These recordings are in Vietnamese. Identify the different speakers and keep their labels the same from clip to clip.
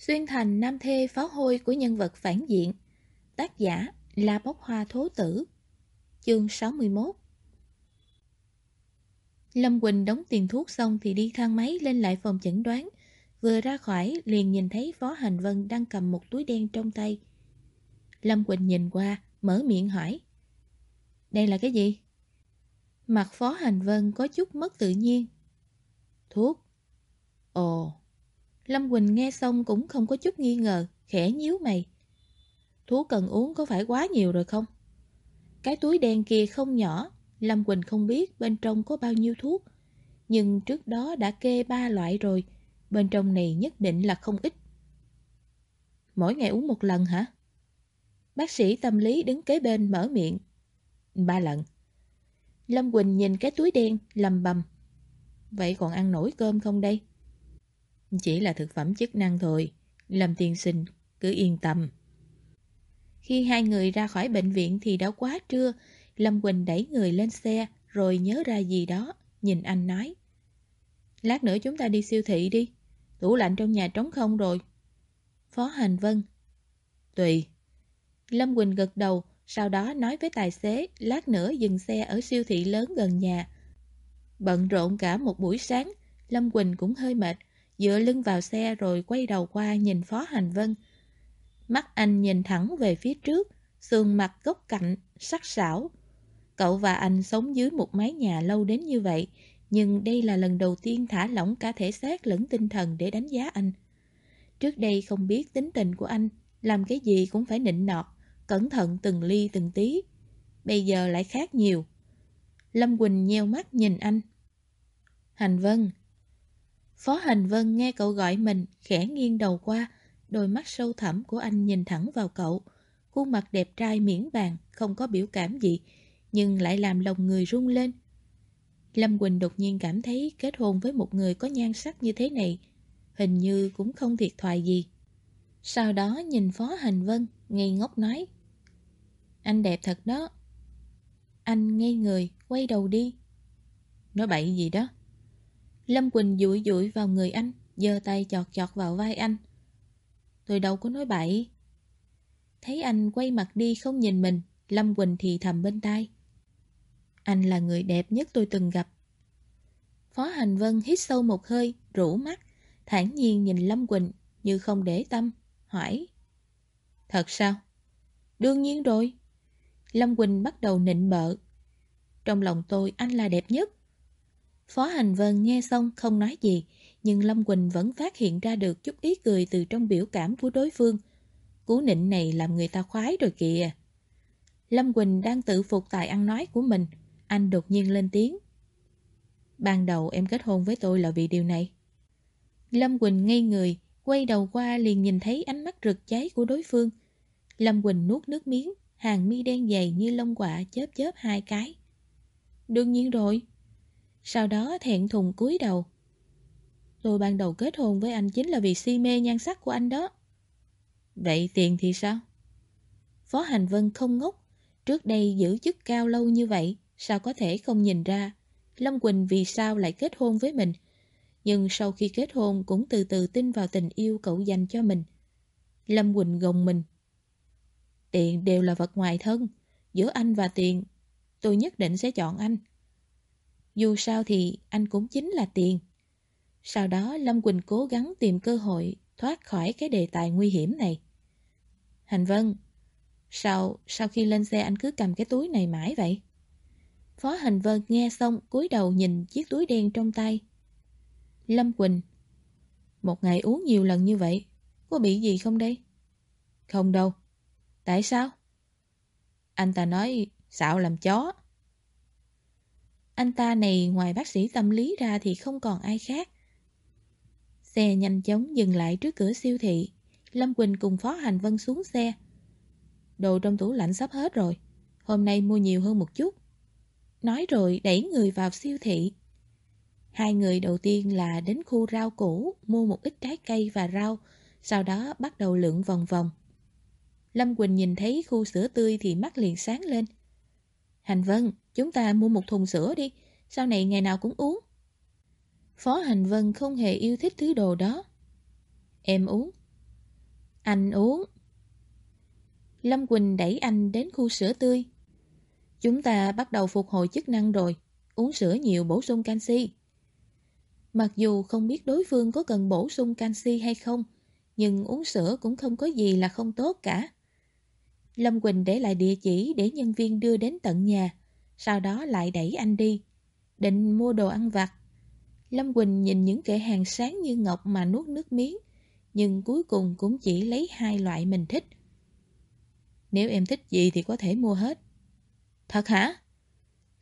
Speaker 1: Xuyên thành nam thê pháo hôi của nhân vật phản diện. Tác giả La Bốc Hoa Thố Tử. Chương 61 Lâm Quỳnh đóng tiền thuốc xong thì đi thang máy lên lại phòng chẩn đoán. Vừa ra khỏi liền nhìn thấy Phó Hành Vân đang cầm một túi đen trong tay. Lâm Quỳnh nhìn qua, mở miệng hỏi Đây là cái gì? Mặt Phó Hành Vân có chút mất tự nhiên. Thuốc? Ồ Lâm Quỳnh nghe xong cũng không có chút nghi ngờ, khẽ nhíu mày. Thuốc cần uống có phải quá nhiều rồi không? Cái túi đen kia không nhỏ, Lâm Quỳnh không biết bên trong có bao nhiêu thuốc. Nhưng trước đó đã kê ba loại rồi, bên trong này nhất định là không ít. Mỗi ngày uống một lần hả? Bác sĩ tâm lý đứng kế bên mở miệng. Ba lần. Lâm Quỳnh nhìn cái túi đen, lầm bầm. Vậy còn ăn nổi cơm không đây? Chỉ là thực phẩm chức năng thôi, Lâm tiên sinh cứ yên tâm. Khi hai người ra khỏi bệnh viện thì đã quá trưa, Lâm Quỳnh đẩy người lên xe rồi nhớ ra gì đó, nhìn anh nói. Lát nữa chúng ta đi siêu thị đi, tủ lạnh trong nhà trống không rồi. Phó Hành Vân Tùy. Lâm Quỳnh gật đầu, sau đó nói với tài xế lát nữa dừng xe ở siêu thị lớn gần nhà. Bận rộn cả một buổi sáng, Lâm Quỳnh cũng hơi mệt, dựa lưng vào xe rồi quay đầu qua nhìn Phó Hành Vân. Mắt anh nhìn thẳng về phía trước, sườn mặt góc cạnh, sắc sảo. Cậu và anh sống dưới một mái nhà lâu đến như vậy, nhưng đây là lần đầu tiên thả lỏng cả thể xác lẫn tinh thần để đánh giá anh. Trước đây không biết tính tình của anh, làm cái gì cũng phải nịnh nọt, cẩn thận từng ly từng tí. Bây giờ lại khác nhiều. Lâm Quỳnh nheo mắt nhìn anh. Hành Vân, Phó Hành Vân nghe cậu gọi mình, khẽ nghiêng đầu qua, đôi mắt sâu thẳm của anh nhìn thẳng vào cậu. Khuôn mặt đẹp trai miễn bàn, không có biểu cảm gì, nhưng lại làm lòng người rung lên. Lâm Quỳnh đột nhiên cảm thấy kết hôn với một người có nhan sắc như thế này, hình như cũng không thiệt thòi gì. Sau đó nhìn Phó Hành Vân, ngây ngốc nói. Anh đẹp thật đó. Anh ngây người, quay đầu đi. Nói bậy gì đó. Lâm Quỳnh dụi dụi vào người anh, giơ tay chọt chọt vào vai anh. Tôi đâu có nói bậy. Thấy anh quay mặt đi không nhìn mình, Lâm Quỳnh thì thầm bên tai. Anh là người đẹp nhất tôi từng gặp. Phó Hành Vân hít sâu một hơi, rũ mắt, thản nhiên nhìn Lâm Quỳnh như không để tâm, hỏi. Thật sao? Đương nhiên rồi. Lâm Quỳnh bắt đầu nịnh bợ. Trong lòng tôi anh là đẹp nhất. Phó Hành Vân nghe xong không nói gì, nhưng Lâm Quỳnh vẫn phát hiện ra được chút ý cười từ trong biểu cảm của đối phương. Cú nịnh này làm người ta khoái rồi kìa. Lâm Quỳnh đang tự phục tài ăn nói của mình, anh đột nhiên lên tiếng. Ban đầu em kết hôn với tôi là vì điều này. Lâm Quỳnh ngây người, quay đầu qua liền nhìn thấy ánh mắt rực cháy của đối phương. Lâm Quỳnh nuốt nước miếng, hàng mi đen dày như lông quả chớp chớp hai cái. Đương nhiên rồi. Sau đó thẹn thùng cúi đầu. Tôi ban đầu kết hôn với anh chính là vì si mê nhan sắc của anh đó. Vậy tiền thì sao? Phó Hành Vân không ngốc. Trước đây giữ chức cao lâu như vậy, Sao có thể không nhìn ra? Lâm Quỳnh vì sao lại kết hôn với mình? Nhưng sau khi kết hôn Cũng từ từ tin vào tình yêu cậu dành cho mình. Lâm Quỳnh gồng mình. Tiền đều là vật ngoài thân. Giữa anh và tiền, Tôi nhất định sẽ chọn anh dù sao thì anh cũng chính là tiền. Sau đó Lâm Quỳnh cố gắng tìm cơ hội thoát khỏi cái đề tài nguy hiểm này. Hành Vân, sao, sau khi lên xe anh cứ cầm cái túi này mãi vậy? Phó Hành Vân nghe xong cúi đầu nhìn chiếc túi đen trong tay. Lâm Quỳnh, một ngày uống nhiều lần như vậy, có bị gì không đây? Không đâu. Tại sao? Anh ta nói xạo làm chó. Anh ta này ngoài bác sĩ tâm lý ra thì không còn ai khác. Xe nhanh chóng dừng lại trước cửa siêu thị. Lâm Quỳnh cùng Phó Hành Vân xuống xe. Đồ trong tủ lạnh sắp hết rồi. Hôm nay mua nhiều hơn một chút. Nói rồi đẩy người vào siêu thị. Hai người đầu tiên là đến khu rau củ mua một ít trái cây và rau, sau đó bắt đầu lượn vòng vòng. Lâm Quỳnh nhìn thấy khu sữa tươi thì mắt liền sáng lên. Hành Vân, chúng ta mua một thùng sữa đi, sau này ngày nào cũng uống. Phó Hành Vân không hề yêu thích thứ đồ đó. Em uống. Anh uống. Lâm Quỳnh đẩy anh đến khu sữa tươi. Chúng ta bắt đầu phục hồi chức năng rồi, uống sữa nhiều bổ sung canxi. Mặc dù không biết đối phương có cần bổ sung canxi hay không, nhưng uống sữa cũng không có gì là không tốt cả. Lâm Quỳnh để lại địa chỉ để nhân viên đưa đến tận nhà, sau đó lại đẩy anh đi, định mua đồ ăn vặt. Lâm Quỳnh nhìn những kệ hàng sáng như ngọc mà nuốt nước miếng, nhưng cuối cùng cũng chỉ lấy hai loại mình thích. Nếu em thích gì thì có thể mua hết. Thật hả?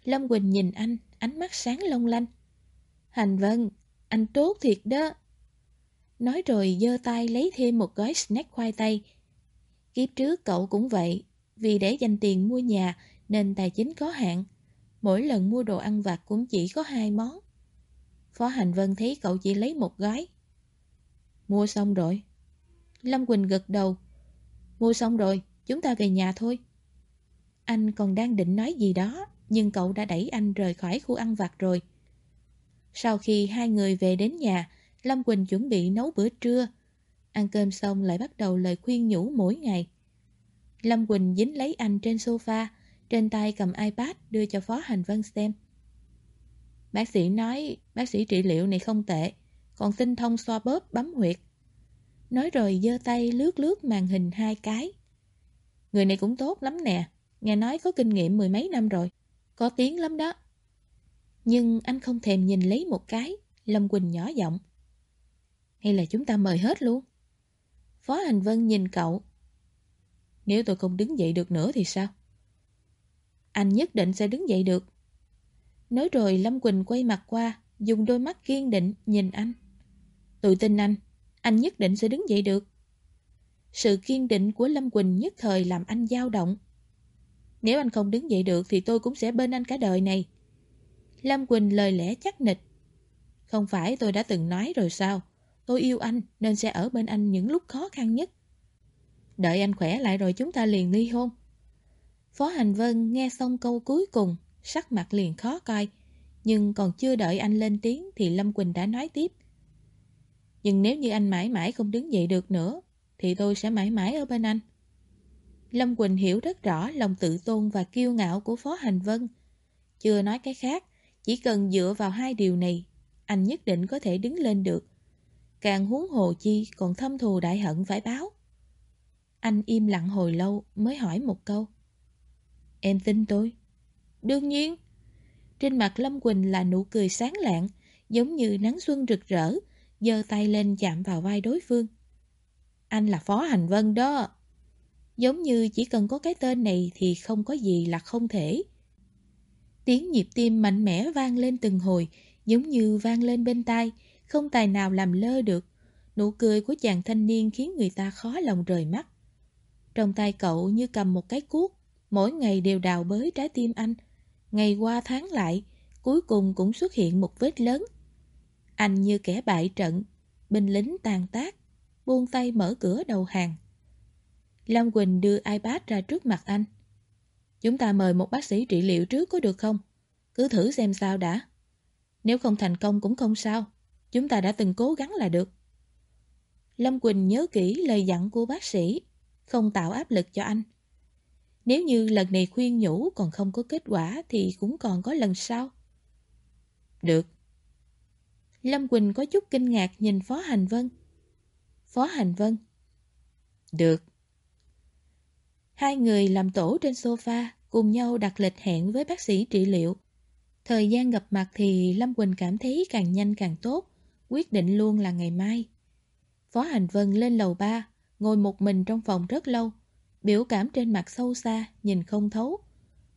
Speaker 1: Lâm Quỳnh nhìn anh, ánh mắt sáng long lanh. Hành vân, anh tốt thiệt đó. Nói rồi giơ tay lấy thêm một gói snack khoai tây. Kiếp trước cậu cũng vậy, vì để dành tiền mua nhà nên tài chính có hạn. Mỗi lần mua đồ ăn vặt cũng chỉ có hai món. Phó Hành Vân thấy cậu chỉ lấy một gói. Mua xong rồi. Lâm Quỳnh gật đầu. Mua xong rồi, chúng ta về nhà thôi. Anh còn đang định nói gì đó, nhưng cậu đã đẩy anh rời khỏi khu ăn vặt rồi. Sau khi hai người về đến nhà, Lâm Quỳnh chuẩn bị nấu bữa trưa. Ăn cơm xong lại bắt đầu lời khuyên nhủ mỗi ngày. Lâm Quỳnh dính lấy anh trên sofa, trên tay cầm iPad đưa cho Phó Hành Vân xem. Bác sĩ nói bác sĩ trị liệu này không tệ, còn tinh thông xoa bóp bấm huyệt. Nói rồi giơ tay lướt lướt màn hình hai cái. Người này cũng tốt lắm nè, nghe nói có kinh nghiệm mười mấy năm rồi, có tiếng lắm đó. Nhưng anh không thèm nhìn lấy một cái, Lâm Quỳnh nhỏ giọng. Hay là chúng ta mời hết luôn? Phó Hành Vân nhìn cậu. Nếu tôi không đứng dậy được nữa thì sao? Anh nhất định sẽ đứng dậy được. Nói rồi Lâm Quỳnh quay mặt qua, dùng đôi mắt kiên định nhìn anh. Tự tin anh, anh nhất định sẽ đứng dậy được. Sự kiên định của Lâm Quỳnh nhất thời làm anh dao động. Nếu anh không đứng dậy được thì tôi cũng sẽ bên anh cả đời này. Lâm Quỳnh lời lẽ chắc nịch. Không phải tôi đã từng nói rồi sao? Tôi yêu anh nên sẽ ở bên anh những lúc khó khăn nhất. Đợi anh khỏe lại rồi chúng ta liền ly hôn. Phó Hành Vân nghe xong câu cuối cùng, sắc mặt liền khó coi. Nhưng còn chưa đợi anh lên tiếng thì Lâm Quỳnh đã nói tiếp. Nhưng nếu như anh mãi mãi không đứng dậy được nữa, thì tôi sẽ mãi mãi ở bên anh. Lâm Quỳnh hiểu rất rõ lòng tự tôn và kiêu ngạo của Phó Hành Vân. Chưa nói cái khác, chỉ cần dựa vào hai điều này, anh nhất định có thể đứng lên được. Càng huống hồ chi còn thâm thù đại hận phải báo. Anh im lặng hồi lâu mới hỏi một câu. Em tin tôi? Đương nhiên. Trên mặt Lâm Quỳnh là nụ cười sáng lạng, giống như nắng xuân rực rỡ, giơ tay lên chạm vào vai đối phương. Anh là Phó Hành Vân đó. Giống như chỉ cần có cái tên này thì không có gì là không thể. Tiếng nhịp tim mạnh mẽ vang lên từng hồi, giống như vang lên bên tai, không tài nào làm lơ được. Nụ cười của chàng thanh niên khiến người ta khó lòng rời mắt. Trong tay cậu như cầm một cái cuốc, mỗi ngày đều đào bới trái tim anh. Ngày qua tháng lại, cuối cùng cũng xuất hiện một vết lớn. Anh như kẻ bại trận, binh lính tàn tác, buông tay mở cửa đầu hàng. Long Quỳnh đưa iPad ra trước mặt anh. Chúng ta mời một bác sĩ trị liệu trước có được không? Cứ thử xem sao đã. Nếu không thành công cũng không sao. Chúng ta đã từng cố gắng là được. Lâm Quỳnh nhớ kỹ lời dặn của bác sĩ, không tạo áp lực cho anh. Nếu như lần này khuyên nhủ còn không có kết quả thì cũng còn có lần sau. Được. Lâm Quỳnh có chút kinh ngạc nhìn Phó Hành Vân. Phó Hành Vân. Được. Hai người làm tổ trên sofa, cùng nhau đặt lịch hẹn với bác sĩ trị liệu. Thời gian gặp mặt thì Lâm Quỳnh cảm thấy càng nhanh càng tốt, quyết định luôn là ngày mai. Phó Hành Vân lên lầu ba, ngồi một mình trong phòng rất lâu, biểu cảm trên mặt sâu xa, nhìn không thấu.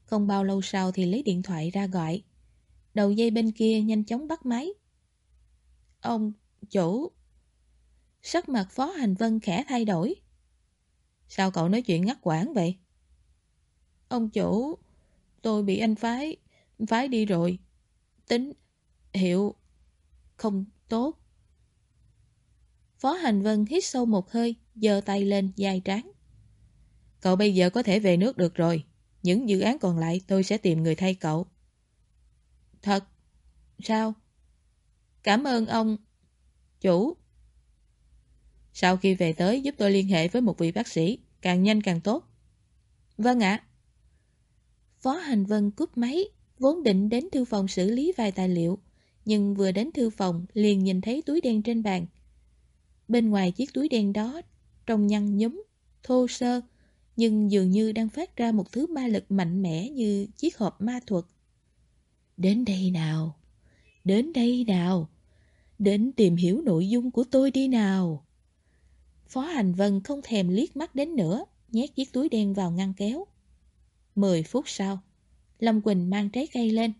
Speaker 1: Không bao lâu sau thì lấy điện thoại ra gọi. Đầu dây bên kia nhanh chóng bắt máy. Ông, chủ... Sắc mặt Phó Hành Vân khẽ thay đổi. Sao cậu nói chuyện ngắt quãng vậy? Ông chủ, tôi bị anh phái, phái đi rồi. Tính, hiệu, không tốt. Phó Hành Vân hít sâu một hơi, giơ tay lên, dài trán. Cậu bây giờ có thể về nước được rồi. Những dự án còn lại tôi sẽ tìm người thay cậu. Thật? Sao? Cảm ơn ông. Chủ.
Speaker 2: Sau khi về tới giúp tôi liên hệ với một vị bác sĩ, càng nhanh càng tốt.
Speaker 1: Vâng ạ. Phó Hành Vân cúp máy, vốn định đến thư phòng xử lý vài tài liệu, nhưng vừa đến thư phòng liền nhìn thấy túi đen trên bàn. Bên ngoài chiếc túi đen đó, trông nhăn nhúm, thô sơ, nhưng dường như đang phát ra một thứ ma lực mạnh mẽ như chiếc hộp ma thuật. Đến đây nào, đến đây nào, đến tìm hiểu nội dung của tôi đi nào. Phó Hành Vân không thèm liếc mắt đến nữa, nhét chiếc túi đen vào ngăn kéo. Mười phút sau, Lâm Quỳnh mang trái cây lên.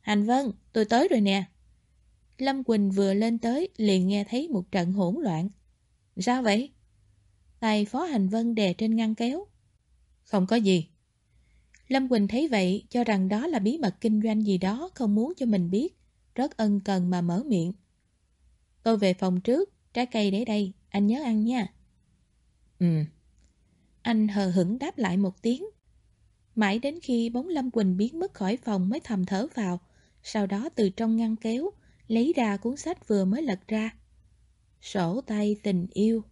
Speaker 1: Hành Vân, tôi tới rồi nè. Lâm Quỳnh vừa lên tới liền nghe thấy một trận hỗn loạn. Sao vậy? Tay Phó Hành Vân đè trên ngăn kéo. Không có gì. Lâm Quỳnh thấy vậy cho rằng đó là bí mật kinh doanh gì đó không muốn cho mình biết. Rất ân cần mà mở miệng. Tôi về phòng trước, trái cây để đây, anh nhớ ăn nha. Ừ. Anh hờ hững đáp lại một tiếng. Mãi đến khi bóng Lâm Quỳnh biến mất khỏi phòng mới thầm thở vào. Sau đó từ trong ngăn kéo, lấy ra cuốn sách vừa mới lật ra. Sổ tay tình yêu.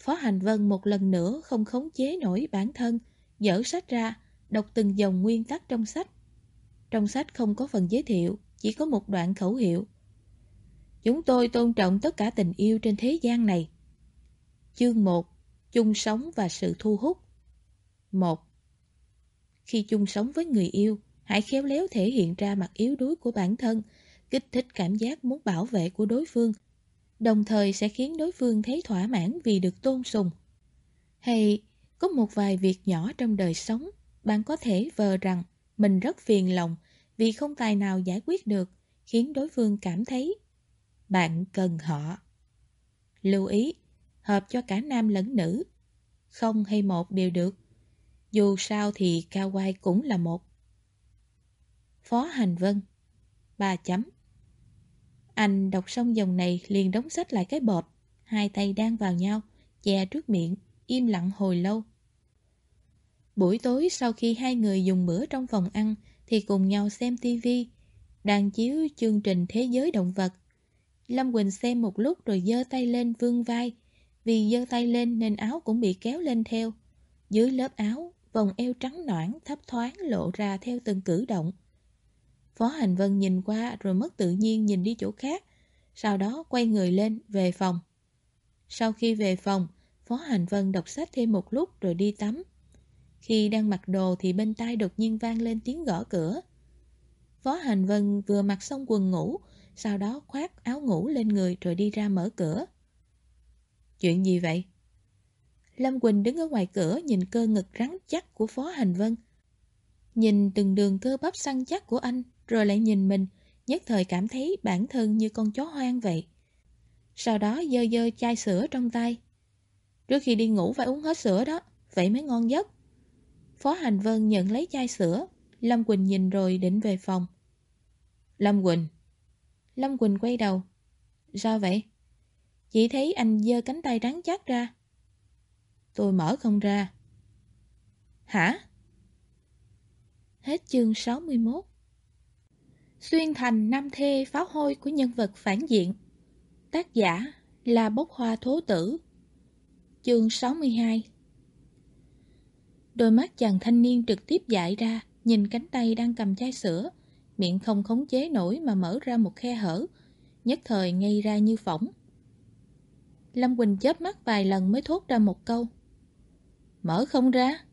Speaker 1: Phó Hành Vân một lần nữa không khống chế nổi bản thân, dở sách ra, đọc từng dòng nguyên tắc trong sách. Trong sách không có phần giới thiệu, chỉ có một đoạn khẩu hiệu. Chúng tôi tôn trọng tất cả tình yêu trên thế gian này. Chương 1. Chung sống và sự thu hút 1. Khi chung sống với người yêu, hãy khéo léo thể hiện ra mặt yếu đuối của bản thân, kích thích cảm giác muốn bảo vệ của đối phương, đồng thời sẽ khiến đối phương thấy thỏa mãn vì được tôn sùng. Hay có một vài việc nhỏ trong đời sống, bạn có thể vờ rằng mình rất phiền lòng vì không tài nào giải quyết được, khiến đối phương cảm thấy bạn cần họ. Lưu ý, hợp cho cả nam lẫn nữ. Không hay một đều được. Dù sao thì cao quai cũng là một. Phó Hành Vân Ba chấm anh đọc xong dòng này liền đóng sách lại cái bọt. Hai tay đang vào nhau, che trước miệng, Im lặng hồi lâu. Buổi tối sau khi hai người dùng bữa trong phòng ăn Thì cùng nhau xem tivi Đang chiếu chương trình Thế giới động vật. Lâm Quỳnh xem một lúc rồi dơ tay lên vương vai. Vì dơ tay lên nên áo cũng bị kéo lên theo. Dưới lớp áo, Vòng eo trắng nõn thấp thoáng lộ ra theo từng cử động. Phó Hành Vân nhìn qua rồi mất tự nhiên nhìn đi chỗ khác, sau đó quay người lên về phòng. Sau khi về phòng, Phó Hành Vân đọc sách thêm một lúc rồi đi tắm. Khi đang mặc đồ thì bên tai đột nhiên vang lên tiếng gõ cửa. Phó Hành Vân vừa mặc xong quần ngủ, sau đó khoác áo ngủ lên người rồi đi ra mở cửa. Chuyện gì vậy? Lâm Quỳnh đứng ở ngoài cửa nhìn cơ ngực rắn chắc của Phó Hành Vân. Nhìn từng đường cơ bắp săn chắc của anh rồi lại nhìn mình, nhất thời cảm thấy bản thân như con chó hoang vậy. Sau đó dơ dơ chai sữa trong tay. Trước khi đi ngủ phải uống hết sữa đó, vậy mới ngon giấc. Phó Hành Vân nhận lấy chai sữa, Lâm Quỳnh nhìn rồi định về phòng. Lâm Quỳnh Lâm Quỳnh quay đầu. Sao vậy? Chỉ thấy anh dơ cánh tay rắn chắc ra. Tôi mở không ra. Hả? Hết chương 61 Xuyên thành nam thê pháo hôi của nhân vật phản diện. Tác giả là Bốc Hoa Thố Tử. Chương 62 Đôi mắt chàng thanh niên trực tiếp dại ra, Nhìn cánh tay đang cầm chai sữa. Miệng không khống chế nổi mà mở ra một khe hở, Nhất thời ngây ra như phỏng. Lâm Quỳnh chớp mắt vài lần mới thốt ra một câu. Mở không ra.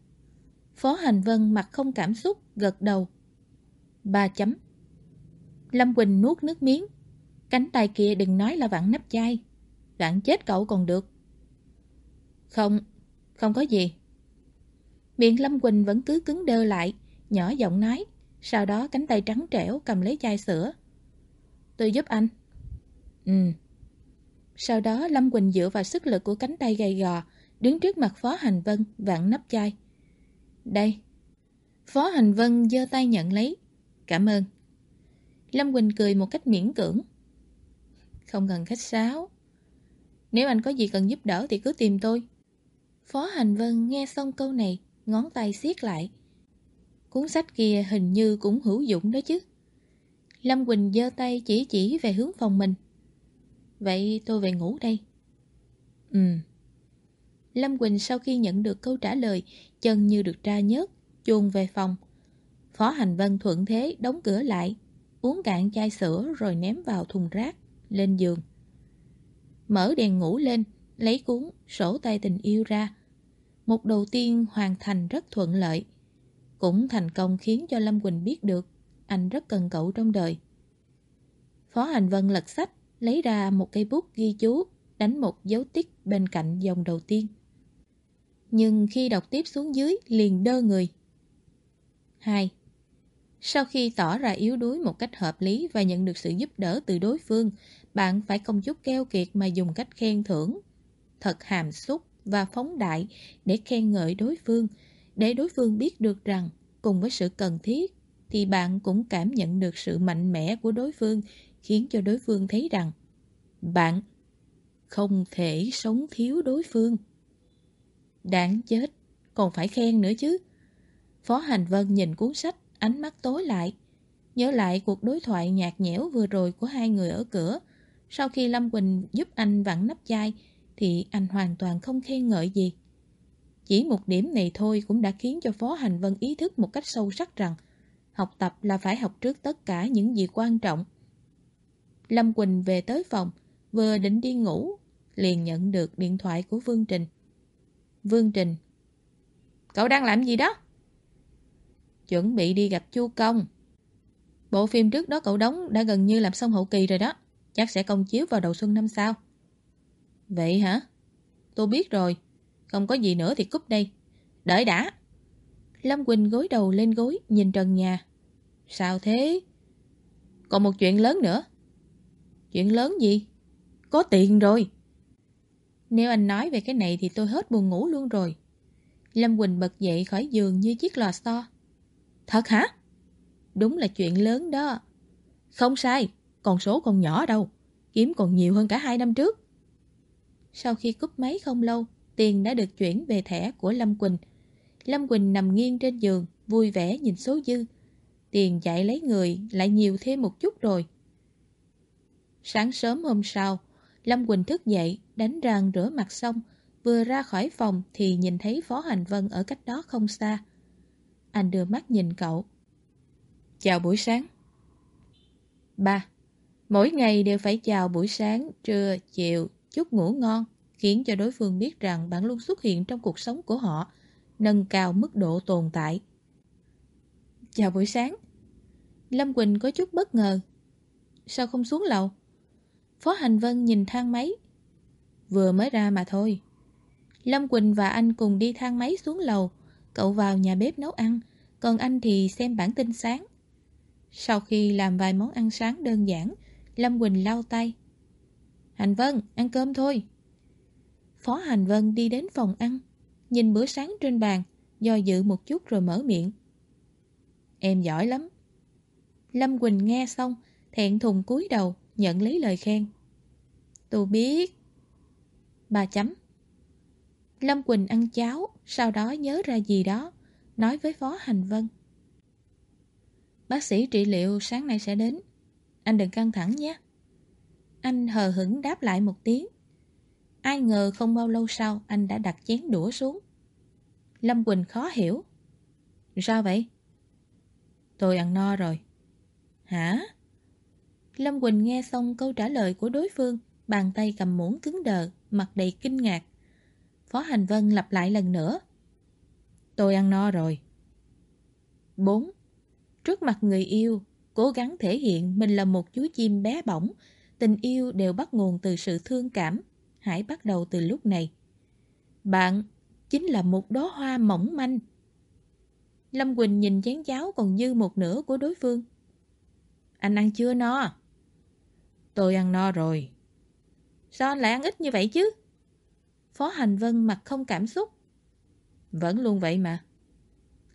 Speaker 1: Phó Hành Vân mặt không cảm xúc, Gật đầu. Ba chấm. Lâm Quỳnh nuốt nước miếng. Cánh tay kia đừng nói là vặn nắp chai. Vặn chết cậu còn được. Không, không có gì. Miệng Lâm Quỳnh vẫn cứ cứng đơ lại, nhỏ giọng nói. Sau đó cánh tay trắng trẻo cầm lấy chai sữa. Tôi giúp anh. Ừ. Sau đó Lâm Quỳnh dựa vào sức lực của cánh tay gầy gò, đứng trước mặt Phó Hành Vân vặn nắp chai. Đây. Phó Hành Vân giơ tay nhận lấy. Cảm ơn. Lâm Quỳnh cười một cách miễn cưỡng. Không cần khách sáo. Nếu anh có gì cần giúp đỡ thì cứ tìm tôi. Phó Hành Vân nghe xong câu này, ngón tay siết lại. Cuốn sách kia hình như cũng hữu dụng đó chứ. Lâm Quỳnh giơ tay chỉ chỉ về hướng phòng mình. Vậy tôi về ngủ đây. ừ Lâm Quỳnh sau khi nhận được câu trả lời, chân như được tra nhớt, chuồn về phòng. Phó Hành Vân thuận thế đóng cửa lại, uống cạn chai sữa rồi ném vào thùng rác, lên giường. Mở đèn ngủ lên, lấy cuốn sổ tay tình yêu ra. Một đầu tiên hoàn thành rất thuận lợi. Cũng thành công khiến cho Lâm Quỳnh biết được anh rất cần cậu trong đời. Phó Hành Vân lật sách, lấy ra một cây bút ghi chú, đánh một dấu tích bên cạnh dòng đầu tiên. Nhưng khi đọc tiếp xuống dưới liền đơ người. 2. Sau khi tỏ ra yếu đuối một cách hợp lý và nhận được sự giúp đỡ từ đối phương, bạn phải không chút keo kiệt mà dùng cách khen thưởng. Thật hàm xúc và phóng đại để khen ngợi đối phương, để đối phương biết được rằng cùng với sự cần thiết thì bạn cũng cảm nhận được sự mạnh mẽ của đối phương khiến cho đối phương thấy rằng bạn không thể sống thiếu đối phương. Đáng chết, còn phải khen nữa chứ. Phó Hành Vân nhìn cuốn sách, ánh mắt tối lại. Nhớ lại cuộc đối thoại nhạt nhẽo vừa rồi của hai người ở cửa. Sau khi Lâm Quỳnh giúp anh vặn nắp chai, thì anh hoàn toàn không khen ngợi gì. Chỉ một điểm này thôi cũng đã khiến cho Phó Hành Vân ý thức một cách sâu sắc rằng học tập là phải học trước tất cả những gì quan trọng. Lâm Quỳnh về tới phòng, vừa định đi ngủ, liền nhận được điện thoại của Vương Trình. Vương Trình Cậu đang làm gì đó? Chuẩn bị đi gặp Chu Công. Bộ phim trước đó cậu đóng đã gần như làm xong hậu kỳ rồi đó. Chắc sẽ công chiếu vào đầu xuân năm sau. Vậy hả? Tôi biết rồi. Không có gì nữa thì cúp đây. Đợi đã. Lâm Quỳnh gối đầu lên gối, nhìn trần nhà. Sao thế? Còn một chuyện lớn nữa. Chuyện lớn gì? Có tiền rồi. Nếu anh nói về cái này thì tôi hết buồn ngủ luôn rồi. Lâm Quỳnh bật dậy khỏi giường như chiếc lò xo. Thật hả? Đúng là chuyện lớn đó. Không sai, còn số còn nhỏ đâu. Kiếm còn nhiều hơn cả hai năm trước. Sau khi cúp máy không lâu, tiền đã được chuyển về thẻ của Lâm Quỳnh. Lâm Quỳnh nằm nghiêng trên giường, vui vẻ nhìn số dư. Tiền chạy lấy người lại nhiều thêm một chút rồi. Sáng sớm hôm sau, Lâm Quỳnh thức dậy, đánh răng rửa mặt xong, vừa ra khỏi phòng thì nhìn thấy Phó Hành Vân ở cách đó không xa. Anh đưa mắt nhìn cậu. Chào buổi sáng. Ba, mỗi ngày đều phải chào buổi sáng, trưa, chiều, chúc ngủ ngon, khiến cho đối phương biết rằng bạn luôn xuất hiện trong cuộc sống của họ, nâng cao mức độ tồn tại. Chào buổi sáng. Lâm Quỳnh có chút bất ngờ. Sao không xuống lầu? Phó Hành Vân nhìn thang máy. Vừa mới ra mà thôi. Lâm Quỳnh và anh cùng đi thang máy xuống lầu. Cậu vào nhà bếp nấu ăn, còn anh thì xem bản tin sáng. Sau khi làm vài món ăn sáng đơn giản, Lâm Quỳnh lau tay. Hành Vân, ăn cơm thôi. Phó Hành Vân đi đến phòng ăn, nhìn bữa sáng trên bàn, do dự một chút rồi mở miệng. Em giỏi lắm. Lâm Quỳnh nghe xong, thẹn thùng cúi đầu, nhận lấy lời khen. Tôi biết. Ba chấm. Lâm Quỳnh ăn cháo, sau đó nhớ ra gì đó, nói với Phó Hành Vân. Bác sĩ trị liệu sáng nay sẽ đến. Anh đừng căng thẳng nhé. Anh hờ hững đáp lại một tiếng. Ai ngờ không bao lâu sau anh đã đặt chén đũa xuống. Lâm Quỳnh khó hiểu. Sao vậy? Tôi ăn no rồi. Hả? Lâm Quỳnh nghe xong câu trả lời của đối phương, bàn tay cầm muỗng cứng đờ, mặt đầy kinh ngạc. Phó Hành Vân lặp lại lần nữa. Tôi ăn no rồi. 4. Trước mặt người yêu, cố gắng thể hiện mình là một chú chim bé bỏng, tình yêu đều bắt nguồn từ sự thương cảm. Hãy bắt đầu từ lúc này. Bạn chính là một đóa hoa mỏng manh. Lâm Quỳnh nhìn chén cháo còn dư một nửa của đối phương. Anh ăn chưa no? Tôi ăn no rồi. Sao anh lại ăn ít như vậy chứ? Phó Hành Vân mặt không cảm xúc. Vẫn luôn vậy mà.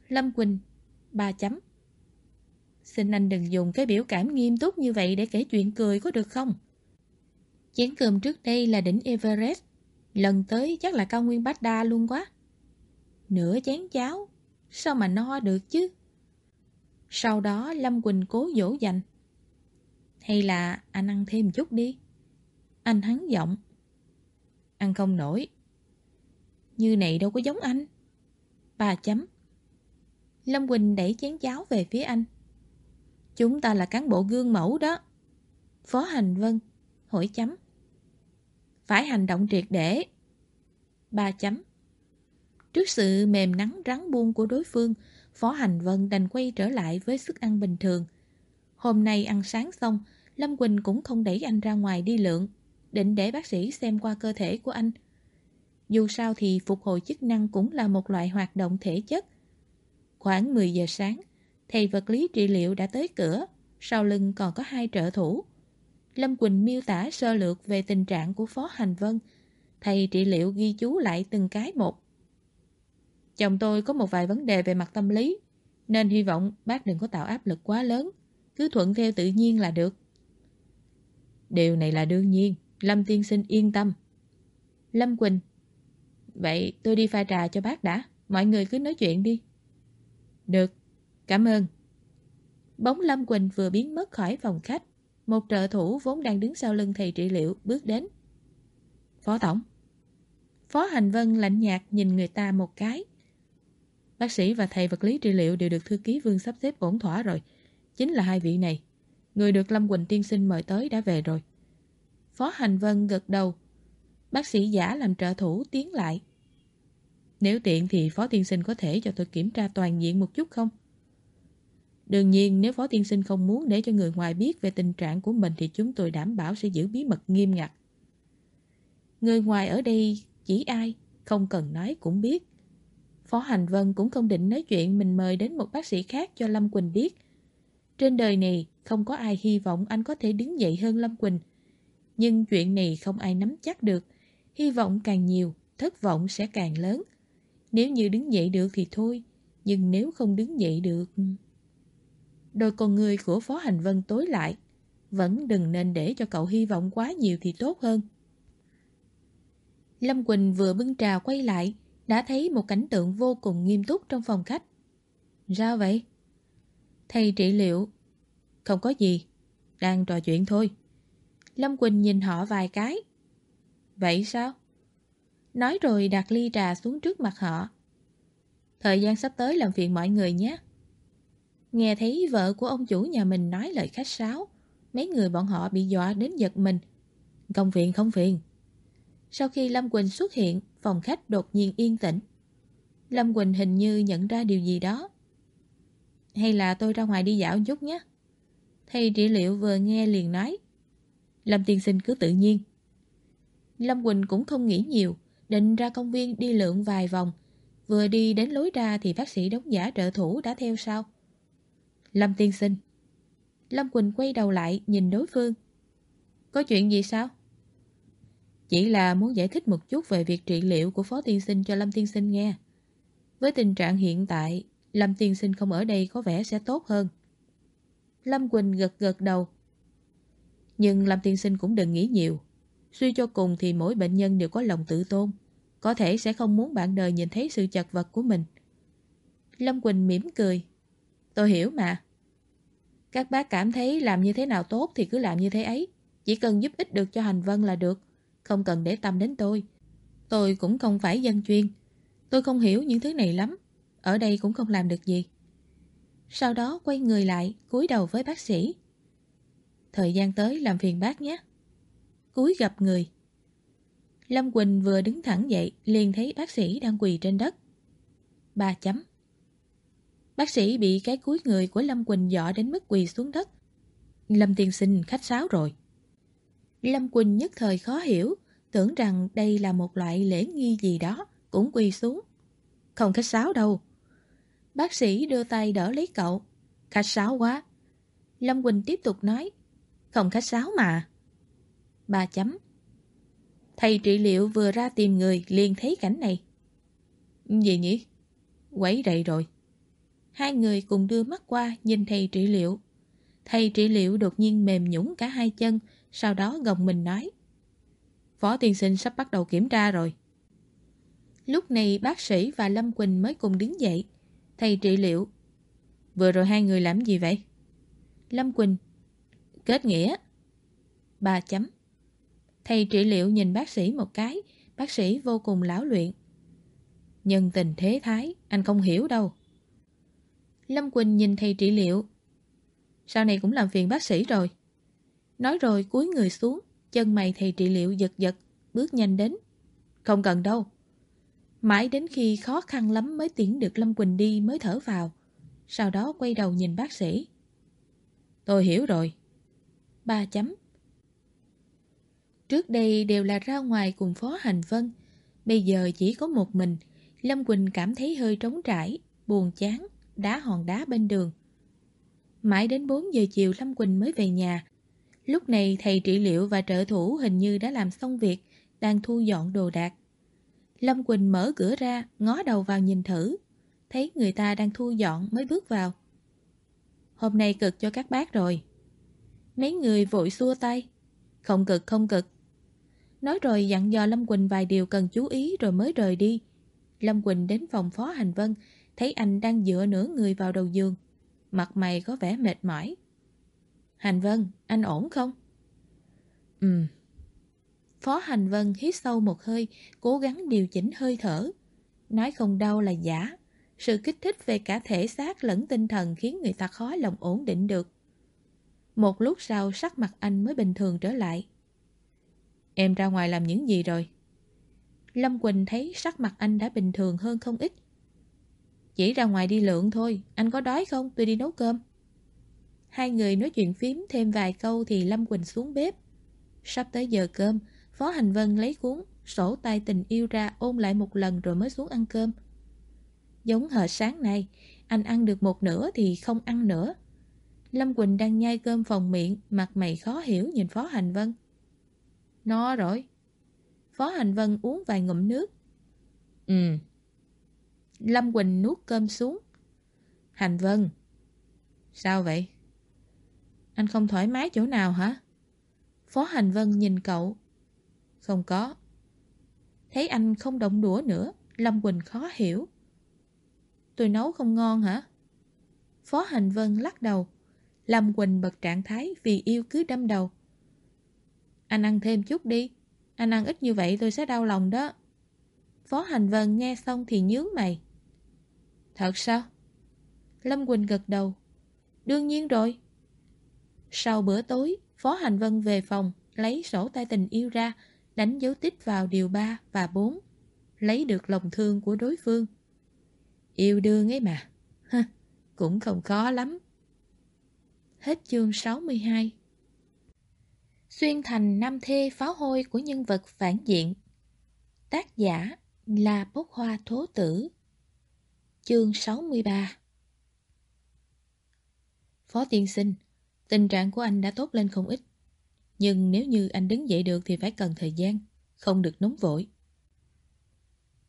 Speaker 1: Lâm Quỳnh, ba chấm. Xin anh đừng dùng cái biểu cảm nghiêm túc như vậy để kể chuyện cười có được không? Chén cơm trước đây là đỉnh Everest. Lần tới chắc là cao nguyên Bát Đa luôn quá. Nửa chén cháo, sao mà no được chứ? Sau đó Lâm Quỳnh cố dỗ dành. Hay là anh ăn thêm chút đi? Anh hắn giọng. Ăn không nổi. Như này đâu có giống anh. Ba chấm. Lâm Quỳnh đẩy chén cháo về phía anh. Chúng ta là cán bộ gương mẫu đó. Phó Hành Vân, hỏi chấm. Phải hành động triệt để. Ba chấm. Trước sự mềm nắng rắn buông của đối phương, Phó Hành Vân đành quay trở lại với sức ăn bình thường. Hôm nay ăn sáng xong, Lâm Quỳnh cũng không đẩy anh ra ngoài đi lượng, định để bác sĩ xem qua cơ thể của anh. Dù sao thì phục hồi chức năng cũng là một loại hoạt động thể chất. Khoảng 10 giờ sáng, thầy vật lý trị liệu đã tới cửa, sau lưng còn có hai trợ thủ. Lâm Quỳnh miêu tả sơ lược về tình trạng của Phó Hành Vân. Thầy trị liệu ghi chú lại từng cái một. Chồng tôi có một vài vấn đề về mặt tâm lý, nên hy vọng bác đừng có tạo áp lực quá lớn, cứ thuận theo tự nhiên là được. Điều này là đương nhiên, Lâm tiên sinh yên tâm. Lâm Quỳnh Vậy tôi đi pha trà cho bác đã, mọi người cứ nói chuyện đi. Được, cảm ơn. Bóng Lâm Quỳnh vừa biến mất khỏi phòng khách, một trợ thủ vốn đang đứng sau lưng thầy trị liệu bước đến. Phó Tổng Phó Hành Vân lạnh nhạt nhìn người ta một cái. Bác sĩ và thầy vật lý trị liệu đều được thư ký Vương sắp xếp ổn thỏa rồi. Chính là hai vị này. Người được Lâm Quỳnh tiên sinh mời tới đã về rồi. Phó Hành Vân gật đầu. Bác sĩ giả làm trợ thủ tiến lại. Nếu tiện thì Phó Tiên Sinh có thể cho tôi kiểm tra toàn diện một chút không? Đương nhiên nếu Phó Tiên Sinh không muốn để cho người ngoài biết về tình trạng của mình thì chúng tôi đảm bảo sẽ giữ bí mật nghiêm ngặt. Người ngoài ở đây chỉ ai, không cần nói cũng biết. Phó Hành Vân cũng không định nói chuyện mình mời đến một bác sĩ khác cho Lâm Quỳnh biết. Trên đời này không có ai hy vọng anh có thể đứng dậy hơn Lâm Quỳnh. Nhưng chuyện này không ai nắm chắc được. Hy vọng càng nhiều, thất vọng sẽ càng lớn. Nếu như đứng dậy được thì thôi, nhưng nếu không đứng dậy được... Đôi con người của Phó Hành Vân tối lại. Vẫn đừng nên để cho cậu hy vọng quá nhiều thì tốt hơn. Lâm Quỳnh vừa bưng trà quay lại, đã thấy một cảnh tượng vô cùng nghiêm túc trong phòng khách. Sao vậy? Thầy trị liệu. Không có gì, đang trò chuyện thôi. Lâm Quỳnh nhìn họ vài cái. Vậy sao? Nói rồi đặt ly trà xuống trước mặt họ. Thời gian sắp tới làm phiền mọi người nhé. Nghe thấy vợ của ông chủ nhà mình nói lời khách sáo, mấy người bọn họ bị dọa đến giật mình. Công phiền, không phiền. Sau khi Lâm Quỳnh xuất hiện, phòng khách đột nhiên yên tĩnh. Lâm Quỳnh hình như nhận ra điều gì đó. Hay là tôi ra ngoài đi dạo chút nhé. Thầy trị liệu vừa nghe liền nói. Lâm tiên sinh cứ tự nhiên. Lâm Quỳnh cũng không nghĩ nhiều, định ra công viên đi lượn vài vòng. Vừa đi đến lối ra thì bác sĩ đóng giả trợ thủ đã theo sau. Lâm tiên sinh. Lâm Quỳnh quay đầu lại nhìn đối phương. Có chuyện gì sao? Chỉ là muốn giải thích một chút về việc trị liệu của Phó Tiên Sinh cho Lâm Tiên Sinh nghe. Với tình trạng hiện tại, Lâm Tiên Sinh không ở đây có vẻ sẽ tốt hơn. Lâm Quỳnh gật gật đầu. Nhưng Lâm Tiên Sinh cũng đừng nghĩ nhiều. Suy cho cùng thì mỗi bệnh nhân đều có lòng tự tôn. Có thể sẽ không muốn bạn đời nhìn thấy sự chật vật của mình. Lâm Quỳnh mỉm cười. Tôi hiểu mà. Các bác cảm thấy làm như thế nào tốt thì cứ làm như thế ấy. Chỉ cần giúp ích được cho Hành Vân là được. Không cần để tâm đến tôi. Tôi cũng không phải dân chuyên. Tôi không hiểu những thứ này lắm. Ở đây cũng không làm được gì. Sau đó quay người lại, cúi đầu với bác sĩ. Thời gian tới làm phiền bác nhé. Cúi gặp người. Lâm Quỳnh vừa đứng thẳng dậy, liền thấy bác sĩ đang quỳ trên đất. Ba chấm. Bác sĩ bị cái cúi người của Lâm Quỳnh dọ đến mức quỳ xuống đất. Lâm tiên sinh khách sáo rồi. Lâm Quỳnh nhất thời khó hiểu, tưởng rằng đây là một loại lễ nghi gì đó, cũng quỳ xuống. Không khách sáo đâu. Bác sĩ đưa tay đỡ lấy cậu. Khách sáo quá. Lâm Quỳnh tiếp tục nói. Không khách sáo mà. Ba chấm. Thầy trị liệu vừa ra tìm người liền thấy cảnh này. Gì nhỉ? Quấy rậy rồi. Hai người cùng đưa mắt qua nhìn thầy trị liệu. Thầy trị liệu đột nhiên mềm nhũng cả hai chân, sau đó gồng mình nói. Phó tiên sinh sắp bắt đầu kiểm tra rồi. Lúc này bác sĩ và Lâm Quỳnh mới cùng đứng dậy. Thầy trị liệu. Vừa rồi hai người làm gì vậy? Lâm Quỳnh. Kết nghĩa. Ba chấm. Thầy trị liệu nhìn bác sĩ một cái. Bác sĩ vô cùng lão luyện.
Speaker 2: Nhân tình thế thái, anh không hiểu đâu.
Speaker 1: Lâm Quỳnh nhìn thầy trị liệu. Sau này cũng làm phiền bác sĩ rồi. Nói rồi cúi người xuống, chân mày thầy trị liệu giật giật, bước nhanh đến. Không cần đâu. Mãi đến khi khó khăn lắm mới tiễn được Lâm Quỳnh đi mới thở vào. Sau đó quay đầu nhìn bác sĩ.
Speaker 2: Tôi hiểu rồi.
Speaker 1: Ba chấm. Trước đây đều là ra ngoài cùng Phó Hành Vân. Bây giờ chỉ có một mình. Lâm Quỳnh cảm thấy hơi trống trải, buồn chán, đá hòn đá bên đường. Mãi đến 4 giờ chiều Lâm Quỳnh mới về nhà. Lúc này thầy trị liệu và trợ thủ hình như đã làm xong việc, đang thu dọn đồ đạc. Lâm Quỳnh mở cửa ra, ngó đầu vào nhìn thử. Thấy người ta đang thu dọn mới bước vào. Hôm nay cực cho các bác rồi. Mấy người vội xua tay. Không cực, không cực. Nói rồi dặn dò Lâm Quỳnh vài điều cần chú ý rồi mới rời đi. Lâm Quỳnh đến phòng Phó Hành Vân, thấy anh đang dựa nửa người vào đầu giường. Mặt mày có vẻ mệt mỏi. Hành Vân, anh ổn không?
Speaker 2: Ừ.
Speaker 1: Phó Hành Vân hít sâu một hơi, cố gắng điều chỉnh hơi thở. Nói không đau là giả. Sự kích thích về cả thể xác lẫn tinh thần khiến người ta khó lòng ổn định được. Một lúc sau sắc mặt anh mới bình thường trở lại.
Speaker 2: Em ra ngoài làm những gì rồi?
Speaker 1: Lâm Quỳnh thấy sắc mặt anh đã bình thường hơn không ít. Chỉ ra ngoài đi lượng thôi, anh có đói không? Tôi đi nấu cơm. Hai người nói chuyện phím thêm vài câu thì Lâm Quỳnh xuống bếp. Sắp tới giờ cơm, Phó Hành Vân lấy cuốn, sổ tay tình yêu ra ôm lại một lần rồi mới xuống ăn cơm. Giống hệt sáng nay, anh ăn được một nửa thì không ăn nữa. Lâm Quỳnh đang nhai cơm phòng miệng, mặt mày khó hiểu nhìn Phó Hành Vân. No rồi. Phó Hành Vân uống vài ngụm nước.
Speaker 2: Ừ.
Speaker 1: Lâm Quỳnh nuốt cơm xuống. Hành Vân.
Speaker 2: Sao vậy?
Speaker 1: Anh không thoải mái chỗ nào hả? Phó Hành Vân nhìn cậu.
Speaker 2: Không có.
Speaker 1: Thấy anh không động đũa nữa, Lâm Quỳnh khó hiểu. Tôi nấu không ngon hả? Phó Hành Vân lắc đầu. Lâm Quỳnh bật trạng thái vì yêu cứ đâm đầu. Anh ăn thêm chút đi. Anh ăn ít như vậy tôi sẽ đau lòng đó. Phó Hành Vân nghe xong thì nhướng mày. Thật sao? Lâm Quỳnh gật đầu. Đương nhiên rồi. Sau bữa tối, Phó Hành Vân về phòng, lấy sổ tay tình yêu ra, đánh dấu tích vào điều 3 và 4. Lấy được lòng thương của đối phương. Yêu đương ấy mà. Cũng không khó lắm. Hết chương 62 Xuyên thành năm thê pháo hôi của nhân vật phản diện. Tác giả là bốc hoa thố tử. Chương 63 Phó tiên sinh, Tình trạng của anh đã tốt lên không ít. Nhưng nếu như anh đứng dậy được thì phải cần thời gian, Không được nóng vội.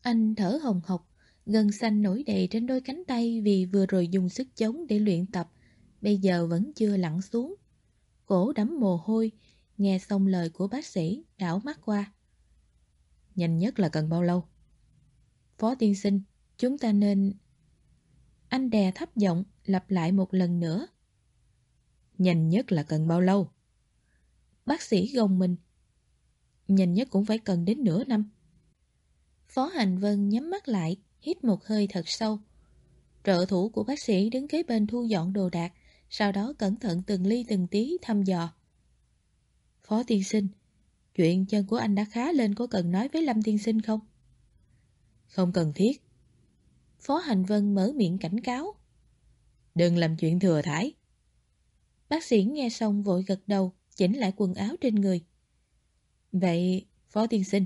Speaker 1: Anh thở hồng hộc gần xanh nổi đầy trên đôi cánh tay Vì vừa rồi dùng sức chống để luyện tập. Bây giờ vẫn chưa lặn xuống. Cổ đắm mồ hôi, Nghe xong lời của bác sĩ, Đảo mắt qua.
Speaker 2: Nhanh nhất là cần bao lâu?
Speaker 1: Phó tiên sinh, Chúng ta nên Anh đè thấp giọng, lặp lại một lần nữa.
Speaker 2: Nhanh nhất là cần bao lâu?
Speaker 1: Bác sĩ gồng mình. Nhanh nhất cũng phải cần đến nửa năm. Phó Hành Vân nhắm mắt lại, Hít một hơi thật sâu. Trợ thủ của bác sĩ đứng kế bên thu dọn đồ đạc sau đó cẩn thận từng ly từng tí thăm dò Phó tiên sinh Chuyện chân của anh đã khá lên có cần nói với Lâm tiên sinh không?
Speaker 2: Không cần thiết
Speaker 1: Phó Hành Vân mở miệng cảnh cáo
Speaker 2: Đừng làm chuyện thừa thải
Speaker 1: Bác sĩ nghe xong vội gật đầu, chỉnh lại quần áo trên người.
Speaker 2: Vậy, Phó Tiên Sinh,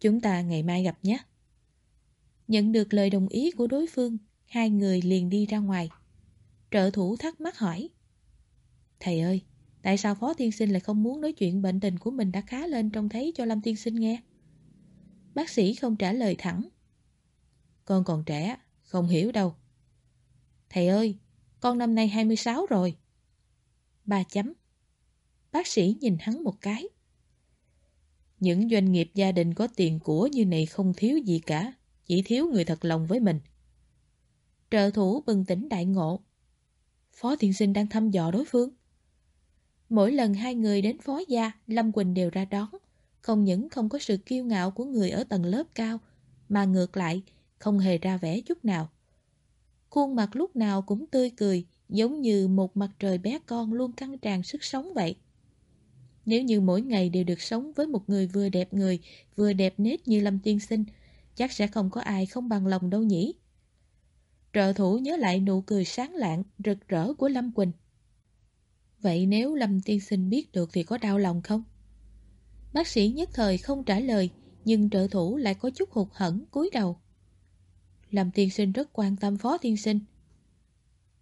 Speaker 2: chúng ta ngày mai gặp nhé.
Speaker 1: Nhận được lời đồng ý của đối phương, hai người liền đi ra ngoài. Trợ thủ thắc mắc hỏi. Thầy ơi, tại sao Phó Tiên Sinh lại không muốn nói chuyện bệnh tình của mình đã khá lên trông thấy cho Lâm Tiên Sinh nghe? Bác sĩ không trả lời thẳng.
Speaker 2: Con còn trẻ, không hiểu đâu.
Speaker 1: Thầy ơi, con năm nay 26 rồi. Ba chấm. Bác sĩ nhìn hắn một cái.
Speaker 2: Những doanh nghiệp gia đình có tiền của như này không thiếu gì cả, chỉ thiếu người thật lòng với mình.
Speaker 1: Trợ thủ bừng tỉnh đại ngộ. Phó Thiện sinh đang thăm dò đối phương. Mỗi lần hai người đến phó gia, Lâm Quỳnh đều ra đón. Không những không có sự kiêu ngạo của người ở tầng lớp cao, mà ngược lại, không hề ra vẻ chút nào. Khuôn mặt lúc nào cũng tươi cười, giống như một mặt trời bé con luôn căng tràn sức sống vậy. Nếu như mỗi ngày đều được sống với một người vừa đẹp người, vừa đẹp nết như Lâm Tiên Sinh, chắc sẽ không có ai không bằng lòng đâu nhỉ. Trợ thủ nhớ lại nụ cười sáng lạng, rực rỡ của Lâm Quỳnh. Vậy nếu Lâm Tiên Sinh biết được thì có đau lòng không? Bác sĩ nhất thời không trả lời, nhưng trợ thủ lại có chút hụt hẫng cúi đầu. Lâm Tiên Sinh rất quan tâm Phó Tiên Sinh.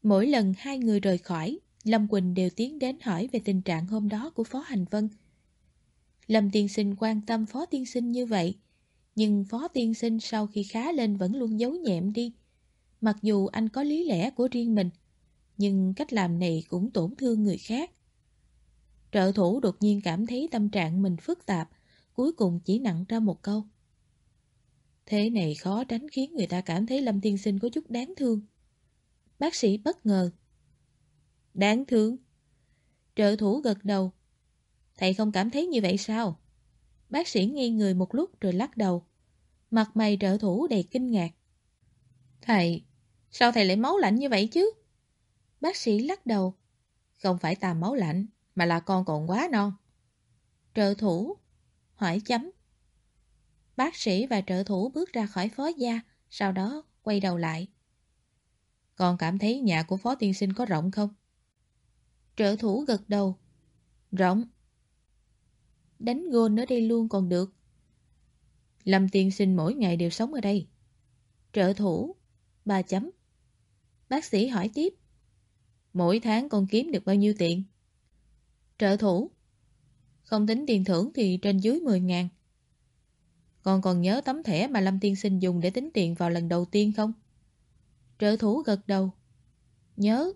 Speaker 1: Mỗi lần hai người rời khỏi, Lâm Quỳnh đều tiến đến hỏi về tình trạng hôm đó của Phó Hành Vân. Lâm Tiên Sinh quan tâm Phó Tiên Sinh như vậy, nhưng Phó Tiên Sinh sau khi khá lên vẫn luôn giấu nhẹm đi. Mặc dù anh có lý lẽ của riêng mình, nhưng cách làm này cũng tổn thương người khác. Trợ thủ đột nhiên cảm thấy tâm trạng mình phức tạp, cuối cùng chỉ nặng ra một câu. Thế này khó tránh khiến người ta cảm thấy Lâm thiên Sinh có chút đáng thương. Bác sĩ bất ngờ. Đáng thương? Trợ thủ gật đầu. Thầy không cảm thấy như vậy sao? Bác sĩ nghi người một lúc rồi lắc đầu. Mặt mày trợ thủ đầy kinh ngạc. Thầy, sao thầy lại máu lạnh như vậy chứ? Bác sĩ lắc đầu. Không phải ta máu lạnh, mà là con còn quá non. Trợ thủ, hỏi chấm. Bác sĩ và trợ thủ bước ra khỏi phó gia, sau đó quay đầu lại. Con cảm thấy nhà của phó tiên sinh có rộng không? Trợ thủ gật đầu. Rộng. Đánh gôn ở đây luôn còn được. Lâm tiên sinh mỗi ngày đều sống ở đây. Trợ thủ. Ba chấm. Bác sĩ hỏi tiếp. Mỗi tháng con kiếm được bao nhiêu tiền? Trợ thủ. Không tính tiền thưởng thì trên dưới 10 ngàn. Con còn nhớ tấm thẻ mà Lâm Tiên Sinh dùng để tính tiền vào lần đầu tiên không? Trợ thủ gật đầu. Nhớ.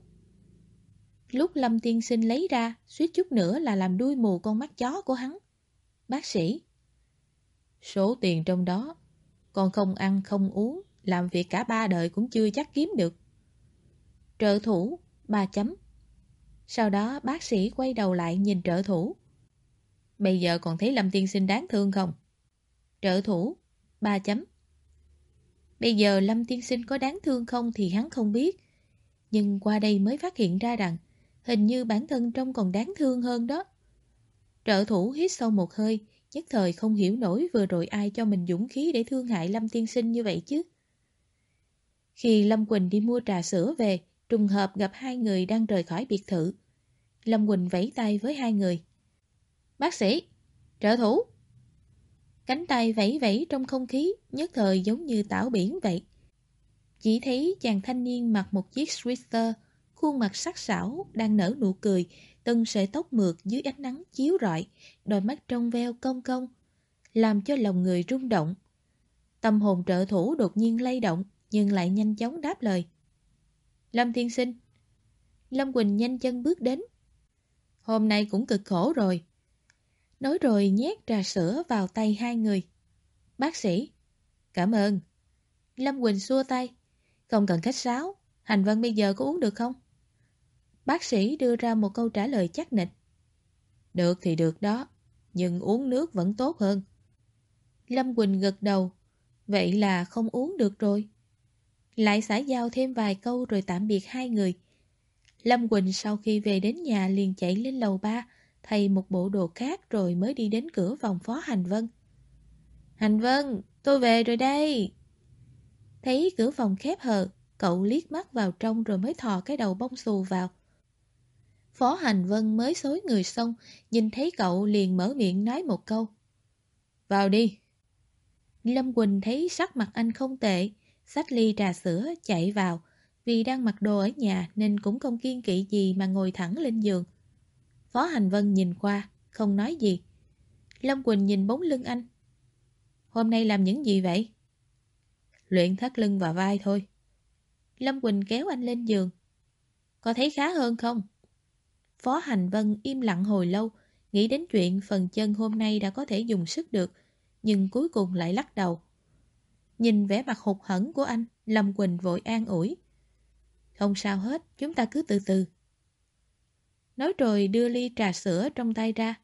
Speaker 1: Lúc Lâm Tiên Sinh lấy ra, suýt chút nữa là làm đuôi mù con mắt chó của hắn. Bác sĩ. Số tiền trong đó, con không ăn không uống, làm việc cả ba đời cũng chưa chắc kiếm được. Trợ thủ, ba chấm. Sau đó bác sĩ quay đầu lại nhìn trợ thủ. Bây giờ còn thấy Lâm Tiên Sinh đáng thương không? Trợ thủ, ba chấm. Bây giờ Lâm Tiên Sinh có đáng thương không thì hắn không biết. Nhưng qua đây mới phát hiện ra rằng hình như bản thân trông còn đáng thương hơn đó. Trợ thủ hít sâu một hơi, nhất thời không hiểu nổi vừa rồi ai cho mình dũng khí để thương hại Lâm Tiên Sinh như vậy chứ. Khi Lâm Quỳnh đi mua trà sữa về, trùng hợp gặp hai người đang rời khỏi biệt thự. Lâm Quỳnh vẫy tay với hai người. Bác sĩ, trợ thủ. Cánh tay vẫy vẫy trong không khí, nhất thời giống như tảo biển vậy. Chỉ thấy chàng thanh niên mặc một chiếc sweater, khuôn mặt sắc sảo, đang nở nụ cười, từng sợi tóc mượt dưới ánh nắng chiếu rọi, đôi mắt trong veo cong cong, làm cho lòng người rung động. Tâm hồn trợ thủ đột nhiên lay động, nhưng lại nhanh chóng đáp lời. Lâm Thiên Sinh Lâm Quỳnh nhanh chân bước đến. Hôm nay cũng cực khổ rồi. Nói rồi nhét trà sữa vào tay hai người. Bác sĩ. Cảm ơn. Lâm Quỳnh xua tay. Không cần khách sáo. Hành Vân bây giờ có uống được không? Bác sĩ đưa ra một câu trả lời chắc nịch. Được thì được đó. Nhưng uống nước vẫn tốt hơn. Lâm Quỳnh gật đầu. Vậy là không uống được rồi. Lại xã giao thêm vài câu rồi tạm biệt hai người. Lâm Quỳnh sau khi về đến nhà liền chạy lên lầu ba, thay một bộ đồ khác rồi mới đi đến cửa phòng phó Hành Vân. Hành Vân, tôi về rồi đây. Thấy cửa phòng khép hờ, cậu liếc mắt vào trong rồi mới thò cái đầu bông xù vào. Phó Hành Vân mới xối người xong, nhìn thấy cậu liền mở miệng nói một câu. Vào đi. Lâm Quỳnh thấy sắc mặt anh không tệ, xách ly trà sữa chạy vào, vì đang mặc đồ ở nhà nên cũng không kiên kỵ gì mà ngồi thẳng lên giường. Phó Hành Vân nhìn qua, không nói gì. Lâm Quỳnh nhìn bóng lưng anh. Hôm nay làm những gì vậy? Luyện thắt lưng và vai thôi. Lâm Quỳnh kéo anh lên giường. Có thấy khá hơn không? Phó Hành Vân im lặng hồi lâu, nghĩ đến chuyện phần chân hôm nay đã có thể dùng sức được, nhưng cuối cùng lại lắc đầu. Nhìn vẻ mặt hụt hẫng của anh, Lâm Quỳnh vội an ủi. Không sao hết, chúng ta cứ từ từ. Nói rồi đưa ly trà sữa trong tay ra.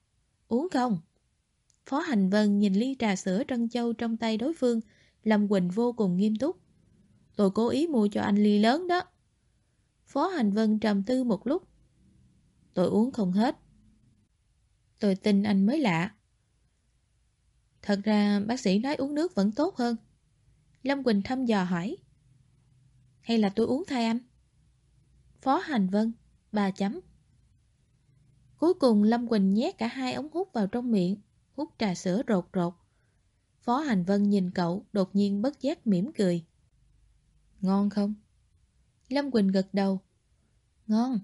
Speaker 1: Uống không? Phó Hành Vân nhìn ly trà sữa trân châu trong tay đối phương, Lâm Quỳnh vô cùng nghiêm túc.
Speaker 2: Tôi cố ý mua cho anh ly lớn đó. Phó Hành Vân trầm tư một lúc. Tôi uống không hết. Tôi tin anh mới lạ. Thật ra bác sĩ nói uống nước vẫn tốt hơn. Lâm Quỳnh thăm dò hỏi. Hay là tôi uống thay anh? Phó Hành Vân, ba chấm. Cuối cùng Lâm Quỳnh nhét cả hai ống hút vào trong miệng, hút trà sữa rột rột. Phó Hành Vân nhìn cậu, đột nhiên bất giác mỉm cười. Ngon không? Lâm Quỳnh gật đầu. Ngon.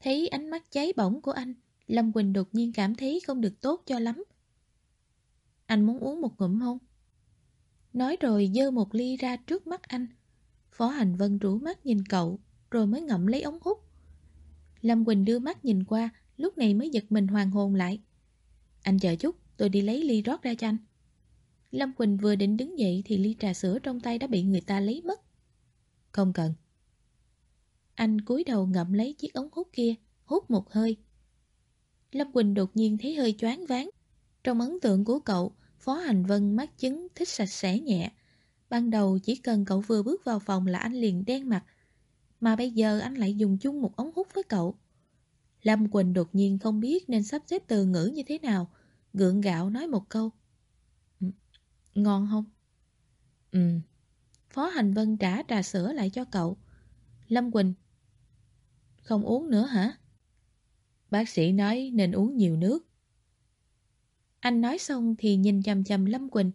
Speaker 2: Thấy ánh mắt cháy bỏng của anh, Lâm Quỳnh đột nhiên cảm thấy không được tốt cho lắm. Anh muốn uống một ngụm không? Nói rồi dơ một ly ra trước mắt anh. Phó Hành Vân rủ mắt nhìn cậu, rồi mới ngậm lấy ống hút. Lâm Quỳnh đưa mắt nhìn qua, lúc này mới giật mình hoàng hồn lại. Anh chờ chút, tôi đi lấy ly rót ra cho anh. Lâm Quỳnh vừa định đứng dậy thì ly trà sữa trong tay đã bị người ta lấy mất. Không cần. Anh cúi đầu ngậm lấy chiếc ống hút kia, hút một hơi. Lâm Quỳnh đột nhiên thấy hơi choáng váng. Trong ấn tượng của cậu, Phó Hành Vân mắt chứng thích sạch sẽ nhẹ. Ban đầu chỉ cần cậu vừa bước vào phòng là anh liền đen mặt. Mà bây giờ anh lại dùng chung một ống hút với cậu. Lâm Quỳnh đột nhiên không biết nên sắp xếp từ ngữ như thế nào. Gượng gạo nói một câu. Ừ, ngon không? Ừ. Phó Hành Vân trả trà sữa lại cho cậu. Lâm Quỳnh. Không uống nữa hả? Bác sĩ nói nên uống nhiều nước. Anh nói xong thì nhìn chầm chầm Lâm Quỳnh.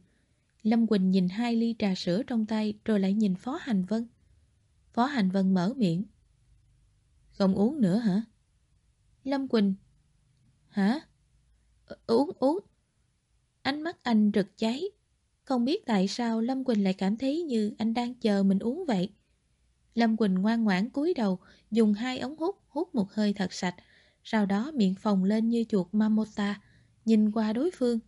Speaker 2: Lâm Quỳnh nhìn hai ly trà sữa trong tay rồi lại nhìn Phó Hành Vân. Phó Hành Vân mở miệng. Không uống nữa hả? Lâm Quỳnh. Hả? Ừ, uống, uống. Ánh mắt anh rực cháy. Không biết tại sao Lâm Quỳnh lại cảm thấy như anh đang chờ mình uống vậy. Lâm Quỳnh ngoan ngoãn cúi đầu, dùng hai ống hút, hút một hơi thật sạch, sau đó miệng phồng lên như chuột mamota, nhìn qua đối phương.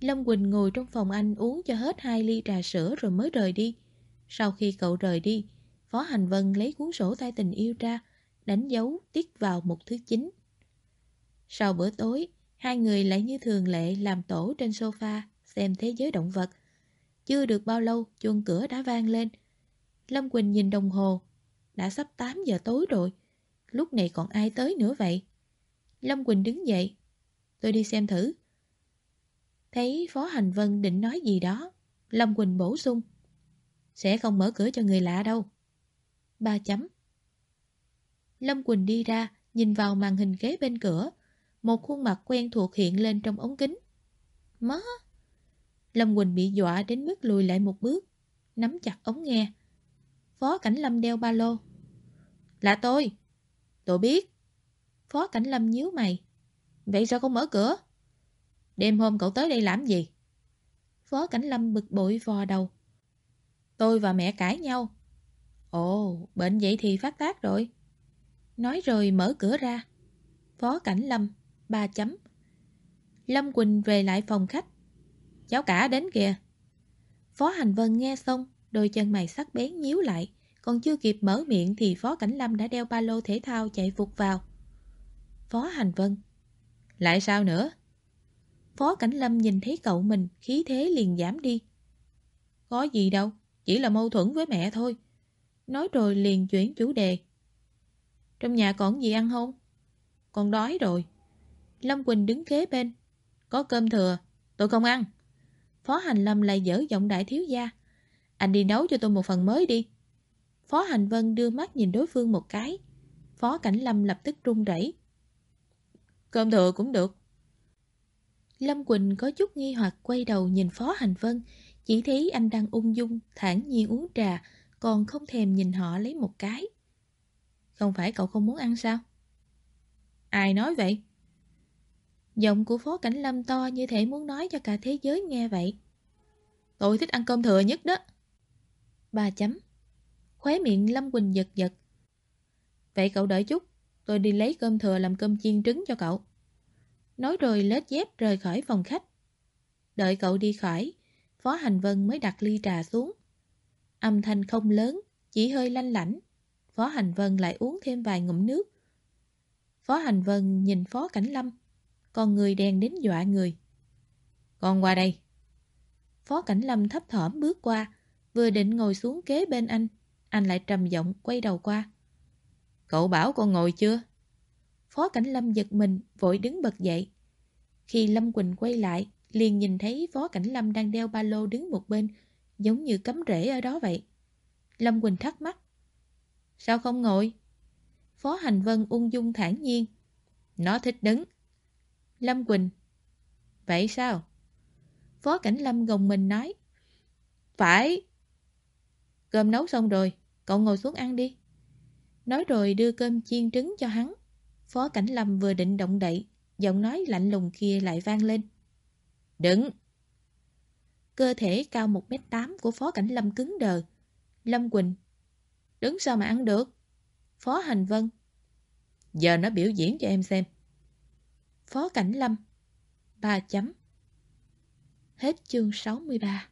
Speaker 2: Lâm Quỳnh ngồi trong phòng anh uống cho hết hai ly trà sữa rồi mới rời đi. Sau khi cậu rời đi, Phó Hành Vân lấy cuốn sổ tay tình yêu ra, đánh dấu tiết vào một thứ chính. Sau bữa tối, hai người lại như thường lệ làm tổ trên sofa, xem thế giới động vật. Chưa được bao lâu, chuông cửa đã vang lên. Lâm Quỳnh nhìn đồng hồ, đã sắp 8 giờ tối rồi. Lúc này còn ai tới nữa vậy? Lâm Quỳnh đứng dậy. Tôi đi xem thử. Thấy Phó Hành Vân định nói gì đó. Lâm Quỳnh bổ sung. Sẽ không mở cửa cho người lạ đâu. Ba chấm. Lâm Quỳnh đi ra, nhìn vào màn hình kế bên cửa. Một khuôn mặt quen thuộc hiện lên trong ống kính. Mớ! Lâm Quỳnh bị dọa đến mức lùi lại một bước, nắm chặt ống nghe. Phó Cảnh Lâm đeo ba lô. Là tôi! Tôi biết. Phó Cảnh Lâm nhíu mày. Vậy sao không mở cửa? Đêm hôm cậu tới đây làm gì? Phó Cảnh Lâm bực bội vò đầu. Tôi và mẹ cãi nhau. Ồ, bệnh vậy thì phát tác rồi. Nói rồi mở cửa ra. Phó Cảnh Lâm, ba chấm. Lâm Quỳnh về lại phòng khách. Cháu cả đến kìa. Phó Hành Vân nghe xong, đôi chân mày sắc bén nhíu lại. Còn chưa kịp mở miệng thì Phó Cảnh Lâm đã đeo ba lô thể thao chạy vụt vào. Phó Hành Vân. Lại sao nữa? Phó Cảnh Lâm nhìn thấy cậu mình, khí thế liền giảm đi. Có gì đâu, chỉ là mâu thuẫn với mẹ thôi. Nói rồi liền chuyển chủ đề. Trong nhà còn gì ăn không? Con đói rồi. Lâm Quỳnh đứng kế bên. Có cơm thừa, tôi không ăn. Phó Hành Lâm lại dở giọng đại thiếu gia. Anh đi nấu cho tôi một phần mới đi. Phó Hành Vân đưa mắt nhìn đối phương một cái. Phó Cảnh Lâm lập tức run rẩy. Cơm thừa cũng được. Lâm Quỳnh có chút nghi hoặc quay đầu nhìn Phó Hành Vân, chỉ thấy anh đang ung dung, thản nhiên uống trà, còn không thèm nhìn họ lấy một cái. Không phải cậu không muốn ăn sao? Ai nói vậy? Giọng của Phó Cảnh Lâm to như thể muốn nói cho cả thế giới nghe vậy. Tôi thích ăn cơm thừa nhất đó. Ba chấm. Khóe miệng Lâm Quỳnh giật giật. Vậy cậu đợi chút, tôi đi lấy cơm thừa làm cơm chiên trứng cho cậu. Nói rồi lết dép rời khỏi phòng khách. Đợi cậu đi khỏi, Phó Hành Vân mới đặt ly trà xuống. Âm thanh không lớn, chỉ hơi lanh lảnh. Phó Hành Vân lại uống thêm vài ngụm nước. Phó Hành Vân nhìn Phó Cảnh Lâm, con người đèn đến dọa người. Con qua đây. Phó Cảnh Lâm thấp thỏm bước qua,
Speaker 1: Vừa định ngồi xuống kế bên anh, anh lại trầm giọng quay đầu qua. Cậu bảo con ngồi chưa? Phó Cảnh Lâm giật mình, vội đứng bật dậy. Khi Lâm Quỳnh quay lại, liền nhìn thấy Phó Cảnh Lâm đang đeo ba lô đứng một bên, giống như cấm rễ ở đó vậy. Lâm Quỳnh thắc mắc. Sao không ngồi? Phó Hành Vân ung dung thản nhiên. Nó thích đứng. Lâm Quỳnh. Vậy sao? Phó Cảnh Lâm gồng mình nói. Phải. Cơm nấu xong rồi, cậu ngồi xuống ăn đi. Nói rồi đưa cơm chiên trứng cho hắn. Phó Cảnh Lâm vừa định động đậy, giọng nói lạnh lùng kia lại vang lên. Đứng! Cơ thể cao 1m8 của Phó Cảnh Lâm cứng đờ. Lâm Quỳnh. Đứng sao mà ăn được? Phó Hành Vân. Giờ nó biểu diễn cho em xem. Phó Cảnh Lâm. Ba chấm. Hết chương 63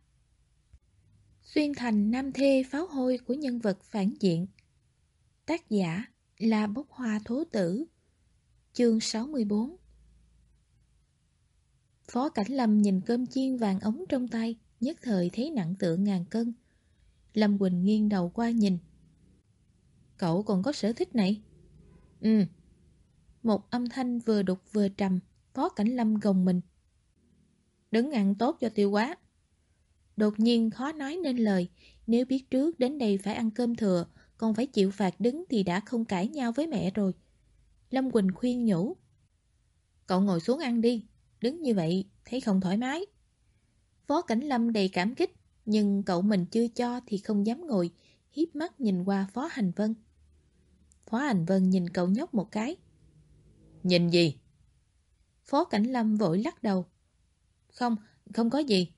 Speaker 1: Xuyên thành nam thê pháo hôi của nhân vật phản diện Tác giả là Bốc Hoa Thố Tử, Chương 64 Phó Cảnh Lâm nhìn cơm chiên vàng ống trong tay, Nhất thời thấy nặng tựa ngàn cân. Lâm Quỳnh nghiêng đầu qua nhìn. Cậu còn có sở thích này? Ừ. Một âm thanh vừa đục vừa trầm, Phó Cảnh Lâm gồng mình. Đứng ăn tốt cho tiêu quá. Đột nhiên khó nói nên lời, Nếu biết trước đến đây phải ăn cơm thừa con phải chịu phạt đứng thì đã không cãi nhau với mẹ rồi. Lâm Quỳnh khuyên nhủ. Cậu ngồi xuống ăn đi Đứng như vậy thấy không thoải mái. Phó Cảnh Lâm đầy cảm kích Nhưng cậu mình chưa cho thì không dám ngồi hiếp mắt nhìn qua Phó Hành Vân. Phó Hành Vân nhìn cậu nhóc một cái. Nhìn gì? Phó Cảnh Lâm vội lắc đầu. Không, không có gì.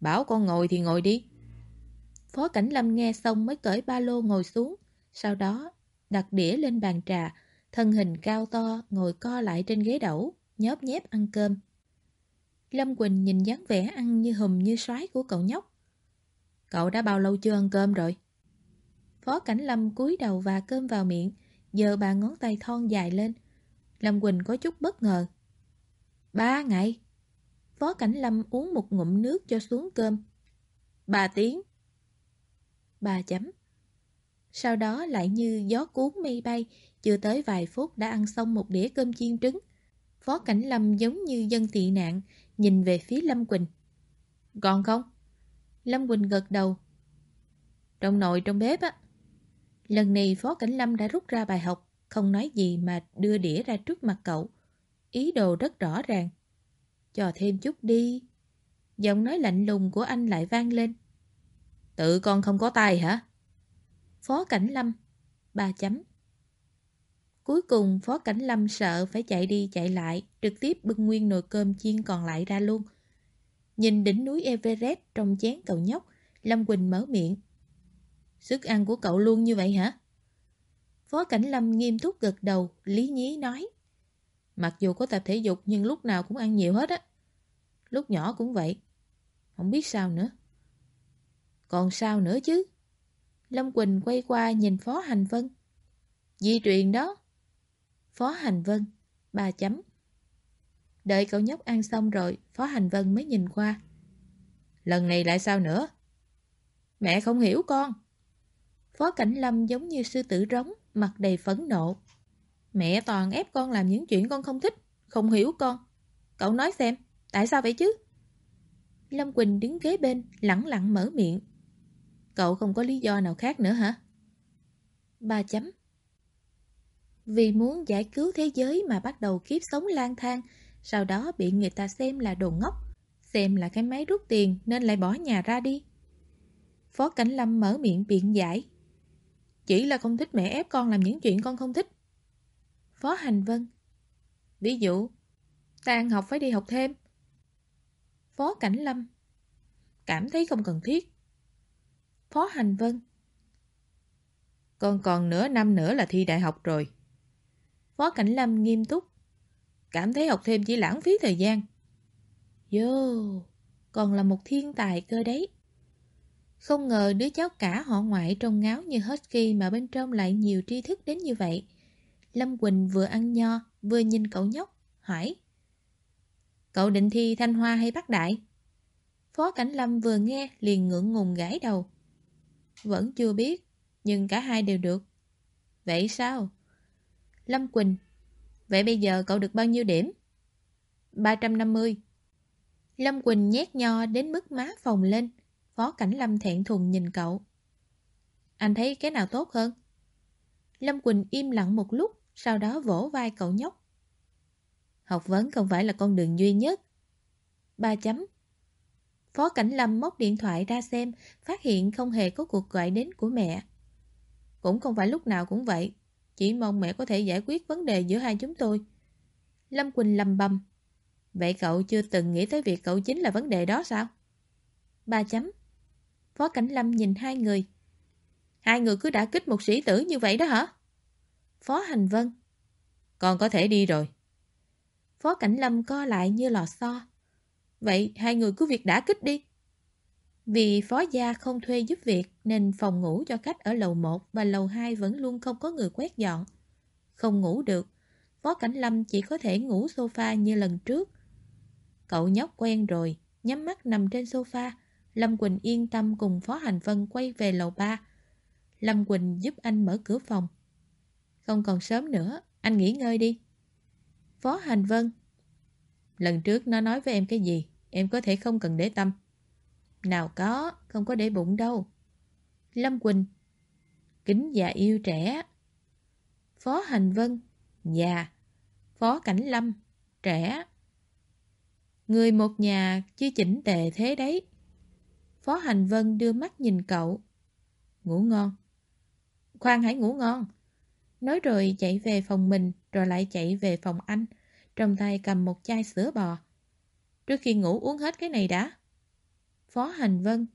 Speaker 1: Bảo con ngồi thì ngồi đi. Phó Cảnh Lâm nghe xong mới cởi ba lô ngồi xuống, sau đó đặt đĩa lên bàn trà, thân hình cao to ngồi co lại trên ghế đẩu, nhóp nhép ăn cơm. Lâm Quỳnh nhìn dáng vẻ ăn như hùm như xoái của cậu nhóc. Cậu đã bao lâu chưa ăn cơm rồi? Phó Cảnh Lâm cúi đầu và cơm vào miệng, giờ bà ngón tay thon dài lên. Lâm Quỳnh có chút bất ngờ. Ba ngày? Phó Cảnh Lâm uống một ngụm nước cho xuống cơm. Ba tiếng. Ba chấm. Sau đó lại như gió cuốn mây bay, chưa tới vài phút đã ăn xong một đĩa cơm chiên trứng. Phó Cảnh Lâm giống như dân tị nạn, nhìn về phía Lâm Quỳnh. Còn không? Lâm Quỳnh gật đầu. Trong nội trong bếp á. Lần này Phó Cảnh Lâm đã rút ra bài học, không nói gì mà đưa đĩa ra trước mặt cậu. Ý đồ rất rõ ràng. Cho thêm chút đi. Giọng nói lạnh lùng của anh lại vang lên. Tự con không có tay hả? Phó Cảnh Lâm. Ba chấm. Cuối cùng Phó Cảnh Lâm sợ phải chạy đi chạy lại, trực tiếp bưng nguyên nồi cơm chiên còn lại ra luôn. Nhìn đỉnh núi Everest trong chén cậu nhóc, Lâm Quỳnh mở miệng. Sức ăn của cậu luôn như vậy hả? Phó Cảnh Lâm nghiêm túc gật đầu, lý nhí nói. Mặc dù có tập thể dục nhưng lúc nào cũng ăn nhiều hết á. Lúc nhỏ cũng vậy. Không biết sao nữa. Còn sao nữa chứ? Lâm Quỳnh quay qua nhìn Phó Hành Vân. Di truyền đó. Phó Hành Vân, ba chấm. Đợi cậu nhóc ăn xong rồi, Phó Hành Vân mới nhìn qua. Lần này lại sao nữa? Mẹ không hiểu con. Phó Cảnh Lâm giống như sư tử rống, mặt đầy phẫn nộ. Mẹ toàn ép con làm những chuyện con không thích, không hiểu con. Cậu nói xem, tại sao vậy chứ? Lâm Quỳnh đứng kế bên, lặng lặng mở miệng. Cậu không có lý do nào khác nữa hả? Ba chấm. Vì muốn giải cứu thế giới mà bắt đầu kiếp sống lang thang, sau đó bị người ta xem là đồ ngốc, xem là cái máy rút tiền nên lại bỏ nhà ra đi. Phó Cảnh Lâm mở miệng biện giải. Chỉ là không thích mẹ ép con làm những chuyện con không thích. Phó Hành Vân Ví dụ Tan học phải đi học thêm Phó Cảnh Lâm Cảm thấy không cần thiết Phó Hành Vân Con còn nửa năm nữa là thi đại học rồi Phó Cảnh Lâm nghiêm túc Cảm thấy học thêm chỉ lãng phí thời gian Vô Còn là một thiên tài cơ đấy Không ngờ đứa cháu cả họ ngoại trông ngáo như Husky mà bên trong lại nhiều tri thức đến như vậy Lâm Quỳnh vừa ăn nho, vừa nhìn cậu nhóc, hỏi. Cậu định thi Thanh Hoa hay Bắc Đại? Phó Cảnh Lâm vừa nghe liền ngượng ngùng gãi đầu. Vẫn chưa biết, nhưng cả hai đều được. Vậy sao? Lâm Quỳnh, vậy bây giờ cậu được bao nhiêu điểm? 350. Lâm Quỳnh nhét nho đến mức má phồng lên. Phó Cảnh Lâm thẹn thùng nhìn cậu. Anh thấy cái nào tốt hơn? Lâm Quỳnh im lặng một lúc, sau đó vỗ vai cậu nhóc. Học vấn không phải là con đường duy nhất. Ba chấm. Phó Cảnh Lâm móc điện thoại ra xem, phát hiện không hề có cuộc gọi đến của mẹ. Cũng không phải lúc nào cũng vậy, chỉ mong mẹ có thể giải quyết vấn đề giữa hai chúng tôi. Lâm Quỳnh lầm bầm. Vậy cậu chưa từng nghĩ tới việc cậu chính là vấn đề đó sao? Ba chấm. Phó Cảnh Lâm nhìn hai người. Hai người cứ đã kích một sĩ tử như vậy đó hả? Phó Hành Vân. Con có thể đi rồi. Phó Cảnh Lâm co lại như lò xo. Vậy hai người cứ việc đã kích đi. Vì phó gia không thuê giúp việc nên phòng ngủ cho khách ở lầu 1 và lầu 2 vẫn luôn không có người quét dọn. Không ngủ được, Phó Cảnh Lâm chỉ có thể ngủ sofa như lần trước. Cậu nhóc quen rồi, nhắm mắt nằm trên sofa. Lâm Quỳnh yên tâm cùng Phó Hành Vân quay về lầu 3. Lâm Quỳnh giúp anh mở cửa phòng. Không còn sớm nữa, anh nghỉ ngơi đi. Phó Hành Vân Lần trước nó nói với em cái gì, em có thể không cần để tâm. Nào có, không có để bụng đâu. Lâm Quỳnh Kính già yêu trẻ Phó Hành Vân Già Phó Cảnh Lâm Trẻ Người một nhà chưa chỉnh tề thế đấy. Phó Hành Vân đưa mắt nhìn cậu. Ngủ ngon. Khoan hãy ngủ ngon. Nói rồi chạy về phòng mình rồi lại chạy về phòng anh. Trong tay cầm một chai sữa bò. Trước khi ngủ uống hết cái này đã. Phó Hành Vân.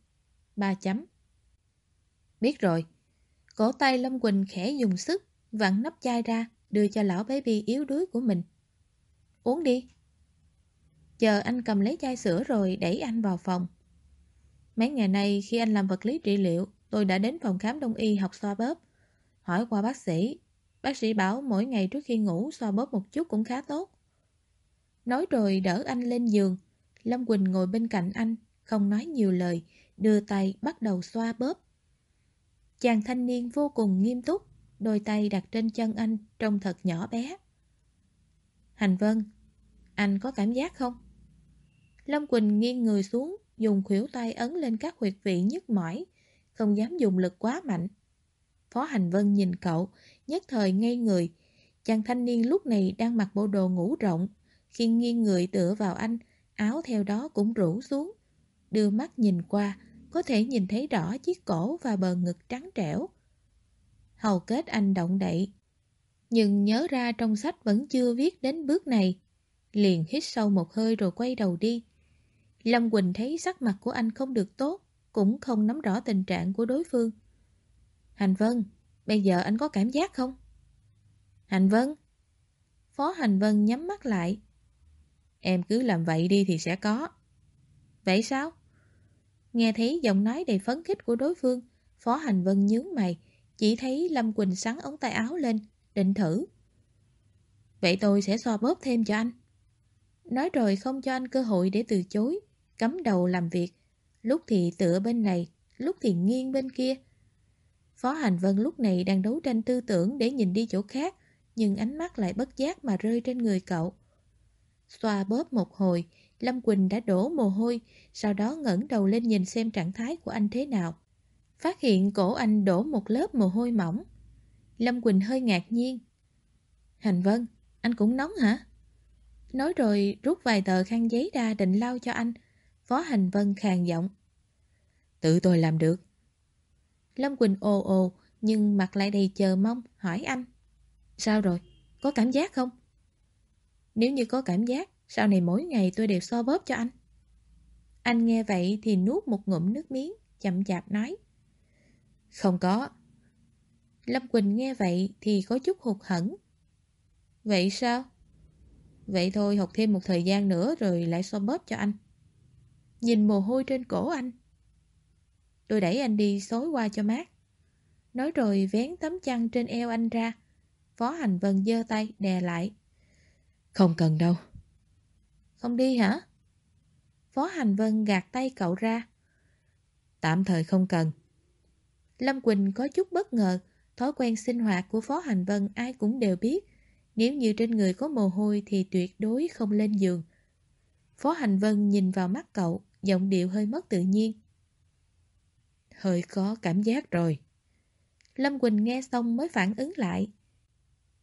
Speaker 1: Ba chấm. Biết rồi. Cổ tay Lâm Quỳnh khẽ dùng sức, vặn nắp chai ra, đưa cho lão baby yếu đuối của mình. Uống đi. Chờ anh cầm lấy chai sữa rồi đẩy anh vào phòng. Mấy ngày nay khi anh làm vật lý trị liệu, tôi đã đến phòng khám đông y học xoa bóp. Hỏi qua bác sĩ. Bác sĩ bảo mỗi ngày trước khi ngủ xoa bóp một chút cũng khá tốt. Nói rồi đỡ anh lên giường. Lâm Quỳnh ngồi bên cạnh anh, không nói nhiều lời, đưa tay bắt đầu xoa bóp. Chàng thanh niên vô cùng nghiêm túc, đôi tay đặt trên chân anh trông thật nhỏ bé. Hành Vân, anh có cảm giác không? Lâm Quỳnh nghiêng người xuống, dùng khuỷu tay ấn lên các huyệt vị nhức mỏi, không dám dùng lực quá mạnh. Phó Hành Vân nhìn cậu, nhất thời ngây người. Chàng thanh niên lúc này đang mặc bộ đồ ngủ rộng, khi nghiêng người tựa vào anh, áo theo đó cũng rủ xuống. Đưa mắt nhìn qua, có thể nhìn thấy rõ chiếc cổ và bờ ngực trắng trẻo. Hầu kết anh động đậy. Nhưng nhớ ra trong sách vẫn chưa viết đến bước này. Liền hít sâu một hơi rồi quay đầu đi. Lâm Quỳnh thấy sắc mặt của anh không được tốt, cũng không nắm rõ tình trạng của đối phương. Hành Vân, bây giờ anh có cảm giác không? Hành Vân Phó Hành Vân nhắm mắt lại. Em cứ làm vậy đi thì sẽ có. Vậy sao? Nghe thấy giọng nói đầy phấn khích của đối phương, Phó Hành Vân nhướng mày, chỉ thấy Lâm Quỳnh sắn ống tay áo lên, định thử. Vậy tôi sẽ xoa bóp thêm cho anh. Nói rồi không cho anh cơ hội để từ chối, cắm đầu làm việc. Lúc thì tựa bên này, lúc thì nghiêng bên kia. Phó Hành Vân lúc này đang đấu tranh tư tưởng để nhìn đi chỗ khác, nhưng ánh mắt lại bất giác mà rơi trên người cậu. Xoa bóp một hồi, Lâm Quỳnh đã đổ mồ hôi, sau đó ngẩng đầu lên nhìn xem trạng thái của anh thế nào. Phát hiện cổ anh đổ một lớp mồ hôi mỏng. Lâm Quỳnh hơi ngạc nhiên. Hành Vân, anh cũng nóng hả? Nói rồi rút vài tờ khăn giấy ra định lau cho anh. Phó Hành Vân khàn giọng. Tự tôi làm được. Lâm Quỳnh ồ ồ, nhưng mặt lại đầy chờ mong, hỏi anh. Sao rồi? Có cảm giác không? Nếu như có cảm giác, sau này mỗi ngày tôi đều so bóp cho anh. Anh nghe vậy thì nuốt một ngụm nước miếng, chậm chạp nói. Không có. Lâm Quỳnh nghe vậy thì có chút hụt hẫng. Vậy sao? Vậy thôi học thêm một thời gian nữa rồi lại so bóp cho anh. Nhìn mồ hôi trên cổ anh. Tôi đẩy anh đi xối qua cho mát. Nói rồi vén tấm chăn trên eo anh ra. Phó Hành Vân giơ tay đè lại. Không cần đâu. Không đi hả? Phó Hành Vân gạt tay cậu ra.
Speaker 2: Tạm thời không cần.
Speaker 1: Lâm Quỳnh có chút bất ngờ, thói quen sinh hoạt của Phó Hành Vân ai cũng đều biết. Nếu như trên người có mồ hôi thì tuyệt đối không lên giường. Phó Hành Vân nhìn vào mắt cậu, giọng điệu hơi mất tự nhiên.
Speaker 2: Hơi có cảm giác rồi.
Speaker 1: Lâm Quỳnh nghe xong mới phản ứng lại.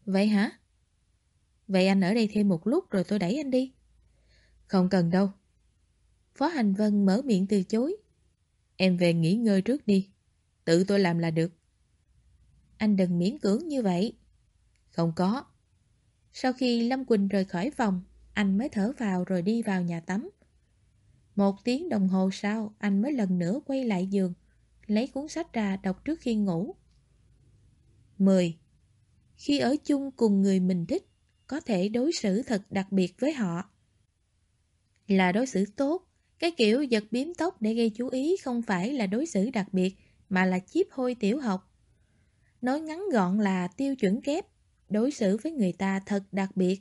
Speaker 2: Vậy hả? Vậy anh ở đây thêm một lúc rồi tôi đẩy anh đi. Không cần đâu.
Speaker 1: Phó Hành Vân mở miệng từ chối.
Speaker 2: Em về nghỉ ngơi trước đi. Tự tôi làm là được.
Speaker 1: Anh đừng miễn cưỡng như vậy.
Speaker 2: Không có.
Speaker 1: Sau khi Lâm Quỳnh rời khỏi phòng, anh mới thở vào rồi đi vào nhà tắm. Một tiếng đồng hồ sau, anh mới lần nữa quay lại giường, lấy cuốn sách ra đọc trước khi ngủ. 10. Khi ở chung cùng người mình thích, có thể đối xử thật đặc biệt với họ. Là đối xử tốt, cái kiểu giật biếm tóc để gây chú ý không phải là đối xử đặc biệt, mà là chiếp hôi tiểu học. Nói ngắn gọn là tiêu chuẩn kép, đối xử với người ta thật đặc biệt.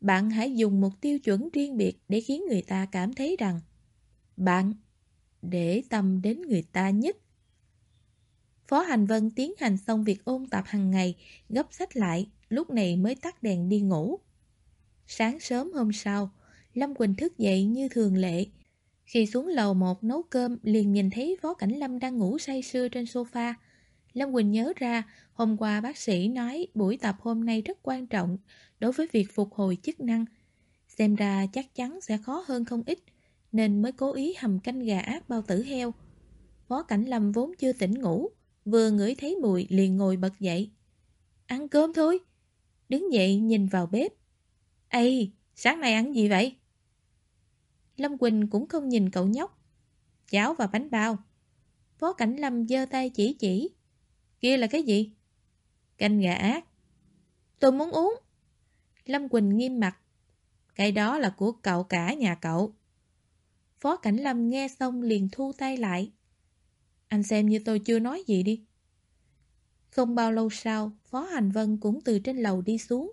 Speaker 1: Bạn hãy dùng một tiêu chuẩn riêng biệt để khiến người ta cảm thấy rằng bạn để tâm đến người ta nhất. Phó Hành Vân tiến hành xong việc ôn tập hàng ngày, gấp sách lại, lúc này mới tắt đèn đi ngủ. Sáng sớm hôm sau, Lâm Quỳnh thức dậy như thường lệ. Khi xuống lầu một nấu cơm, liền nhìn thấy Phó Cảnh Lâm đang ngủ say sưa trên sofa. Lâm Quỳnh nhớ ra, hôm qua bác sĩ nói buổi tập hôm nay rất quan trọng đối với việc phục hồi chức năng. Xem ra chắc chắn sẽ khó hơn không ít, nên mới cố ý hầm canh gà ác bao tử heo. Phó Cảnh Lâm vốn chưa tỉnh ngủ, vừa ngửi thấy mùi liền ngồi bật dậy. Ăn cơm thôi. Đứng dậy nhìn vào bếp. Ây, sáng nay ăn gì vậy? Lâm Quỳnh cũng không nhìn cậu nhóc. Cháo và bánh bao. Phó Cảnh Lâm giơ tay chỉ chỉ. Kia là cái gì? Canh gà ác. Tôi muốn uống. Lâm Quỳnh nghiêm mặt. Cái đó là của cậu cả nhà cậu. Phó Cảnh Lâm nghe xong liền thu tay lại. Anh xem như tôi chưa nói gì đi. Không bao lâu sau, Phó Hành Vân cũng từ trên lầu đi xuống.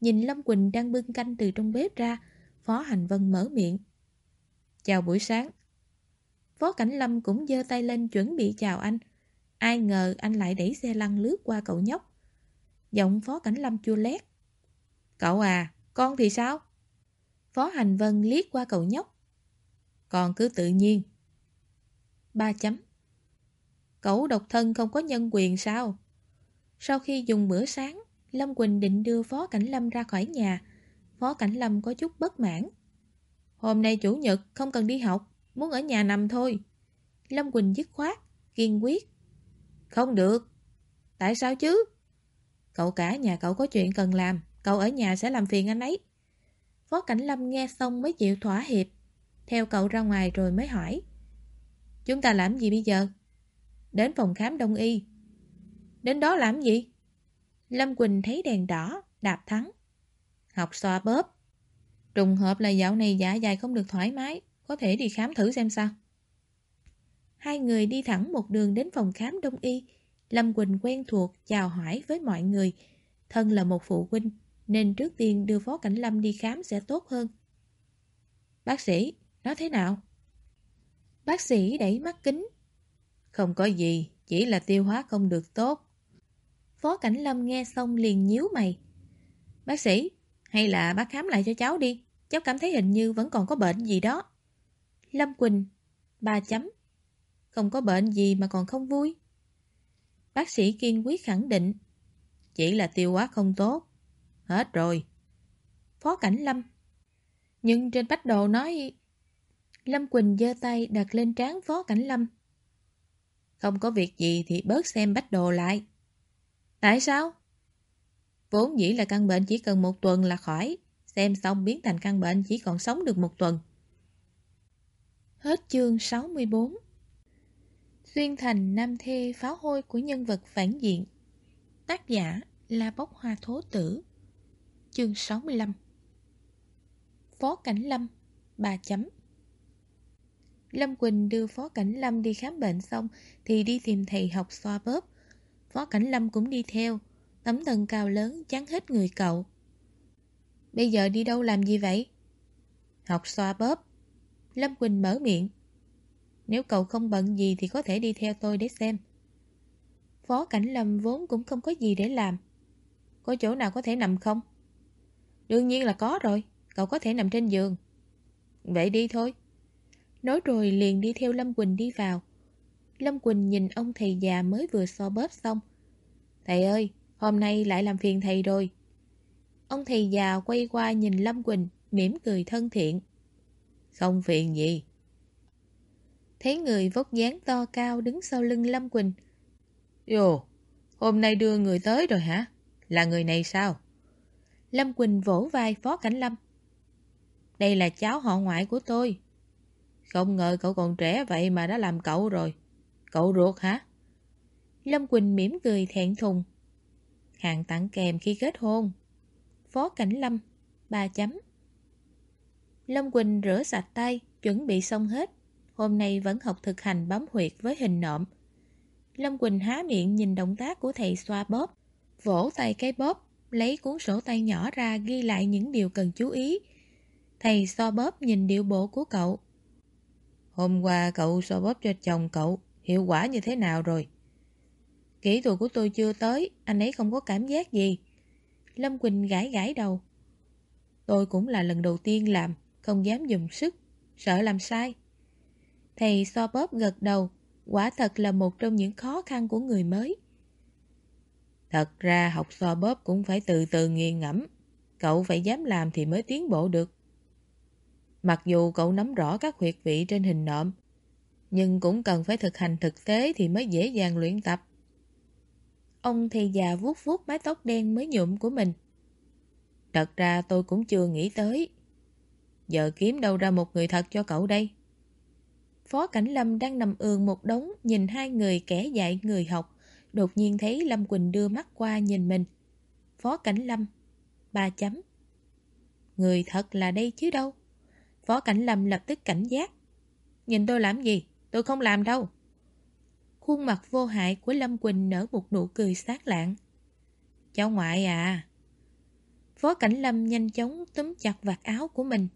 Speaker 1: Nhìn Lâm Quỳnh đang bưng canh từ trong bếp ra, Phó Hành Vân mở miệng. Chào buổi sáng. Phó Cảnh Lâm cũng giơ tay lên chuẩn bị chào anh. Ai ngờ anh lại đẩy xe lăn lướt qua cậu nhóc. Giọng Phó Cảnh Lâm chua lét. Cậu à, con thì sao? Phó Hành Vân liếc qua cậu nhóc. Còn cứ tự nhiên. Ba chấm. Cậu độc thân không có nhân quyền sao? Sau khi dùng bữa sáng, Lâm Quỳnh định đưa Phó Cảnh Lâm ra khỏi nhà. Phó Cảnh Lâm có chút bất mãn. Hôm nay chủ nhật không cần đi học, muốn ở nhà nằm thôi. Lâm Quỳnh dứt khoát, kiên quyết. Không được. Tại sao chứ? Cậu cả nhà cậu có chuyện cần làm, cậu ở nhà sẽ làm phiền anh ấy. Phó Cảnh Lâm nghe xong mới chịu thỏa hiệp. Theo cậu ra ngoài rồi mới hỏi. Chúng ta làm gì bây giờ? Đến phòng khám đông y. Đến đó làm gì? Lâm Quỳnh thấy đèn đỏ, đạp thắng. Học xoa bóp. Trùng hợp là dạo này dạ dày không được thoải mái, có thể đi khám thử xem sao. Hai người đi thẳng một đường đến phòng khám đông y. Lâm Quỳnh quen thuộc chào hỏi với mọi người. Thân là một phụ huynh, nên trước tiên đưa Phó Cảnh Lâm đi khám sẽ tốt hơn. Bác sĩ, nó thế nào? Bác sĩ đẩy mắt kính. Không có gì, chỉ là tiêu hóa không được tốt. Phó Cảnh Lâm nghe xong liền nhíu mày. Bác sĩ, hay là bác khám lại cho cháu đi. Cháu cảm thấy hình như vẫn còn có bệnh gì đó. Lâm Quỳnh, ba chấm. Không có bệnh gì mà còn không vui. Bác sĩ kiên quyết khẳng định. Chỉ là tiêu hóa không tốt. Hết rồi. Phó Cảnh Lâm. Nhưng trên bách đồ nói... Lâm Quỳnh giơ tay đặt lên trán Phó Cảnh Lâm. Không có việc gì thì bớt xem bách đồ lại. Tại sao? Vốn dĩ là căn bệnh chỉ cần một tuần là khỏi, xem xong biến thành căn bệnh chỉ còn sống được một tuần. Hết chương 64 Xuyên thành nam thê pháo hôi của nhân vật phản diện. Tác giả là bốc hoa thố tử. Chương 65 Phó Cảnh Lâm Bà chấm. Lâm Quỳnh đưa Phó Cảnh Lâm đi khám bệnh xong Thì đi tìm thầy học xoa bóp. Phó Cảnh Lâm cũng đi theo Tấm thân cao lớn chắn hết người cậu Bây giờ đi đâu làm gì vậy? Học xoa bóp Lâm Quỳnh mở miệng. Nếu cậu không bận gì thì có thể đi theo tôi để xem. Phó Cảnh Lâm vốn cũng không có gì để làm. Có chỗ nào có thể nằm không? Đương nhiên là có rồi, cậu có thể nằm trên giường. Vậy đi thôi. Nói rồi liền đi theo Lâm Quỳnh đi vào. Lâm Quỳnh nhìn ông thầy già mới vừa so bóp xong. Thầy ơi, hôm nay lại làm phiền thầy rồi. Ông thầy già quay qua nhìn Lâm Quỳnh, mỉm cười thân thiện. Không phiền gì. Thấy người vóc dáng to cao đứng sau lưng Lâm Quỳnh, ồ, hôm nay đưa người tới rồi hả? Là người này sao? Lâm Quỳnh vỗ vai Phó Cảnh Lâm. Đây là cháu họ ngoại của tôi. Không ngờ cậu còn trẻ vậy mà đã làm cậu rồi. Cậu ruột hả? Lâm Quỳnh mỉm cười thẹn thùng. Hàng tặng kèm khi kết hôn. Phó Cảnh Lâm, ba chấm. Lâm Quỳnh rửa sạch tay, chuẩn bị xong hết. Hôm nay vẫn học thực hành bấm huyệt với hình nộm. Lâm Quỳnh há miệng nhìn động tác của thầy xoa bóp, vỗ tay cái bóp, lấy cuốn sổ tay nhỏ ra ghi lại những điều cần chú ý. Thầy xoa bóp nhìn điệu bộ của cậu. Hôm qua cậu xoa bóp cho chồng cậu, hiệu quả như thế nào rồi? Kỹ thuật của tôi chưa tới, anh ấy không có cảm giác gì. Lâm Quỳnh gãi gãi đầu. Tôi cũng là lần đầu tiên làm, không dám dùng sức, sợ làm sai. Thầy so bóp gật đầu, quả thật là một trong những khó khăn của người mới. Thật ra học so bóp cũng phải từ từ nghiền ngẫm, cậu phải dám làm thì mới tiến bộ được. Mặc dù cậu nắm rõ các huyệt vị trên hình nộm, nhưng cũng cần phải thực hành thực tế thì mới dễ dàng luyện tập. Ông thầy già vuốt vuốt mái tóc đen mới nhuộm của mình. Thật ra tôi cũng chưa nghĩ tới. Giờ kiếm đâu ra một người thật cho cậu đây? Phó Cảnh Lâm đang nằm ườn một đống nhìn hai người kẻ dạy người học. Đột nhiên thấy Lâm Quỳnh đưa mắt qua nhìn mình. Phó Cảnh Lâm, ba chấm. Người thật là đây chứ đâu. Phó Cảnh Lâm lập tức cảnh giác. Nhìn tôi làm gì? Tôi không làm đâu. Khuôn mặt vô hại của Lâm Quỳnh nở một nụ cười sát lạng. Cháu ngoại à. Phó Cảnh Lâm nhanh chóng túm chặt vạt áo của mình.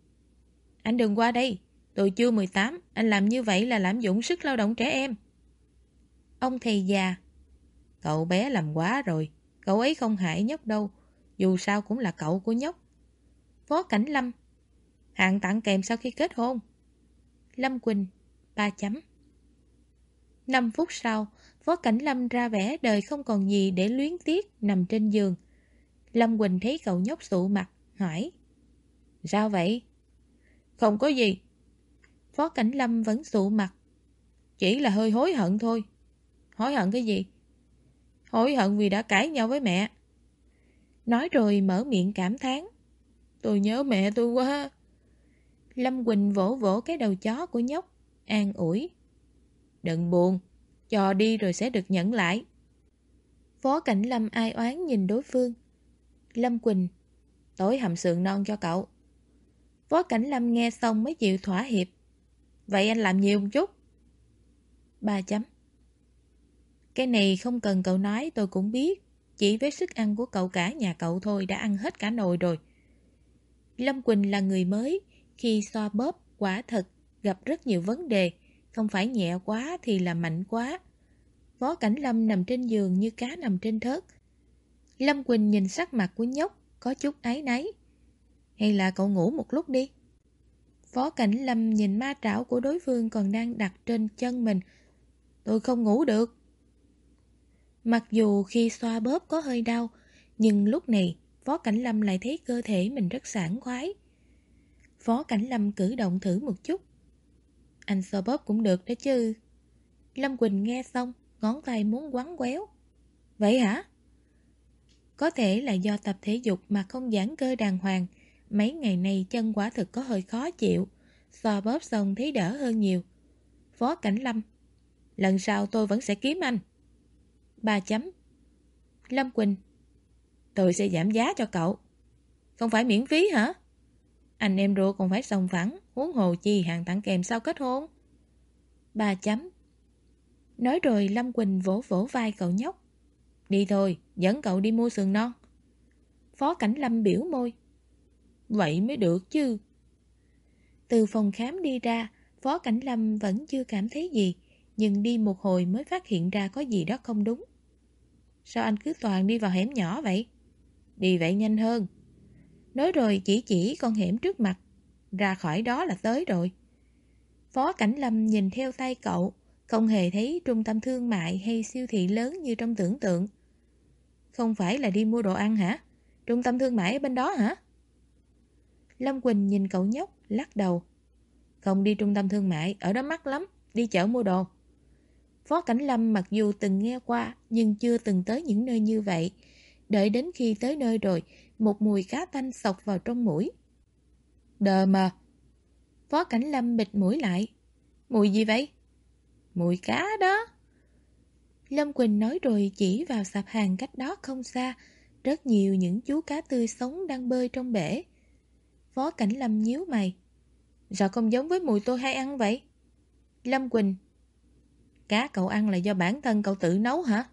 Speaker 1: Anh đừng qua đây. Tôi chưa 18, anh làm như vậy là lạm dụng sức lao động trẻ em. Ông thầy già. Cậu bé làm quá rồi. Cậu ấy không hại nhóc đâu. Dù sao cũng là cậu của nhóc. Phó Cảnh Lâm. hạng tặng kèm sau khi kết hôn. Lâm Quỳnh ba chấm. 5 phút sau, Phó Cảnh Lâm ra vẻ đời không còn gì để luyến tiếc nằm trên giường. Lâm Quỳnh thấy cậu nhóc sụ mặt, hỏi. Sao vậy? Không có gì. Phó Cảnh Lâm vẫn sụ mặt. Chỉ là hơi hối hận thôi. Hối hận cái gì? Hối hận vì đã cãi nhau với mẹ. Nói rồi mở miệng cảm thán. Tôi nhớ mẹ tôi quá. Lâm Quỳnh vỗ vỗ cái đầu chó của nhóc, an ủi. Đừng buồn, cho đi rồi sẽ được nhận lại. Phó Cảnh Lâm ai oán nhìn đối phương. Lâm Quỳnh, tối hầm sườn non cho cậu. Phó Cảnh Lâm nghe xong mới chịu thỏa hiệp. Vậy anh làm nhiều một chút. Ba chấm. Cái này không cần cậu nói tôi cũng biết. Chỉ với sức ăn của cậu cả nhà cậu thôi đã ăn hết cả nồi rồi. Lâm Quỳnh là người mới. Khi xoa bóp quả thật gặp rất nhiều vấn đề. Không phải nhẹ quá thì là mạnh quá. Phó Cảnh Lâm nằm trên giường như cá nằm trên thớt. Lâm Quỳnh nhìn sắc mặt của nhóc, có chút ái náy. Hay là cậu ngủ một lúc đi? Phó Cảnh Lâm nhìn ma trảo của đối phương còn đang đặt trên chân mình. Tôi không ngủ được. Mặc dù khi xoa bóp có hơi đau, nhưng lúc này Phó Cảnh Lâm lại thấy cơ thể mình rất sảng khoái. Phó Cảnh Lâm cử động thử một chút. Anh xoa bóp cũng được đó chứ. Lâm Quỳnh nghe xong, ngón tay muốn quắn quéo. Vậy hả? Có thể là do tập thể dục mà không giãn cơ đàng hoàng, mấy ngày nay chân quả thực có hơi khó chịu, xò bóp xong thấy đỡ hơn nhiều. Phó Cảnh Lâm Lần sau tôi vẫn sẽ kiếm anh. Ba chấm Lâm Quỳnh Tôi sẽ giảm giá cho cậu. Không phải miễn phí hả? Anh em ruột còn phải sòng phẳng, huống hồ chi hàng tặng kèm sau kết hôn. Ba chấm Nói rồi Lâm Quỳnh vỗ vỗ vai cậu nhóc. Đi thôi, dẫn cậu đi mua sườn non. Phó Cảnh Lâm biểu môi. Vậy mới được chứ. Từ phòng khám đi ra, Phó Cảnh Lâm vẫn chưa cảm thấy gì, nhưng đi một hồi mới phát hiện ra có gì đó không đúng. Sao anh cứ toàn đi vào hẻm nhỏ vậy? Đi vậy nhanh hơn. Nói rồi chỉ chỉ con hẻm trước mặt, ra khỏi đó là tới rồi. Phó Cảnh Lâm nhìn theo tay cậu, không hề thấy trung tâm thương mại hay siêu thị lớn như trong tưởng tượng. Không phải là đi mua đồ ăn hả? Trung tâm thương mại ở bên đó hả? Lâm Quỳnh nhìn cậu nhóc, lắc đầu. Không đi trung tâm thương mại, ở đó mắc lắm, đi chợ mua đồ. Phó Cảnh Lâm mặc dù từng nghe qua, nhưng chưa từng tới những nơi như vậy. Đợi đến khi tới nơi rồi, một mùi cá tanh sọc vào trong mũi. Đờ mà! Phó Cảnh Lâm bịt mũi lại. Mùi gì vậy? Mùi cá đó. Lâm Quỳnh nói rồi chỉ vào sạp hàng cách đó không xa, rất nhiều những chú cá tươi sống đang bơi trong bể. Phó Cảnh Lâm nhíu mày. Sao không giống với mùi tôi hay ăn vậy? Lâm Quỳnh Cá cậu ăn là do bản thân cậu tự nấu hả?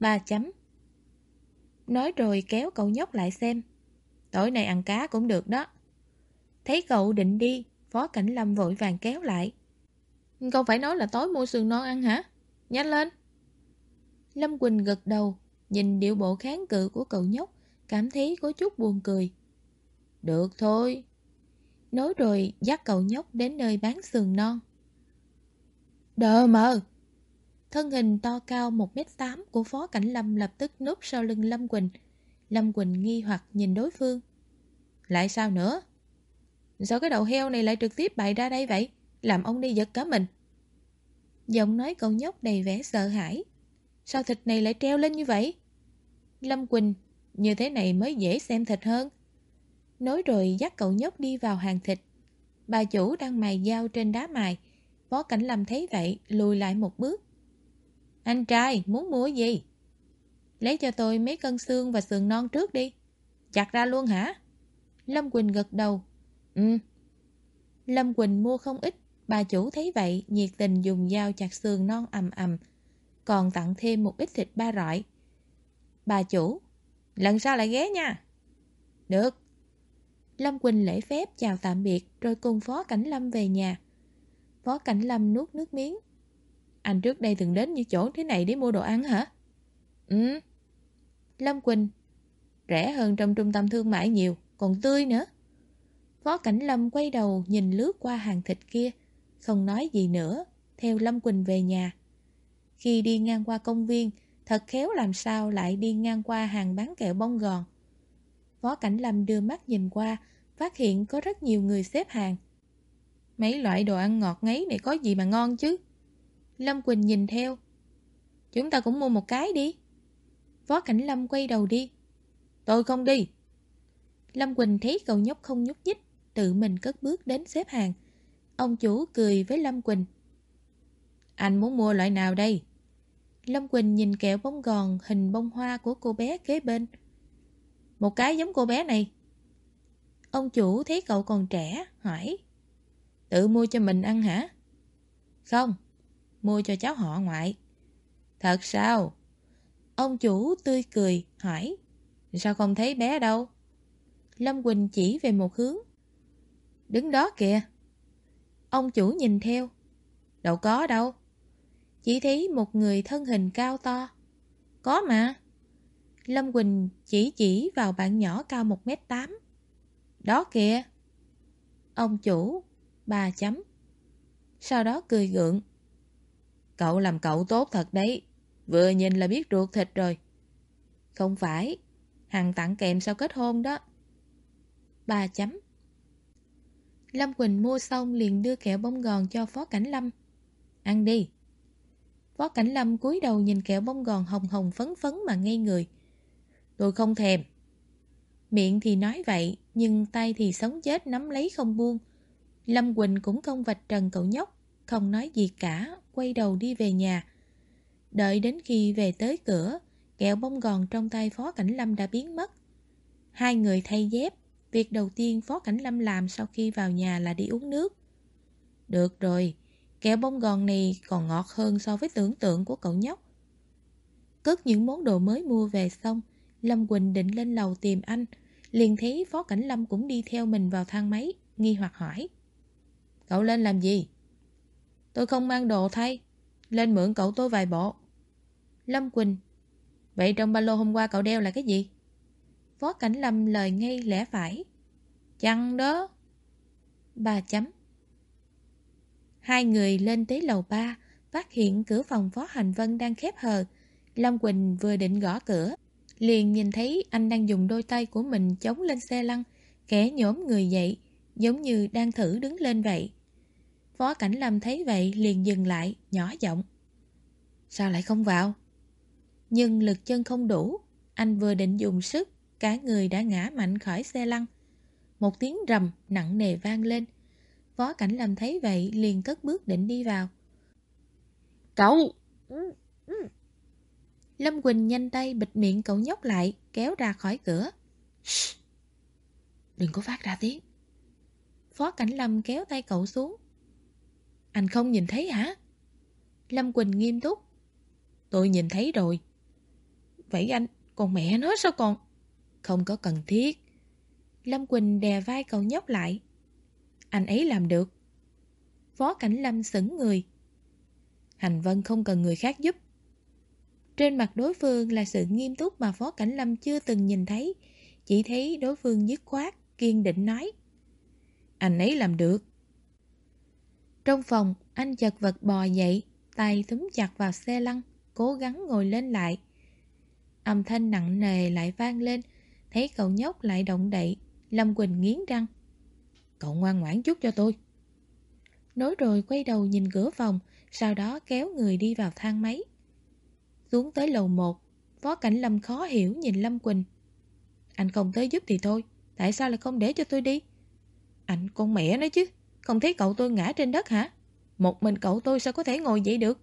Speaker 1: Ba chấm Nói rồi kéo cậu nhóc lại xem. Tối nay ăn cá cũng được đó. Thấy cậu định đi, Phó Cảnh Lâm vội vàng kéo lại. Không phải nói là tối mua sườn non ăn hả? Nhanh lên. Lâm Quỳnh gật đầu, Nhìn điệu bộ kháng cự của cậu nhóc, Cảm thấy có chút buồn cười. Được thôi. Nói rồi dắt cậu nhóc đến nơi bán sườn non. Đờ mờ! Thân hình to cao 1m8 của Phó Cảnh Lâm lập tức núp sau lưng Lâm Quỳnh. Lâm Quỳnh nghi hoặc nhìn đối phương. Lại sao nữa? Sao cái đầu heo này lại trực tiếp bày ra đây vậy? Làm ông đi giật cả mình. Giọng nói cậu nhóc đầy vẻ sợ hãi. Sao thịt này lại treo lên như vậy? Lâm Quỳnh, Như thế này mới dễ xem thịt hơn. Nói rồi dắt cậu nhóc đi vào hàng thịt. Bà chủ đang mài dao trên đá mài. Phó Cảnh Lâm thấy vậy, lùi lại một bước. Anh trai, muốn mua gì? Lấy cho tôi mấy cân xương và sườn non trước đi. Chặt ra luôn hả? Lâm Quỳnh gật đầu. Ừ. Lâm Quỳnh mua không ít. Bà chủ thấy vậy, nhiệt tình dùng dao chặt sườn non ầm ầm. Còn tặng thêm một ít thịt ba rọi. Bà chủ, Lần sau lại ghé nha. Được. Lâm Quỳnh lễ phép chào tạm biệt, Rồi cùng Phó Cảnh Lâm về nhà. Phó Cảnh Lâm nuốt nước miếng. Anh trước đây từng đến như chỗ thế này để mua đồ ăn hả? Ừ. Lâm Quỳnh. Rẻ hơn trong trung tâm thương mại nhiều, Còn tươi nữa. Phó Cảnh Lâm quay đầu nhìn lướt qua hàng thịt kia, Không nói gì nữa, Theo Lâm Quỳnh về nhà. Khi đi ngang qua công viên, Thật khéo làm sao lại đi ngang qua hàng bán kẹo bông gòn. Phó Cảnh Lâm đưa mắt nhìn qua, Phát hiện có rất nhiều người xếp hàng. Mấy loại đồ ăn ngọt ngấy này có gì mà ngon chứ? Lâm Quỳnh nhìn theo. Chúng ta cũng mua một cái đi. Phó Cảnh Lâm quay đầu đi. Tôi không đi. Lâm Quỳnh thấy cậu nhóc không nhúc nhích Tự mình cất bước đến xếp hàng. Ông chủ cười với Lâm Quỳnh. Anh muốn mua loại nào đây? Lâm Quỳnh nhìn kẹo bông gòn hình bông hoa của cô bé kế bên. Một cái giống cô bé này. Ông chủ thấy cậu còn trẻ Hỏi. Tự mua cho mình ăn hả? Không, mua cho cháu họ ngoại. Thật sao? Ông chủ tươi cười, hỏi. Sao không thấy bé đâu? Lâm Quỳnh chỉ về một hướng. Đứng đó kìa. Ông chủ nhìn theo. Đâu có đâu. Chỉ thấy một người thân hình cao to. Có mà. Lâm Quỳnh chỉ chỉ vào bạn nhỏ cao 1m8. Đó kìa. Ông chủ bà chấm. Sau đó cười gượng. Cậu làm cậu tốt thật đấy. Vừa nhìn là biết ruột thịt rồi. Không phải. Hằng tặng kèm sau kết hôn đó. ba chấm. Lâm Quỳnh mua xong liền đưa kẹo bông gòn cho Phó Cảnh Lâm. Ăn đi. Phó Cảnh Lâm cúi đầu nhìn kẹo bông gòn hồng hồng phấn phấn mà ngây người. Tôi không thèm. Miệng thì nói vậy, nhưng tay thì sống chết nắm lấy không buông. Lâm Quỳnh cũng không vạch trần cậu nhóc, không nói gì cả, quay đầu đi về nhà. Đợi đến khi về tới cửa, kẹo bông gòn trong tay Phó Cảnh Lâm đã biến mất. Hai người thay dép, việc đầu tiên Phó Cảnh Lâm làm sau khi vào nhà là đi uống nước. Được rồi, kẹo bông gòn này còn ngọt hơn so với tưởng tượng của cậu nhóc. Cất những món đồ mới mua về xong, Lâm Quỳnh định lên lầu tìm anh, liền thấy Phó Cảnh Lâm cũng đi theo mình vào thang máy nghi hoặc hỏi.
Speaker 2: Cậu lên làm gì? Tôi không mang đồ thay. Lên mượn cậu tôi vài bộ.
Speaker 1: Lâm Quỳnh.
Speaker 2: Vậy trong ba lô hôm qua cậu đeo là cái gì?
Speaker 1: Phó Cảnh Lâm lời ngay lẽ phải.
Speaker 2: Chăng đó.
Speaker 1: Ba chấm. Hai người lên tới lầu ba, phát hiện cửa phòng Phó Hành Vân đang khép hờ. Lâm Quỳnh vừa định gõ cửa, liền nhìn thấy anh đang dùng đôi tay của mình chống lên xe lăn, kẻ nhổm người dậy, giống như đang thử đứng lên vậy. Phó Cảnh Lâm thấy vậy liền dừng lại, nhỏ giọng.
Speaker 2: Sao lại không vào?
Speaker 1: Nhưng lực chân không đủ, anh vừa định dùng sức, cả người đã ngã mạnh khỏi xe lăn. Một tiếng rầm nặng nề vang lên. Phó Cảnh Lâm thấy vậy liền cất bước định đi vào.
Speaker 2: Cậu!
Speaker 1: Lâm Quỳnh nhanh tay bịt miệng cậu nhóc lại, kéo ra khỏi cửa.
Speaker 2: Đừng có phát ra tiếng.
Speaker 1: Phó Cảnh Lâm kéo tay cậu xuống.
Speaker 2: Anh không nhìn thấy hả?
Speaker 1: Lâm Quỳnh nghiêm túc.
Speaker 2: Tôi nhìn thấy rồi. Vậy anh, còn mẹ nó sao còn? Không có cần thiết.
Speaker 1: Lâm Quỳnh đè vai cậu nhóc lại.
Speaker 2: Anh ấy làm được.
Speaker 1: Phó Cảnh Lâm sững người.
Speaker 2: Hành Vân không cần người khác giúp.
Speaker 1: Trên mặt đối phương là sự nghiêm túc mà Phó Cảnh Lâm chưa từng nhìn thấy. Chỉ thấy đối phương dứt khoát, kiên định nói.
Speaker 2: Anh ấy làm được.
Speaker 1: Trong phòng, anh chật vật bò dậy, tay túm chặt vào xe lăn, cố gắng ngồi lên lại. Âm thanh nặng nề lại vang lên, thấy cậu nhóc lại động đậy, Lâm Quỳnh nghiến răng.
Speaker 2: Cậu ngoan ngoãn chút cho tôi.
Speaker 1: Nói rồi quay đầu nhìn cửa phòng, sau đó kéo người đi vào thang máy. Xuống tới lầu 1, Phó Cảnh Lâm khó hiểu nhìn Lâm Quỳnh.
Speaker 2: Anh không tới giúp thì thôi, tại sao lại không để cho tôi đi? Anh con mẹ nó chứ, không thấy cậu tôi ngã trên đất hả? Một mình cậu tôi sao có thể ngồi dậy được?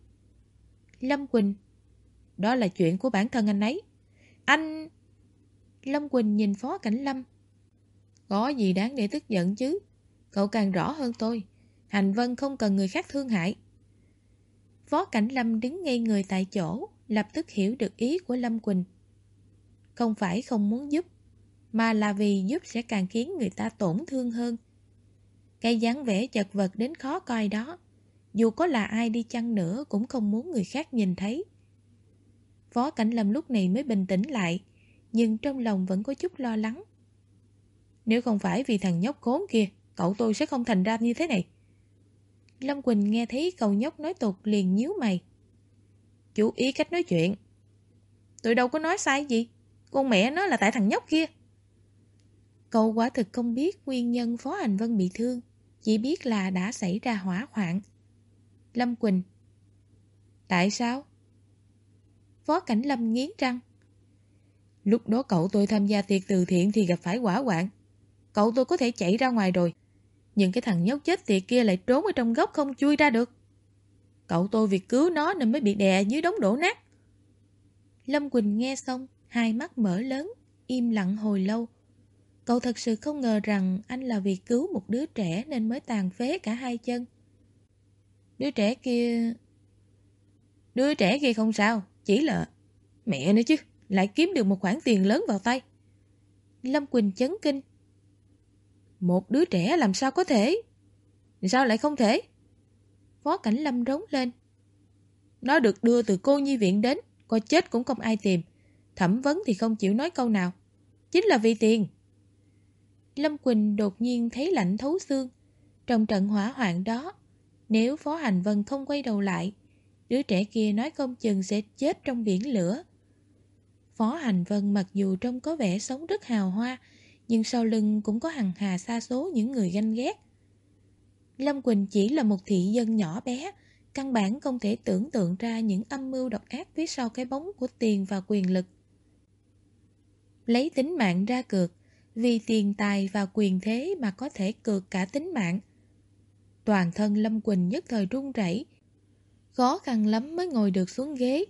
Speaker 1: Lâm Quỳnh
Speaker 2: Đó là chuyện của bản thân anh ấy. Anh...
Speaker 1: Lâm Quỳnh nhìn Phó Cảnh Lâm.
Speaker 2: Có gì đáng để tức giận chứ? Cậu càng rõ hơn tôi. Hành Vân không cần người khác thương hại.
Speaker 1: Phó Cảnh Lâm đứng ngay người tại chỗ, lập tức hiểu được ý của Lâm Quỳnh. Không phải không muốn giúp, mà là vì giúp sẽ càng khiến người ta tổn thương hơn. Cái dáng vẻ chật vật đến khó coi đó, dù có là ai đi chăng nữa cũng không muốn người khác nhìn thấy. Phó Cảnh Lâm lúc này mới bình tĩnh lại, nhưng trong lòng vẫn có chút lo lắng.
Speaker 2: Nếu không phải vì thằng nhóc khốn kia, cậu tôi sẽ không thành ra như thế này.
Speaker 1: Lâm Quỳnh nghe thấy cậu nhóc nói tục liền nhíu mày.
Speaker 2: Chú ý cách nói chuyện. Tôi đâu có nói sai gì. Con mẹ nó là tại thằng nhóc kia.
Speaker 1: Cậu quả thực không biết nguyên nhân Phó Hành Vân bị thương, chỉ biết là đã xảy ra hỏa hoạn. Lâm Quỳnh
Speaker 2: Tại sao?
Speaker 1: Phó Cảnh Lâm nghiến răng.
Speaker 2: Lúc đó cậu tôi tham gia tiệc từ thiện thì gặp phải hỏa hoạn. Cậu tôi có thể chạy ra ngoài rồi. Nhưng cái thằng nhóc chết tiệt kia lại trốn ở trong góc không chui ra được. Cậu tôi việc cứu nó nên mới bị đè dưới đống đổ nát.
Speaker 1: Lâm Quỳnh nghe xong, hai mắt mở lớn, im lặng hồi lâu. Cậu thật sự không ngờ rằng anh là vì cứu một đứa trẻ nên mới tàn phế cả hai chân.
Speaker 2: Đứa trẻ kia... Đứa trẻ kia không sao, chỉ là... Mẹ nữa chứ, lại kiếm được một khoản tiền lớn vào tay.
Speaker 1: Lâm Quỳnh chấn kinh.
Speaker 2: Một đứa trẻ làm sao có thể? Sao lại không thể?
Speaker 1: Phó Cảnh Lâm rống lên.
Speaker 2: Nó được đưa từ cô nhi viện đến, có chết cũng không ai tìm. Thẩm vấn thì không chịu nói câu nào. Chính là vì tiền.
Speaker 1: Lâm Quỳnh đột nhiên thấy lạnh thấu xương. Trong trận hỏa hoạn đó, nếu Phó Hành Vân không quay đầu lại, đứa trẻ kia nói không chừng sẽ chết trong biển lửa. Phó Hành Vân mặc dù trông có vẻ sống rất hào hoa, nhưng sau lưng cũng có hằng hà xa số những người ganh ghét. Lâm Quỳnh chỉ là một thị dân nhỏ bé, căn bản không thể tưởng tượng ra những âm mưu độc ác phía sau cái bóng của tiền và quyền lực. Lấy tính mạng ra cược, vì tiền tài và quyền thế mà có thể cược cả tính mạng. Toàn thân Lâm Quỳnh nhất thời run rẩy, khó khăn lắm mới ngồi được xuống ghế.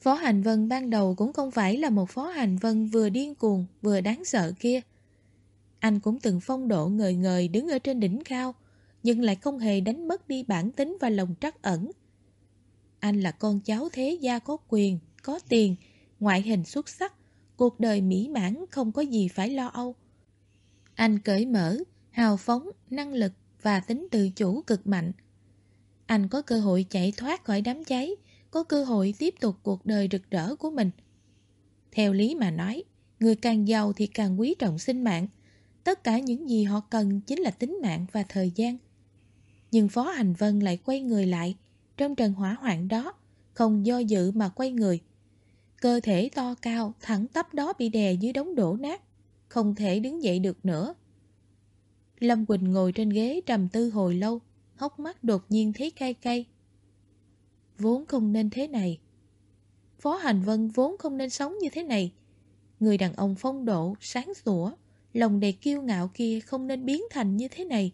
Speaker 1: Phó Hành Vân ban đầu cũng không phải là một Phó Hành Vân vừa điên cuồng vừa đáng sợ kia. Anh cũng từng phong độ ngời ngời đứng ở trên đỉnh cao, nhưng lại không hề đánh mất đi bản tính và lòng trắc ẩn. Anh là con cháu thế gia có quyền, có tiền, ngoại hình xuất sắc, cuộc đời mỹ mãn không có gì phải lo âu. Anh cởi mở, hào phóng, năng lực và tính tự chủ cực mạnh. Anh có cơ hội chạy thoát khỏi đám cháy, có cơ hội tiếp tục cuộc đời rực rỡ của mình. Theo lý mà nói, người càng giàu thì càng quý trọng sinh mạng. Tất cả những gì họ cần chính là tính mạng và thời gian. Nhưng Phó Hành Vân lại quay người lại, trong trần hỏa hoạn đó, không do dự mà quay người. Cơ thể to cao, thẳng tắp đó bị đè dưới đống đổ nát, không thể đứng dậy được nữa. Lâm Quỳnh ngồi trên ghế trầm tư hồi lâu, hốc mắt đột nhiên thấy cay cay. Vốn không nên thế này. Phó Hành Vân vốn không nên sống như thế này. Người đàn ông phong độ, sáng sủa, lòng đầy kiêu ngạo kia không nên biến thành như thế này.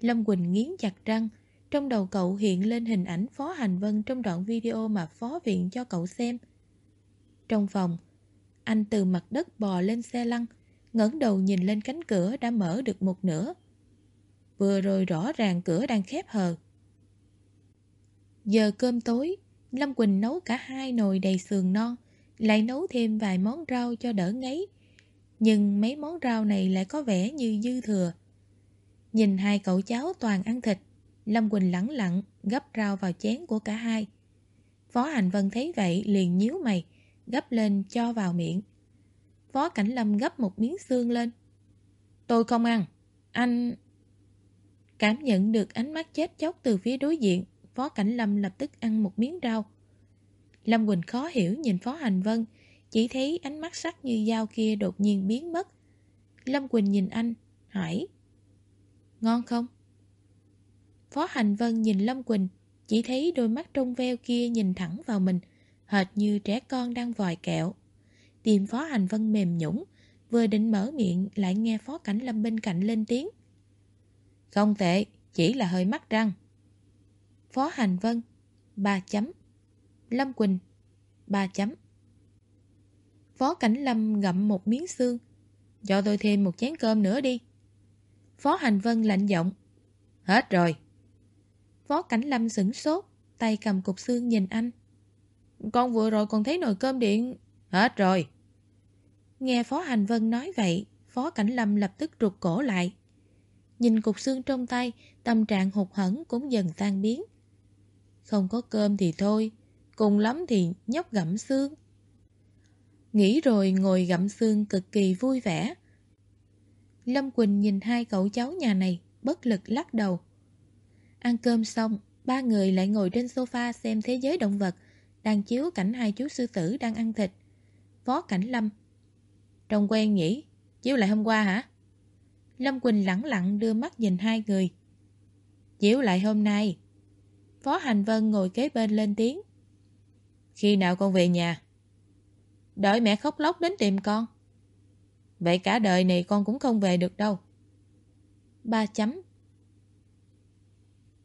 Speaker 1: Lâm Quỳnh nghiến chặt răng, trong đầu cậu hiện lên hình ảnh Phó Hành Vân trong đoạn video mà Phó Viện cho cậu xem. Trong phòng, anh từ mặt đất bò lên xe lăn, ngẩng đầu nhìn lên cánh cửa đã mở được một nửa. Vừa rồi rõ ràng cửa đang khép hờ. Giờ cơm tối, Lâm Quỳnh nấu cả hai nồi đầy sườn non, lại nấu thêm vài món rau cho đỡ ngấy. Nhưng mấy món rau này lại có vẻ như dư thừa. Nhìn hai cậu cháu toàn ăn thịt, Lâm Quỳnh lẳng lặng gấp rau vào chén của cả hai. Phó Hành Vân thấy vậy liền nhíu mày, gấp lên cho vào miệng. Phó Cảnh Lâm gấp một miếng xương lên. Tôi không ăn, anh... Cảm nhận được ánh mắt chết chóc từ phía đối diện, Phó Cảnh Lâm lập tức ăn một miếng rau. Lâm Quỳnh khó hiểu nhìn Phó Hành Vân, chỉ thấy ánh mắt sắc như dao kia đột nhiên biến mất. Lâm Quỳnh nhìn anh, hỏi Ngon không? Phó Hành Vân nhìn Lâm Quỳnh, chỉ thấy đôi mắt trong veo kia nhìn thẳng vào mình, hệt như trẻ con đang vòi kẹo. Tìm Phó Hành Vân mềm nhũng, vừa định mở miệng lại nghe Phó Cảnh Lâm bên cạnh lên tiếng. Không tệ, chỉ là hơi mắc răng. Phó Hành Vân, ba chấm. Lâm Quỳnh, ba chấm. Phó Cảnh Lâm gặm một miếng xương. Cho tôi thêm một chén cơm nữa đi. Phó Hành Vân lạnh giọng. Hết rồi. Phó Cảnh Lâm sửng sốt, tay cầm cục xương nhìn anh. Con vừa rồi còn thấy nồi cơm điện. Hết rồi. Nghe Phó Hành Vân nói vậy, Phó Cảnh Lâm lập tức rụt cổ lại. Nhìn cục xương trong tay, tâm trạng hụt hẫng cũng dần tan biến. Không có cơm thì thôi, cùng lắm thì nhóc gặm xương. Nghĩ rồi ngồi gặm xương cực kỳ vui vẻ. Lâm Quỳnh nhìn hai cậu cháu nhà này, bất lực lắc đầu. Ăn cơm xong, ba người lại ngồi trên sofa xem thế giới động vật, đang chiếu cảnh hai chú sư tử đang ăn thịt. Phó Cảnh Lâm Trông quen nhỉ? Chiếu lại hôm qua hả? Lâm Quỳnh lẳng lặng đưa mắt nhìn hai người. Chiếu lại hôm nay. Phó Hành Vân ngồi kế bên lên tiếng. Khi nào con về nhà? Đợi mẹ khóc lóc đến tìm con. Vậy cả đời này con cũng không về được đâu. Ba chấm.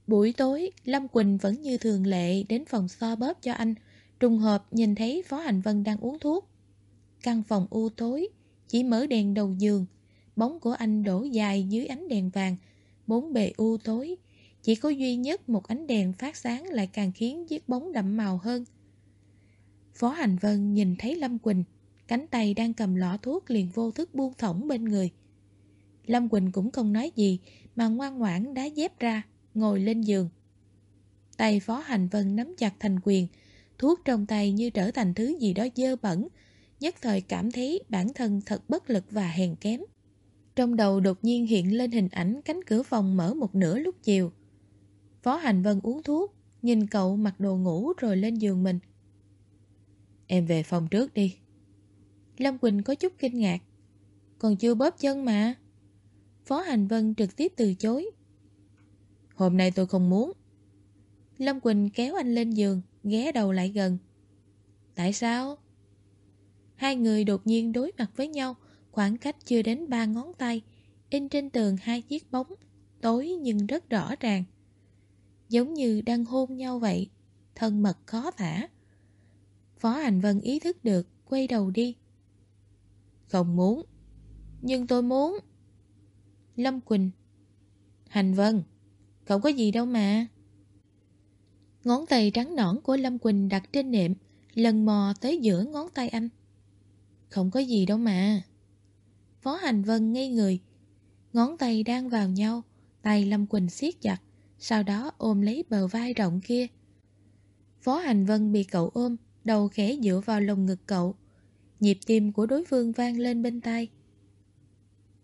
Speaker 1: Buổi tối, Lâm Quỳnh vẫn như thường lệ đến phòng so bóp cho anh, trùng hợp nhìn thấy Phó Hành Vân đang uống thuốc. Căn phòng u tối, chỉ mở đèn đầu giường, bóng của anh đổ dài dưới ánh đèn vàng, bốn bề u tối, chỉ có duy nhất một ánh đèn phát sáng lại càng khiến chiếc bóng đậm màu hơn. Phó Hành Vân nhìn thấy Lâm Quỳnh, cánh tay đang cầm lọ thuốc liền vô thức buông thõng bên người. Lâm Quỳnh cũng không nói gì mà ngoan ngoãn đá dép ra, ngồi lên giường. Tay Phó Hành Vân nắm chặt thành quyền, thuốc trong tay như trở thành thứ gì đó dơ bẩn, nhất thời cảm thấy bản thân thật bất lực và hèn kém. Trong đầu đột nhiên hiện lên hình ảnh cánh cửa phòng mở một nửa lúc chiều. Phó Hành Vân uống thuốc, nhìn cậu mặc đồ ngủ rồi lên giường mình. Em về phòng trước đi. Lâm Quỳnh có chút kinh ngạc. Còn chưa bóp chân mà. Phó Hành Vân trực tiếp từ chối. Hôm nay tôi không muốn. Lâm Quỳnh kéo anh lên giường, ghé đầu lại gần. Tại sao? Hai người đột nhiên đối mặt với nhau, khoảng cách chưa đến ba ngón tay, in trên tường hai chiếc bóng, tối nhưng rất rõ ràng. Giống như đang hôn nhau vậy, thân mật khó thả. Phó Hành Vân ý thức được, quay đầu đi. Không muốn, nhưng tôi muốn. Lâm Quỳnh Hành Vân, cậu có gì đâu mà. Ngón tay trắng nõn của Lâm Quỳnh đặt trên nệm, lần mò tới giữa ngón tay anh. Không có gì đâu mà. Phó Hành Vân ngây người. Ngón tay đang vào nhau, tay Lâm Quỳnh siết chặt, sau đó ôm lấy bờ vai rộng kia. Phó Hành Vân bị cậu ôm, đầu khẽ dựa vào lồng ngực cậu. Nhịp tim của đối phương vang lên bên tai.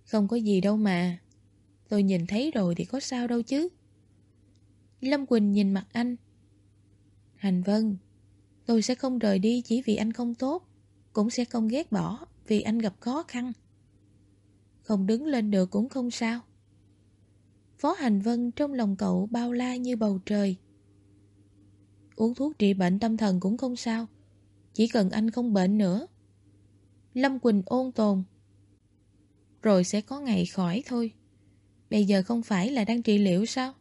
Speaker 1: Không có gì đâu mà. Tôi nhìn thấy rồi thì có sao đâu chứ. Lâm Quỳnh nhìn mặt anh. Hành Vân, tôi sẽ không rời đi chỉ vì anh không tốt, cũng sẽ không ghét bỏ vì anh gặp khó khăn. Không đứng lên được cũng không sao. Phó Hành Vân trong lòng cậu bao la như bầu trời. Uống thuốc trị bệnh tâm thần cũng không sao, chỉ cần anh không bệnh nữa. Lâm Quỳnh ôn tồn. Rồi sẽ có ngày khỏi thôi. Bây giờ không phải là đang trị liệu sao?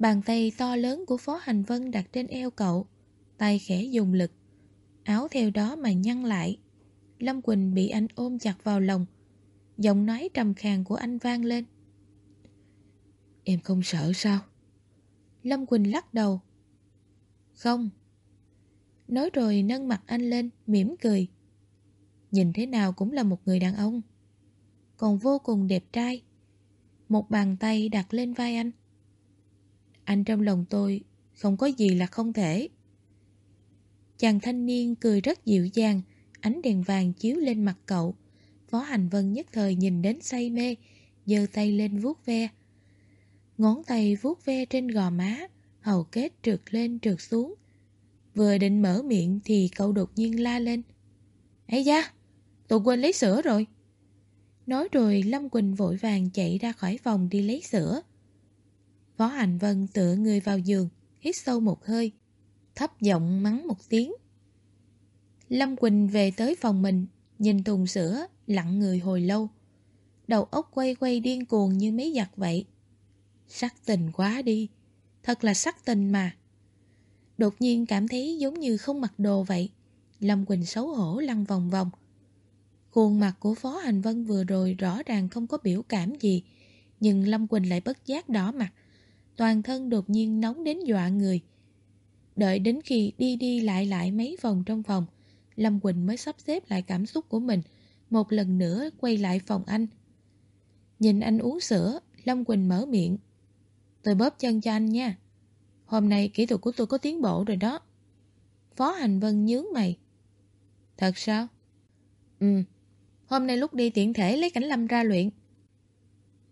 Speaker 1: Bàn tay to lớn của Phó Hành Vân đặt trên eo cậu, tay khẽ dùng lực. Áo theo đó mà nhăn lại. Lâm Quỳnh bị anh ôm chặt vào lòng. Giọng nói trầm khàn của anh vang lên. Em không sợ sao? Lâm Quỳnh lắc đầu. Không. Nói rồi nâng mặt anh lên, mỉm cười. Nhìn thế nào cũng là một người đàn ông. Còn vô cùng đẹp trai. Một bàn tay đặt lên vai anh. Anh trong lòng tôi không có gì là không thể. Chàng thanh niên cười rất dịu dàng, ánh đèn vàng chiếu lên mặt cậu. Phó Hành Vân nhất thời nhìn đến say mê, giơ tay lên vuốt ve. Ngón tay vuốt ve trên gò má, hầu kết trượt lên trượt xuống. Vừa định mở miệng thì cậu đột nhiên la lên. ấy da, tôi quên lấy sữa rồi. Nói rồi Lâm Quỳnh vội vàng chạy ra khỏi phòng đi lấy sữa. Phó Hành Vân tựa người vào giường, hít sâu một hơi, thấp giọng mắng một tiếng. Lâm Quỳnh về tới phòng mình, nhìn thùng sữa, lặng người hồi lâu. Đầu óc quay quay điên cuồng như mấy giặc vậy. Sắc tình quá đi, thật là sắc tình mà. Đột nhiên cảm thấy giống như không mặc đồ vậy. Lâm Quỳnh xấu hổ lăn vòng vòng. Khuôn mặt của Phó Hành Vân vừa rồi rõ ràng không có biểu cảm gì, nhưng Lâm Quỳnh lại bất giác đỏ mặt. Toàn thân đột nhiên nóng đến dọa người. Đợi đến khi đi đi lại lại mấy vòng trong phòng, Lâm Quỳnh mới sắp xếp lại cảm xúc của mình, một lần nữa quay lại phòng anh. Nhìn anh uống sữa, Lâm Quỳnh mở miệng. Tôi bóp chân cho anh nha. Hôm nay kỹ thuật của tôi có tiến bộ rồi đó. Phó Hành Vân nhướng mày. Thật sao? Ừ. Hôm nay lúc đi tiện thể lấy cảnh lâm ra luyện.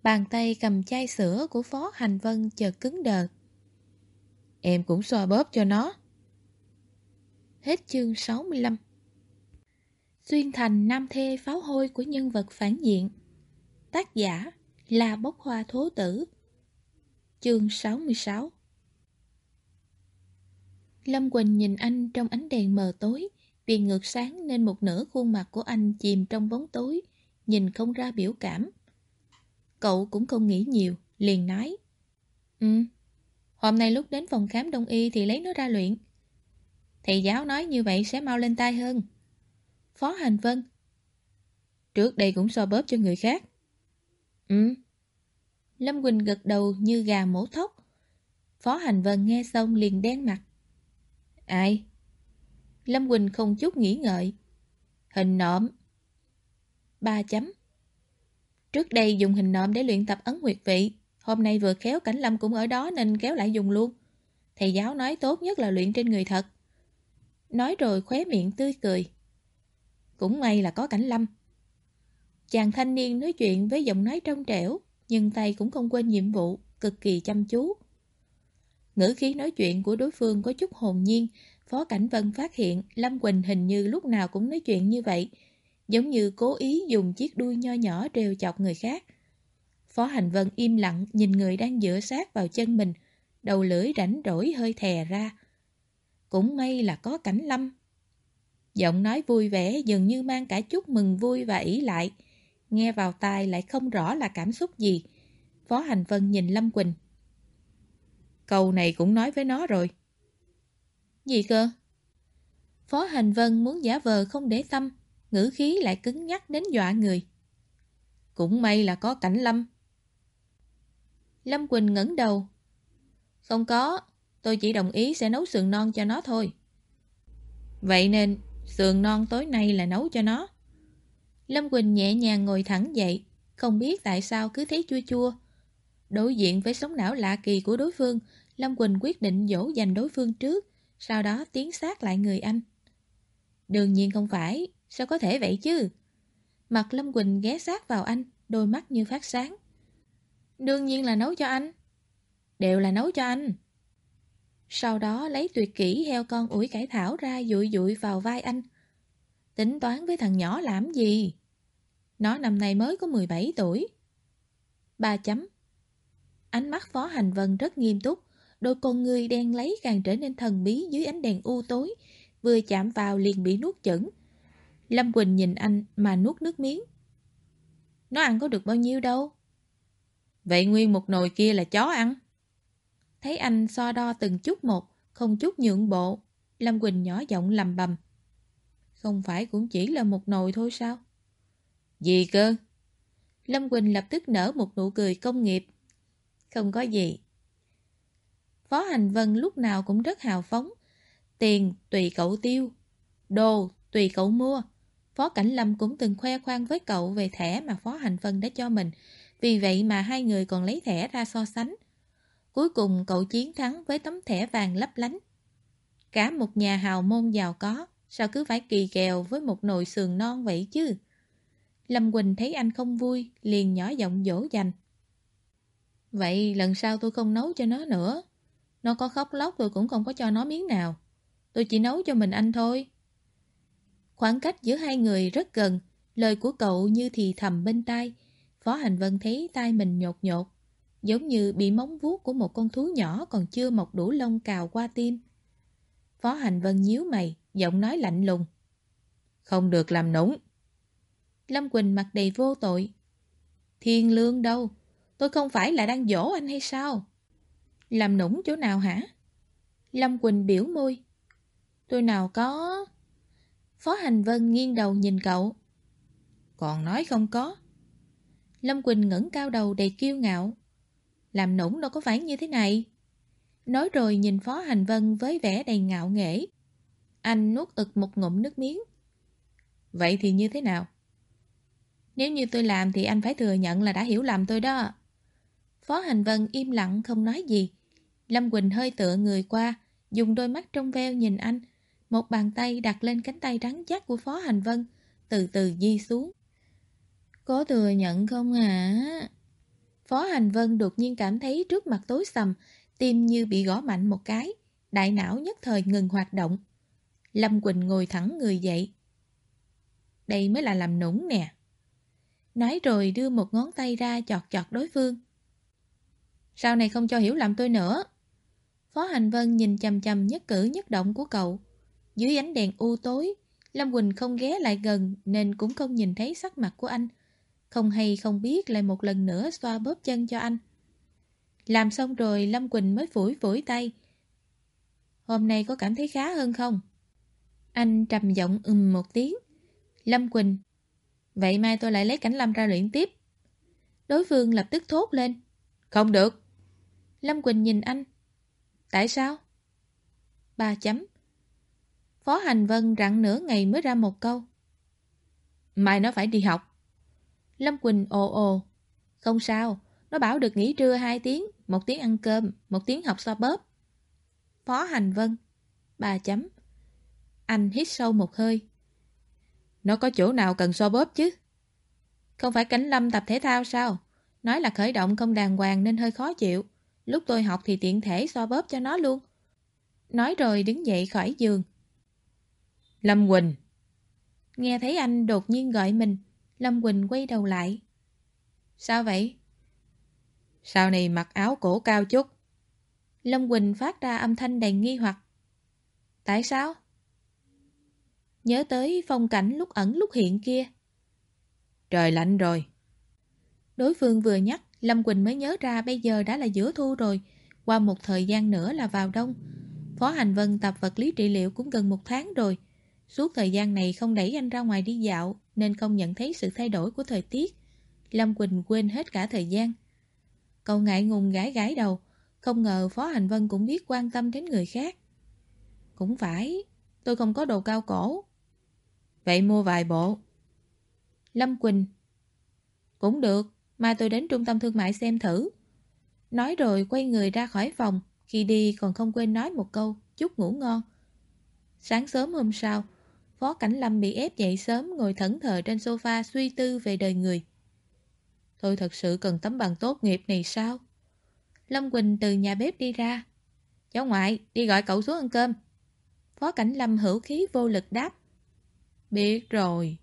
Speaker 1: Bàn tay cầm chai sữa của Phó Hành Vân chợt cứng đờ. Em cũng xoa bóp cho nó. Hết chương 65 Xuyên thành nam thê pháo hôi của nhân vật phản diện. Tác giả là bốc hoa thố tử. Chương 66 Lâm Quỳnh nhìn anh trong ánh đèn mờ tối, Vì ngược sáng nên một nửa khuôn mặt của anh chìm trong bóng tối, Nhìn không ra biểu cảm. Cậu cũng không nghĩ nhiều, Liền nói. Ừ Hôm nay lúc đến phòng khám đông y thì lấy nó ra luyện. Thầy giáo nói như vậy sẽ mau lên tay hơn. Phó Hành Vân. Trước đây cũng so bóp cho người khác. Ừ. Lâm Quỳnh gật đầu như gà mổ thóc. Phó Hành Vân nghe xong liền đen mặt. Ai? Lâm Quỳnh không chút nghĩ ngợi. Hình nộm Ba chấm. Trước đây dùng hình nộm để luyện tập ấn huyệt vị Hôm nay vừa khéo Cảnh Lâm cũng ở đó nên kéo lại dùng luôn Thầy giáo nói tốt nhất là luyện trên người thật Nói rồi khóe miệng tươi cười cũng may là có cảnh lâm. Chàng thanh niên nói chuyện với giọng nói trong trẻo, nhưng tay cũng không quên nhiệm vụ, cực kỳ chăm chú. Ngữ khí nói chuyện của đối phương có chút hồn nhiên, Phó Cảnh Vân phát hiện Lâm Quỳnh hình như lúc nào cũng nói chuyện như vậy, giống như cố ý dùng chiếc đuôi nho nhỏ trêu chọc người khác. Phó Hành Vân im lặng nhìn người đang dựa sát vào chân mình, đầu lưỡi rảnh rỗi hơi thè ra. Cũng may là có cảnh lâm, Giọng nói vui vẻ dường như mang cả chút mừng vui và ỷ lại. Nghe vào tai lại không rõ là cảm xúc gì. Phó Hành Vân nhìn Lâm Quỳnh. Câu này cũng nói với nó rồi. Gì cơ? Phó Hành Vân muốn giả vờ không để tâm, ngữ khí lại cứng nhắc đến dọa người. Cũng may là có cảnh Lâm. Lâm Quỳnh ngẩng đầu. Không có, tôi chỉ đồng ý sẽ nấu sườn non cho nó thôi. Vậy nên Sườn non tối nay là nấu cho nó. Lâm Quỳnh nhẹ nhàng ngồi thẳng dậy, Không biết tại sao cứ thấy chua chua. Đối diện với sống não lạ kỳ của đối phương, Lâm Quỳnh quyết định dỗ dành đối phương trước, sau đó tiến sát lại người anh. Đương nhiên không phải, sao có thể vậy chứ? Mặt Lâm Quỳnh ghé sát vào anh, đôi mắt như phát sáng. Đương nhiên là nấu cho anh. Đều là nấu cho anh. Sau đó lấy tuyệt kỹ heo con ủi cải thảo ra dụi dụi vào vai anh. Tính toán với thằng nhỏ làm gì? Nó năm nay mới có 17 tuổi. Ba chấm. Ánh mắt Phó Hành Vân rất nghiêm túc, đôi con người đen lấy càng trở nên thần bí dưới ánh đèn u tối, vừa chạm vào liền bị nuốt chửng. Lâm Quỳnh nhìn anh mà nuốt nước miếng. Nó ăn có được bao nhiêu đâu. Vậy nguyên một nồi kia là chó ăn. Thấy anh so đo từng chút một, không chút nhượng bộ. Lâm Quỳnh nhỏ giọng lầm bầm. Không phải cũng chỉ là một nồi thôi sao? Gì cơ? Lâm Quỳnh lập tức nở một nụ cười công nghiệp. Không có gì. Phó Hành Vân lúc nào cũng rất hào phóng. Tiền tùy cậu tiêu. Đồ tùy cậu mua. Phó Cảnh Lâm cũng từng khoe khoang với cậu về thẻ mà Phó Hành Vân đã cho mình. Vì vậy mà hai người còn lấy thẻ ra so sánh. Cuối cùng cậu chiến thắng với tấm thẻ vàng lấp lánh. Cả một nhà hào môn giàu có, sao cứ phải kỳ kèo với một nồi sườn non vậy chứ? Lâm Quỳnh thấy anh không vui, liền nhỏ giọng dỗ dành. Vậy lần sau tôi không nấu cho nó nữa. Nó có khóc lóc tôi cũng không có cho nó miếng nào. Tôi chỉ nấu cho mình anh thôi. Khoảng cách giữa hai người rất gần, lời của cậu như thì thầm bên tai. Phó Hành Vân thấy tai mình nhột nhột, giống như bị móng vuốt của một con thú nhỏ còn chưa mọc đủ lông cào qua tim. Phó Hành Vân nhíu mày, giọng nói lạnh lùng. Không được làm nũng. Lâm Quỳnh mặt đầy vô tội. Thiên lương đâu? Tôi không phải là đang dỗ anh hay sao? Làm nũng chỗ nào hả? Lâm Quỳnh biểu môi. Tôi nào có... Phó Hành Vân nghiêng đầu nhìn cậu. Còn nói không có. Lâm Quỳnh ngẩng cao đầu đầy kiêu ngạo. Làm nũng đâu có phải như thế này. Nói rồi nhìn Phó Hành Vân với vẻ đầy ngạo nghễ. Anh nuốt ực một ngụm nước miếng. Vậy thì như thế nào? Nếu như tôi làm thì anh phải thừa nhận là đã hiểu lầm tôi đó. Phó Hành Vân im lặng không nói gì. Lâm Quỳnh hơi tựa người qua, dùng đôi mắt trong veo nhìn anh. Một bàn tay đặt lên cánh tay rắn chắc của Phó Hành Vân, từ từ di xuống. Có thừa nhận không hả? Phó Hành Vân đột nhiên cảm thấy trước mặt tối sầm, tim như bị gõ mạnh một cái, đại não nhất thời ngừng hoạt động. Lâm Quỳnh ngồi thẳng người dậy. Đây mới là làm nũng nè. Nói rồi đưa một ngón tay ra chọt chọt đối phương. Sau này không cho hiểu lầm tôi nữa. Phó Hành Vân nhìn chầm chầm nhất cử nhất động của cậu. Dưới ánh đèn u tối, Lâm Quỳnh không ghé lại gần nên cũng không nhìn thấy sắc mặt của anh. Không hay không biết lại một lần nữa xoa bóp chân cho anh. Làm xong rồi Lâm Quỳnh mới phủi phủi tay. Hôm nay có cảm thấy khá hơn không? Anh trầm giọng ừm một tiếng. Lâm Quỳnh. Vậy mai tôi lại lấy cảnh Lâm ra luyện tiếp. Đối phương lập tức thốt lên. Không được. Lâm Quỳnh nhìn anh. Tại sao? Ba chấm. Phó Hành Vân rặn nửa ngày mới ra một câu. Mai nó phải đi học. Lâm Quỳnh ồ ồ. Không sao, nó bảo được nghỉ trưa 2 tiếng, một tiếng ăn cơm, một tiếng học so bóp. Phó Hành Vân. Ba chấm. Anh hít sâu một hơi. Nó có chỗ nào cần so bóp chứ? Không phải Cảnh Lâm tập thể thao sao? Nói là khởi động không đàng hoàng nên hơi khó chịu. Lúc tôi học thì tiện thể so bóp cho nó luôn. Nói rồi đứng dậy khỏi giường. Lâm Quỳnh. Nghe thấy anh đột nhiên gọi mình, Lâm Quỳnh quay đầu lại. Sao vậy? Sao này mặc áo cổ cao chút. Lâm Quỳnh phát ra âm thanh đầy nghi hoặc. Tại sao? Nhớ tới phong cảnh lúc ẩn lúc hiện kia. Trời lạnh rồi. Đối phương vừa nhắc, Lâm Quỳnh mới nhớ ra bây giờ đã là giữa thu rồi, qua một thời gian nữa là vào đông. Phó Hành Vân tập vật lý trị liệu cũng gần một tháng rồi. Suốt thời gian này không đẩy anh ra ngoài đi dạo nên không nhận thấy sự thay đổi của thời tiết. Lâm Quỳnh quên hết cả thời gian. Cậu ngại ngùng gái gái đầu, không ngờ Phó Hành Vân cũng biết quan tâm đến người khác. Cũng phải, tôi không có đồ cao cổ. Vậy mua vài bộ. Lâm Quỳnh
Speaker 2: Cũng được, mai tôi đến trung tâm thương mại xem thử. Nói rồi quay người ra khỏi phòng, khi đi còn không quên nói một câu, chúc ngủ ngon. Sáng sớm hôm sau, Phó Cảnh Lâm bị ép dậy sớm ngồi thẫn thờ trên sofa suy tư về đời người. Tôi thật sự cần tấm bằng tốt nghiệp này sao? Lâm Quỳnh từ nhà bếp đi ra. Cháu ngoại, đi gọi cậu xuống ăn cơm. Phó Cảnh Lâm hữu khí vô lực đáp. Biết rồi.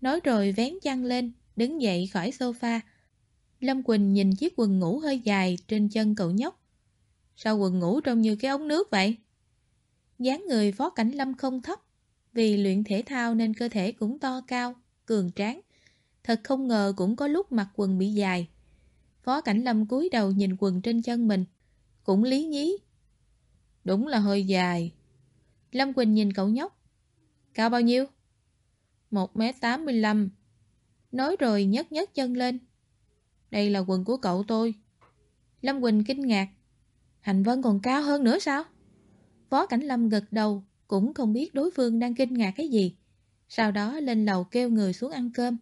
Speaker 2: Nói rồi vén chăn lên, đứng dậy khỏi sofa. Lâm Quỳnh nhìn chiếc quần ngủ hơi dài trên chân cậu nhóc. Sao quần ngủ trông như cái ống nước vậy? dáng người Phó Cảnh Lâm không thấp, vì luyện thể thao nên cơ thể cũng to cao, cường tráng. Thật không ngờ cũng có lúc mặc quần bị dài. Phó Cảnh Lâm cúi đầu nhìn quần trên chân mình, cũng lý nhí. Đúng là hơi dài. Lâm Quỳnh nhìn cậu nhóc. Cao bao nhiêu? 1m85. Nói rồi nhấc nhấc chân lên. Đây là quần của cậu tôi. Lâm Quỳnh kinh ngạc. Hành Vân còn cao hơn nữa sao? Phó Cảnh Lâm gật đầu, cũng không biết đối phương đang kinh ngạc cái gì. Sau đó lên lầu kêu người xuống ăn cơm.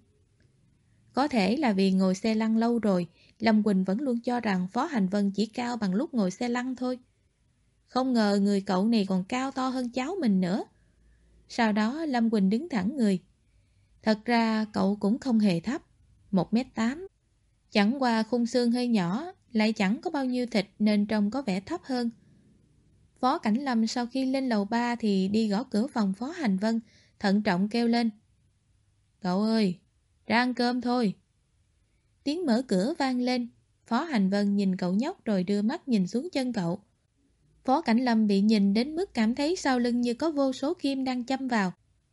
Speaker 2: Có thể là vì ngồi xe lăn lâu rồi, Lâm Quỳnh vẫn luôn cho rằng Phó Hành Vân chỉ cao bằng lúc ngồi xe lăn thôi. Không ngờ người cậu này còn cao to hơn cháu mình nữa. Sau đó Lâm Quỳnh đứng thẳng người. Thật ra cậu cũng không hề thấp, 1m8. Chẳng qua khung xương hơi nhỏ, lại chẳng có bao nhiêu thịt nên trông có vẻ thấp hơn. Phó Cảnh Lâm sau khi lên lầu 3 thì đi gõ cửa phòng Phó Hành Vân, thận trọng kêu lên. Cậu ơi, ra ăn cơm thôi. Tiếng mở cửa vang lên, Phó Hành Vân nhìn cậu nhóc rồi đưa mắt nhìn xuống chân cậu. Phó Cảnh Lâm bị nhìn đến mức cảm thấy sau lưng như có vô số kim đang châm vào.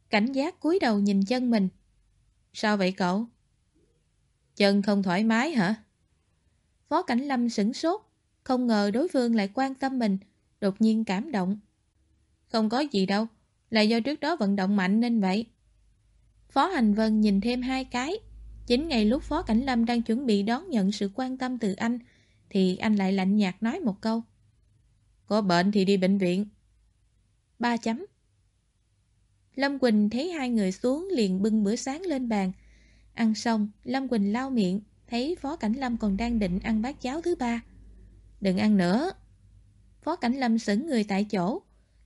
Speaker 2: Cảnh giác cúi đầu nhìn chân mình. Sao vậy cậu? Chân không thoải mái hả? Phó Cảnh Lâm sửng sốt, không ngờ đối phương lại quan tâm mình, đột nhiên cảm động. Không có gì đâu, là do trước đó vận động mạnh nên vậy. Phó Hành Vân nhìn thêm hai cái. Chính ngày lúc Phó Cảnh Lâm đang chuẩn bị đón nhận sự quan tâm từ anh, thì anh lại lạnh nhạt nói một câu. Có bệnh thì đi bệnh viện. Ba chấm. Lâm Quỳnh thấy hai người xuống liền bưng bữa sáng lên bàn. Ăn xong, Lâm Quỳnh lau miệng, thấy Phó Cảnh Lâm còn đang định ăn bát cháo thứ ba. Đừng ăn nữa. Phó Cảnh Lâm sững người tại chỗ.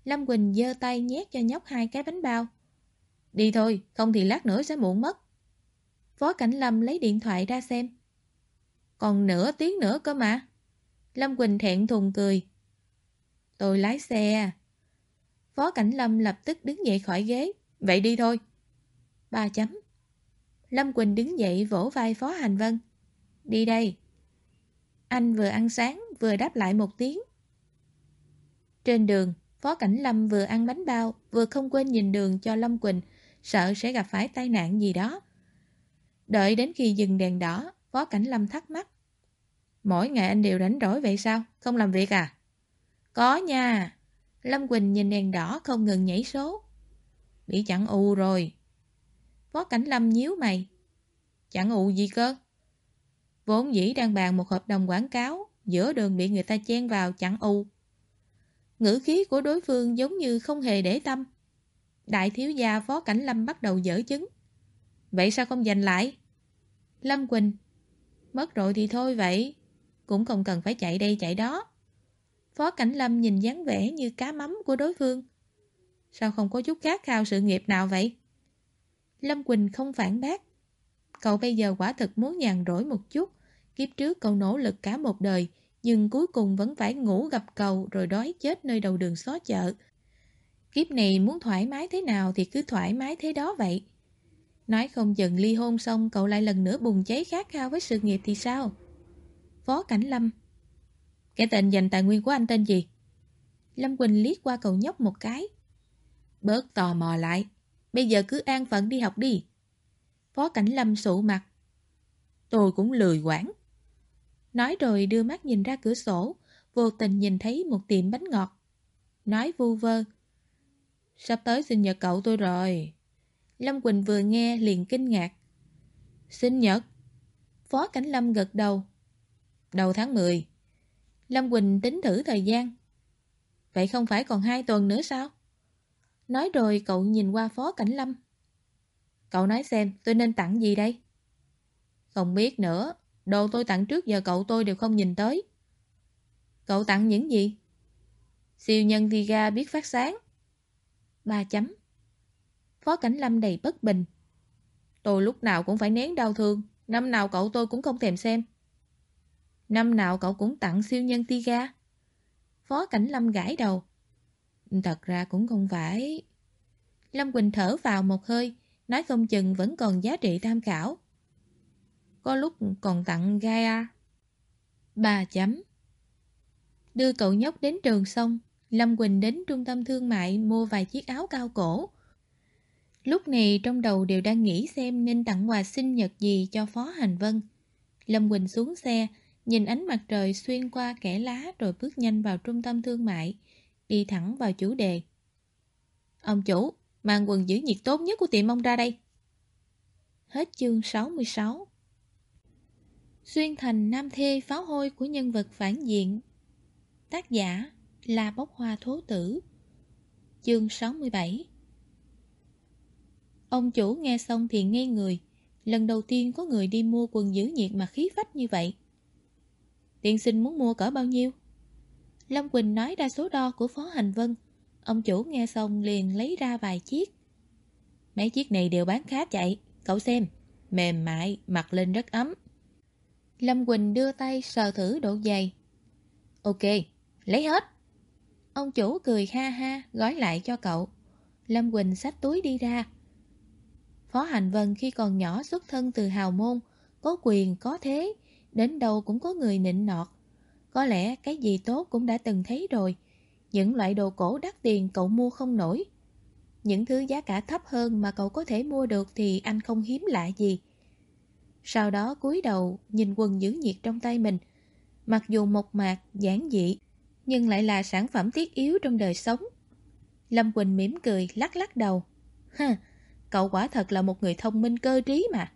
Speaker 2: Lâm Quỳnh giơ tay nhét cho nhóc hai cái bánh bao. Đi thôi, không thì lát nữa sẽ muộn mất. Phó Cảnh Lâm lấy điện thoại ra xem. Còn nửa tiếng nữa cơ mà. Lâm Quỳnh thẹn thùng cười. Tôi lái xe. Phó Cảnh Lâm lập tức đứng dậy khỏi ghế. Vậy đi thôi. Ba chấm. Lâm Quỳnh đứng dậy vỗ vai Phó Hành Vân. Đi đây. Anh vừa ăn sáng vừa đáp lại một tiếng. Trên đường, Phó Cảnh Lâm vừa ăn bánh bao vừa không quên nhìn đường cho Lâm Quỳnh sợ sẽ gặp phải tai nạn gì đó. Đợi đến khi dừng đèn đỏ, Phó Cảnh Lâm thắc mắc. Mỗi ngày anh đều rảnh rỗi vậy sao? Không làm việc à? Có nha. Lâm Quỳnh nhìn đèn đỏ không ngừng nhảy số. Bị chặn ù rồi. Phó Cảnh Lâm nhíu mày. Chặn ù gì cơ? Vốn dĩ đang bàn một hợp đồng quảng cáo, giữa đường bị người ta chen vào chặn ù. Ngữ khí của đối phương giống như không hề để tâm. Đại thiếu gia Phó Cảnh Lâm bắt đầu dở chứng. Vậy sao không giành lại? Lâm Quỳnh, Mất rồi thì thôi vậy Cũng không cần phải chạy đây chạy đó Phó Cảnh Lâm nhìn dáng vẻ như cá mắm của đối phương Sao không có chút khát khao sự nghiệp nào vậy? Lâm Quỳnh không phản bác Cậu bây giờ quả thực muốn nhàn rỗi một chút, Kiếp trước cậu nỗ lực cả một đời nhưng cuối cùng vẫn phải ngủ gặp cầu Rồi đói chết nơi đầu đường xó chợ Kiếp này muốn thoải mái thế nào Thì cứ thoải mái thế đó vậy Nói không chừng ly hôn xong, cậu lại lần nữa bùng cháy khát khao với sự nghiệp thì sao? Phó Cảnh Lâm Cái tên dành tài nguyên của anh tên gì? Lâm Quỳnh liếc qua cậu nhóc một cái. Bớt tò mò lại. Bây giờ cứ an phận đi học đi. Phó Cảnh Lâm sụ mặt. Tôi cũng lười quản. Nói rồi đưa mắt nhìn ra cửa sổ, vô tình nhìn thấy một tiệm bánh ngọt. Nói vu vơ. Sắp tới sinh nhật cậu tôi rồi. Lâm Quỳnh vừa nghe liền kinh ngạc. Sinh nhật. Phó Cảnh Lâm gật đầu. Đầu tháng 10. Lâm Quỳnh tính thử thời gian. Vậy không phải còn hai tuần nữa sao? Nói rồi cậu nhìn qua Phó Cảnh Lâm. Cậu nói xem tôi nên tặng gì đây? Không biết nữa, đồ tôi tặng trước giờ cậu tôi đều không nhìn tới. Cậu tặng những gì? Siêu nhân Tiga biết phát sáng. Ba chấm. Phó Cảnh Lâm đầy bất bình. Tôi lúc nào cũng phải nén đau thương, năm nào cậu tôi cũng không thèm xem. Năm nào cậu cũng tặng siêu nhân Tiga. Phó Cảnh Lâm gãi đầu. Thật ra cũng không phải. Lâm Quỳnh thở vào một hơi, nói không chừng vẫn còn giá trị tham khảo. Có lúc còn tặng Gaia. bà chấm. Đưa cậu nhóc đến trường xong, Lâm Quỳnh đến trung tâm thương mại mua vài chiếc áo cao cổ. Lúc này trong đầu đều đang nghĩ xem nên tặng quà sinh nhật gì cho Phó Hành Vân. Lâm Quỳnh xuống xe, nhìn ánh mặt trời xuyên qua kẻ lá rồi bước nhanh vào trung tâm thương mại, đi thẳng vào chủ đề. Ông chủ, mang quần giữ nhiệt tốt nhất của tiệm ông ra đây. Hết chương 66 Xuyên thành nam thê pháo hôi của nhân vật phản diện. Tác giả là bốc hoa thố tử. Chương 67 Ông chủ nghe xong thì ngây người. Lần đầu tiên có người đi mua quần giữ nhiệt mà khí phách như vậy. Tiên sinh muốn mua cỡ bao nhiêu? Lâm Quỳnh nói ra số đo của Phó Hành Vân. Ông chủ nghe xong liền lấy ra vài chiếc. Mấy chiếc này đều bán khá chạy. Cậu xem Mềm mại, mặc lên rất ấm. Lâm Quỳnh đưa tay sờ thử độ dày. Ok, lấy hết. Ông chủ cười ha ha gói lại cho cậu. Lâm Quỳnh xách túi đi ra. Phó Hành Vân khi còn nhỏ xuất thân từ hào môn Có quyền, có thế Đến đâu cũng có người nịnh nọt. Có lẽ cái gì tốt cũng đã từng thấy rồi. Những loại đồ cổ đắt tiền cậu mua không nổi. Những thứ giá cả thấp hơn mà cậu có thể mua được Thì anh không hiếm lạ gì. Sau đó cúi đầu nhìn quần giữ nhiệt trong tay mình Mặc dù mộc mạc, giản dị Nhưng lại là sản phẩm thiết yếu trong đời sống Lâm Quỳnh mỉm cười lắc lắc đầu Ha, cậu quả thật là một người thông minh cơ trí mà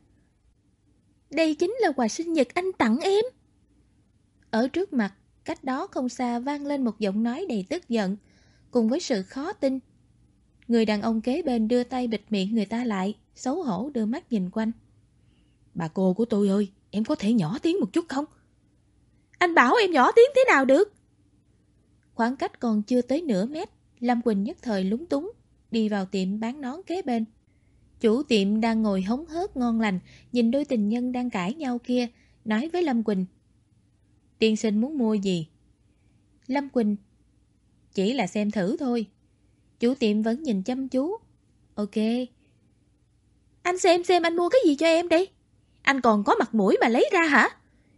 Speaker 2: đây chính là quà sinh nhật anh tặng em. Ở trước mặt, cách đó không xa vang lên một giọng nói đầy tức giận, cùng với sự khó tin. Người đàn ông kế bên đưa tay bịt miệng người ta lại, xấu hổ đưa mắt nhìn quanh. Bà cô của tôi ơi, em có thể nhỏ tiếng một chút không? Anh bảo em nhỏ tiếng thế nào được? Khoảng cách còn chưa tới nửa mét, Lâm Quỳnh nhất thời lúng túng, đi vào tiệm bán nón kế bên. Chủ tiệm đang ngồi hống hớt ngon lành, nhìn đôi tình nhân đang cãi nhau kia, nói với Lâm Quỳnh. Tiên sinh muốn mua gì? Lâm Quỳnh. Chỉ là xem thử thôi. Chủ tiệm vẫn nhìn chăm chú. Ok. Anh xem xem anh mua cái gì cho em đi. Anh còn có mặt mũi mà lấy ra hả?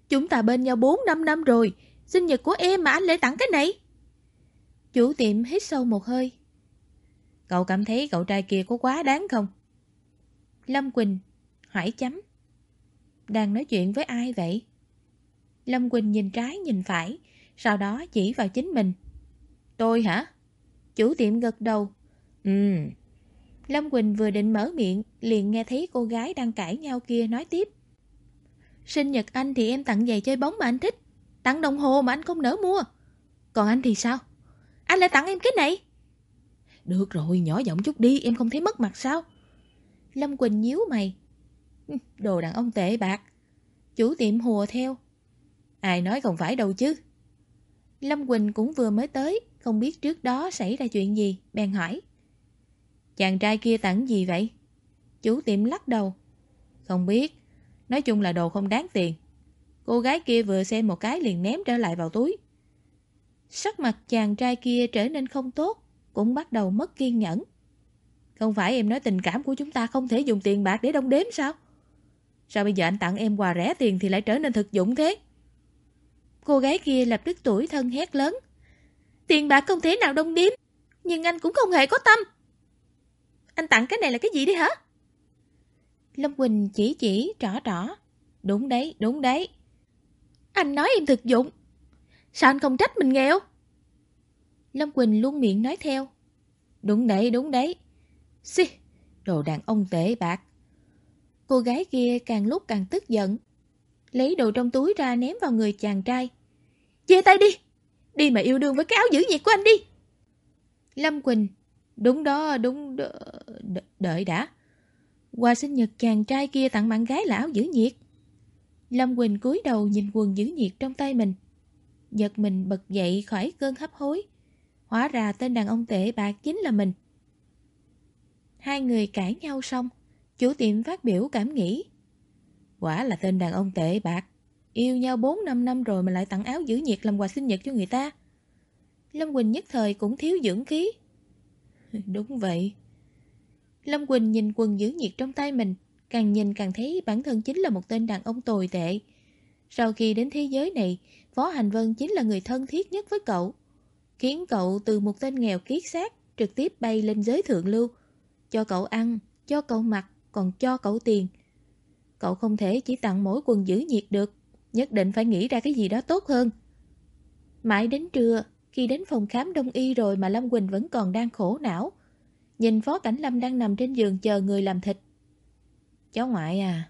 Speaker 2: Chúng ta bên nhau 4-5 năm rồi. Sinh nhật của em mà anh lại tặng cái này. Chủ tiệm hít sâu một hơi. Cậu cảm thấy cậu trai kia có quá đáng không? Lâm Quỳnh, hỏi chấm. Đang nói chuyện với ai vậy? Lâm Quỳnh nhìn trái nhìn phải, sau đó chỉ vào chính mình. Tôi hả? Chủ tiệm gật đầu. Ừ. Lâm Quỳnh vừa định mở miệng, liền nghe thấy cô gái đang cãi nhau kia nói tiếp. Sinh nhật anh thì em tặng giày chơi bóng mà anh thích. Tặng đồng hồ mà anh không nỡ mua. Còn anh thì sao? Anh lại tặng em cái này. Được rồi, nhỏ giọng chút đi, em không thấy mất mặt sao? Lâm Quỳnh nhíu mày. Đồ đàn ông tệ bạc. Chủ tiệm hùa theo. Ai nói không phải đâu chứ. Lâm Quỳnh cũng vừa mới tới, không biết trước đó xảy ra chuyện gì, bèn hỏi. Chàng trai kia tặng gì vậy? Chủ tiệm lắc đầu. Không biết, nói chung là đồ không đáng tiền. Cô gái kia vừa xem một cái liền ném trở lại vào túi. Sắc mặt chàng trai kia trở nên không tốt, cũng bắt đầu mất kiên nhẫn. Không phải em nói tình cảm của chúng ta không thể dùng tiền bạc để đong đếm sao? Sao bây giờ anh tặng em quà rẻ tiền thì lại trở nên thực dụng thế? Cô gái kia lập tức tuổi thân hét lớn. Tiền bạc không thể nào đong đếm, nhưng anh cũng không hề có tâm. Anh tặng cái này là cái gì đấy hả? Lâm Quỳnh chỉ chỉ trỏ trỏ. Đúng đấy, đúng đấy. Anh nói em thực dụng. Sao anh không trách mình nghèo? Lâm Quỳnh luôn miệng nói theo. Đúng đấy, đúng đấy. Xì, đồ đàn ông tệ bạc. Cô gái kia càng lúc càng tức giận. Lấy đồ trong túi ra ném vào người chàng trai. Chia tay đi! Đi mà yêu đương với cái áo giữ nhiệt của anh đi! Lâm Quỳnh, đúng đó, đúng đợi đã. Quà sinh nhật chàng trai kia tặng bạn gái là áo giữ nhiệt.
Speaker 1: Lâm Quỳnh cúi đầu nhìn quần giữ nhiệt trong tay mình. Giật mình bật dậy khỏi cơn hấp hối. Hóa ra tên đàn ông tệ bạc chính là mình. Hai người cãi nhau xong, chủ tiệm phát biểu cảm nghĩ. Quả là tên đàn ông tệ bạc. Yêu nhau 4-5 năm rồi mà lại tặng áo giữ nhiệt làm quà sinh nhật cho người ta. Lâm Quỳnh nhất thời cũng thiếu dưỡng khí. Đúng vậy. Lâm Quỳnh nhìn quần giữ nhiệt trong tay mình, càng nhìn càng thấy bản thân chính là một tên đàn ông tồi tệ. Sau khi đến thế giới này, Phó Hành Vân chính là người thân thiết nhất với cậu. Khiến cậu từ một tên nghèo kiết xác trực tiếp bay lên giới thượng lưu. Cho cậu ăn, cho cậu mặc, còn cho cậu tiền. Cậu không thể chỉ tặng mỗi quần giữ nhiệt được, nhất định phải nghĩ ra cái gì đó tốt hơn. Mãi đến trưa, khi đến phòng khám đông y rồi mà Lâm Quỳnh vẫn còn đang khổ não. Nhìn Phó Cảnh Lâm đang nằm trên giường chờ người làm thịt. Cháu ngoại à.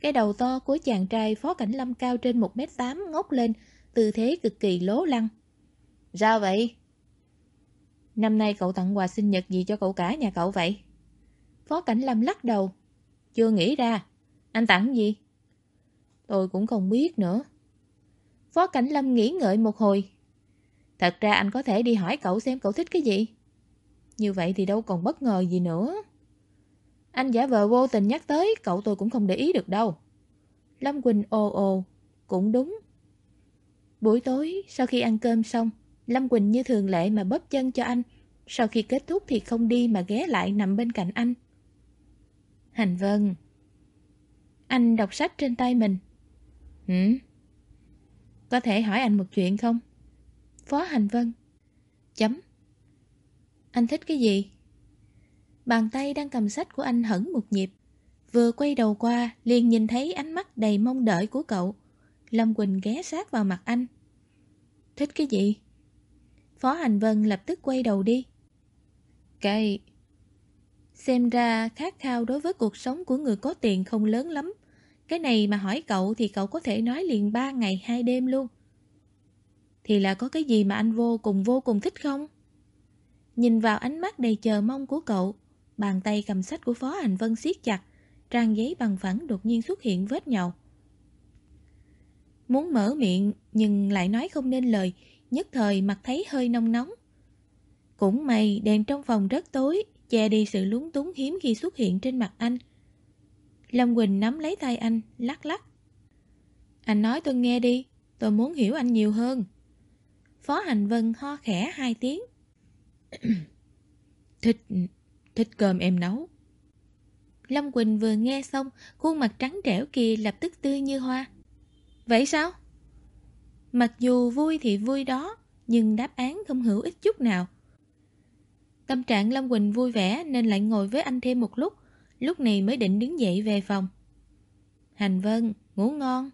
Speaker 1: Cái đầu to của chàng trai Phó Cảnh Lâm cao trên 1m8 ngóc lên, tư thế cực kỳ lố lăng. Sao vậy? Năm nay cậu tặng quà sinh nhật gì cho cậu cả nhà cậu vậy? Phó Cảnh Lâm lắc đầu. Chưa nghĩ ra. Anh tặng gì? Tôi cũng không biết nữa. Phó Cảnh Lâm nghĩ ngợi một hồi. Thật ra anh có thể đi hỏi cậu xem cậu thích cái gì. Như vậy thì đâu còn bất ngờ gì nữa. Anh giả vờ vô tình nhắc tới, cậu tôi cũng không để ý được đâu. Lâm Quỳnh ồ ồ, cũng đúng. Buổi tối, sau khi ăn cơm xong, Lâm Quỳnh như thường lệ mà bóp chân cho anh. Sau khi kết thúc thì không đi mà ghé lại nằm bên cạnh anh. Hành Vân Anh đọc sách trên tay mình. ừ Có thể hỏi anh một chuyện không? Phó Hành Vân Chấm anh thích cái gì? Bàn tay đang cầm sách của anh hẳn một nhịp. Vừa quay đầu qua, liền nhìn thấy ánh mắt đầy mong đợi của cậu. Lâm Quỳnh ghé sát vào mặt anh. Thích cái gì? Phó Hành Vân lập tức quay đầu đi. Cái... Xem ra khát khao đối với cuộc sống của người có tiền không lớn lắm. Cái này mà hỏi cậu thì cậu có thể nói liền ba ngày hai đêm luôn. Thì là có cái gì mà anh vô cùng vô cùng thích không? Nhìn vào ánh mắt đầy chờ mong của cậu, Bàn tay cầm sách của Phó Hành Vân siết chặt, trang giấy bằng phẳng đột nhiên xuất hiện vết nhậu. Muốn mở miệng nhưng lại nói không nên lời, nhất thời mặt thấy hơi nông nóng. Cũng may đèn trong phòng rất tối, che đi sự lúng túng hiếm khi xuất hiện trên mặt anh. Lâm Quỳnh nắm lấy tay anh, lắc lắc. Anh nói tôi nghe đi, tôi muốn hiểu anh nhiều hơn. Phó Hành Vân ho khẽ hai tiếng. Thích Thích cơm em nấu. Lâm Quỳnh vừa nghe xong, khuôn mặt trắng trẻo kia lập tức tươi như hoa. Vậy sao? Mặc dù vui thì vui đó, nhưng đáp án không hữu ích chút nào. Tâm trạng Lâm Quỳnh vui vẻ nên lại ngồi với anh thêm một lúc, lúc này mới định đứng dậy về phòng. Hành Vân, ngủ ngon.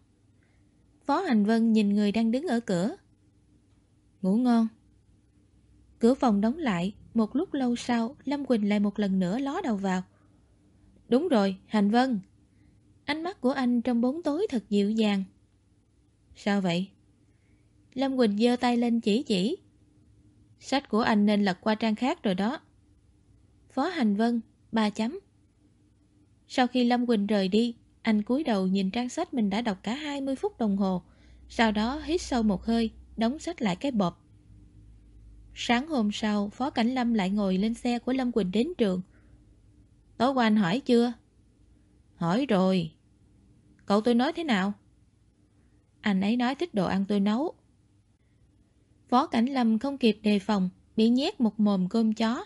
Speaker 1: Phó Hành Vân nhìn người đang đứng ở cửa. Ngủ ngon. Cửa phòng đóng lại, một lúc lâu sau, Lâm Quỳnh lại một lần nữa ló đầu vào. Đúng rồi, Hành Vân. Ánh mắt của anh trong bóng tối thật dịu dàng. Sao vậy? Lâm Quỳnh giơ tay lên chỉ chỉ. Sách của anh nên lật qua trang khác rồi đó. Phó Hành Vân, ba chấm. Sau khi Lâm Quỳnh rời đi, anh cúi đầu nhìn trang sách mình đã đọc cả 20 phút đồng hồ. Sau đó hít sâu một hơi, đóng sách lại cái bọp. Sáng hôm sau, Phó Cảnh Lâm lại ngồi lên xe của Lâm Quỳnh đến trường. Tối qua anh hỏi chưa? Hỏi rồi. Cậu tôi nói thế nào? Anh ấy nói thích đồ ăn tôi nấu. Phó Cảnh Lâm không kịp đề phòng, bị nhét một mồm cơm chó.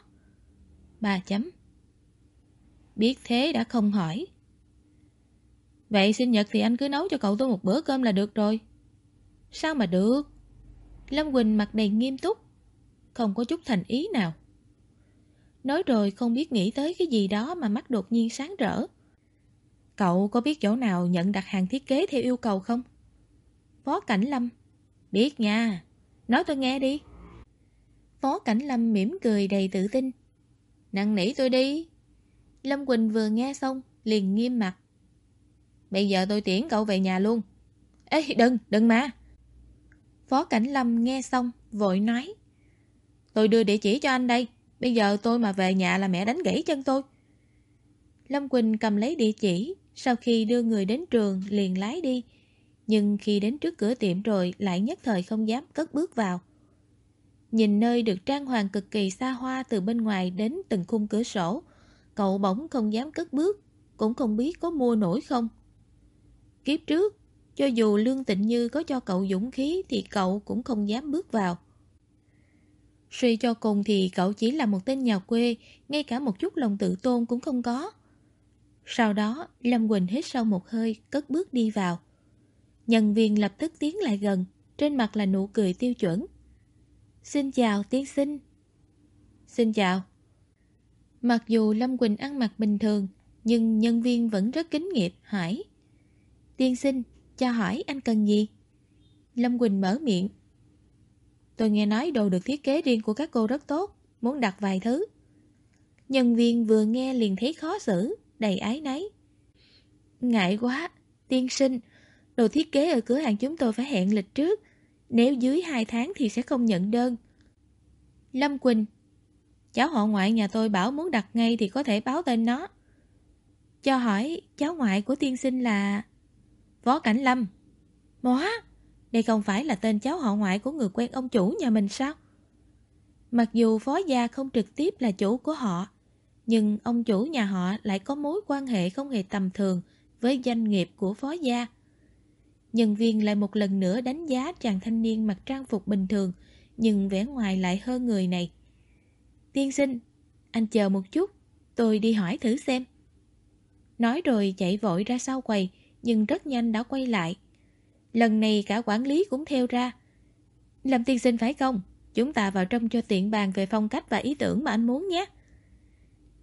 Speaker 1: Ba chấm. Biết thế đã không hỏi. Vậy sinh nhật thì anh cứ nấu cho cậu tôi một bữa cơm là được rồi. Sao mà được? Lâm Quỳnh mặt đầy nghiêm túc không có chút thành ý nào. Nói rồi không biết nghĩ tới cái gì đó mà mắt đột nhiên sáng rỡ. Cậu có biết chỗ nào nhận đặt hàng thiết kế theo yêu cầu không? Phó Cảnh Lâm Biết nha, nói tôi nghe đi. Phó Cảnh Lâm mỉm cười đầy tự tin. Năn nỉ tôi đi. Lâm Quỳnh vừa nghe xong, liền nghiêm mặt. Bây giờ tôi tiễn cậu về nhà luôn. Ê, đừng, đừng mà. Phó Cảnh Lâm nghe xong, vội nói. Tôi đưa địa chỉ cho anh đây. Bây giờ tôi mà về nhà là mẹ đánh gãy chân tôi. Lâm Quỳnh cầm lấy địa chỉ, Sau khi đưa người đến trường liền lái đi, nhưng khi đến trước cửa tiệm rồi lại nhất thời không dám cất bước vào. Nhìn nơi được trang hoàng cực kỳ xa hoa từ bên ngoài đến từng khung cửa sổ, cậu bỗng không dám cất bước, cũng không biết có mua nổi không. Kiếp trước, cho dù Lương Tịnh Như có cho cậu dũng khí thì cậu cũng không dám bước vào. Suy cho cùng thì cậu chỉ là một tên nhà quê, ngay cả một chút lòng tự tôn cũng không có. Sau đó, Lâm Quỳnh hít sâu một hơi, cất bước đi vào. Nhân viên lập tức tiến lại gần, trên mặt là nụ cười tiêu chuẩn. Xin chào tiên sinh. Xin chào. Mặc dù Lâm Quỳnh ăn mặc bình thường, nhưng nhân viên vẫn rất kính nghiệp, hỏi. Tiên sinh, cho hỏi anh cần gì? Lâm Quỳnh mở miệng. Tôi nghe nói đồ được thiết kế riêng của các cô rất tốt, muốn đặt vài thứ. Nhân viên vừa nghe liền thấy khó xử, đầy ái náy. Ngại quá, tiên sinh, đồ thiết kế ở cửa hàng chúng tôi phải hẹn lịch trước, nếu dưới 2 tháng thì sẽ không nhận đơn. Lâm Quỳnh Cháu họ ngoại nhà tôi bảo muốn đặt ngay thì có thể báo tên nó. Cho hỏi cháu ngoại của tiên sinh là... Võ Cảnh Lâm. Móa, đây không phải là tên cháu họ ngoại của người quen ông chủ nhà mình sao? Mặc dù phó gia không trực tiếp là chủ của họ, nhưng ông chủ nhà họ lại có mối quan hệ không hề tầm thường với doanh nghiệp của phó gia. Nhân viên lại một lần nữa đánh giá chàng thanh niên mặc trang phục bình thường, nhưng vẻ ngoài lại hơn người này. Tiên sinh, anh chờ một chút, tôi đi hỏi thử xem. Nói rồi chạy vội ra sau quầy, nhưng rất nhanh đã quay lại. Lần này cả quản lý cũng theo ra. Lâm tiên sinh phải không? Chúng ta vào trong cho tiện bàn về phong cách và ý tưởng mà anh muốn nhé.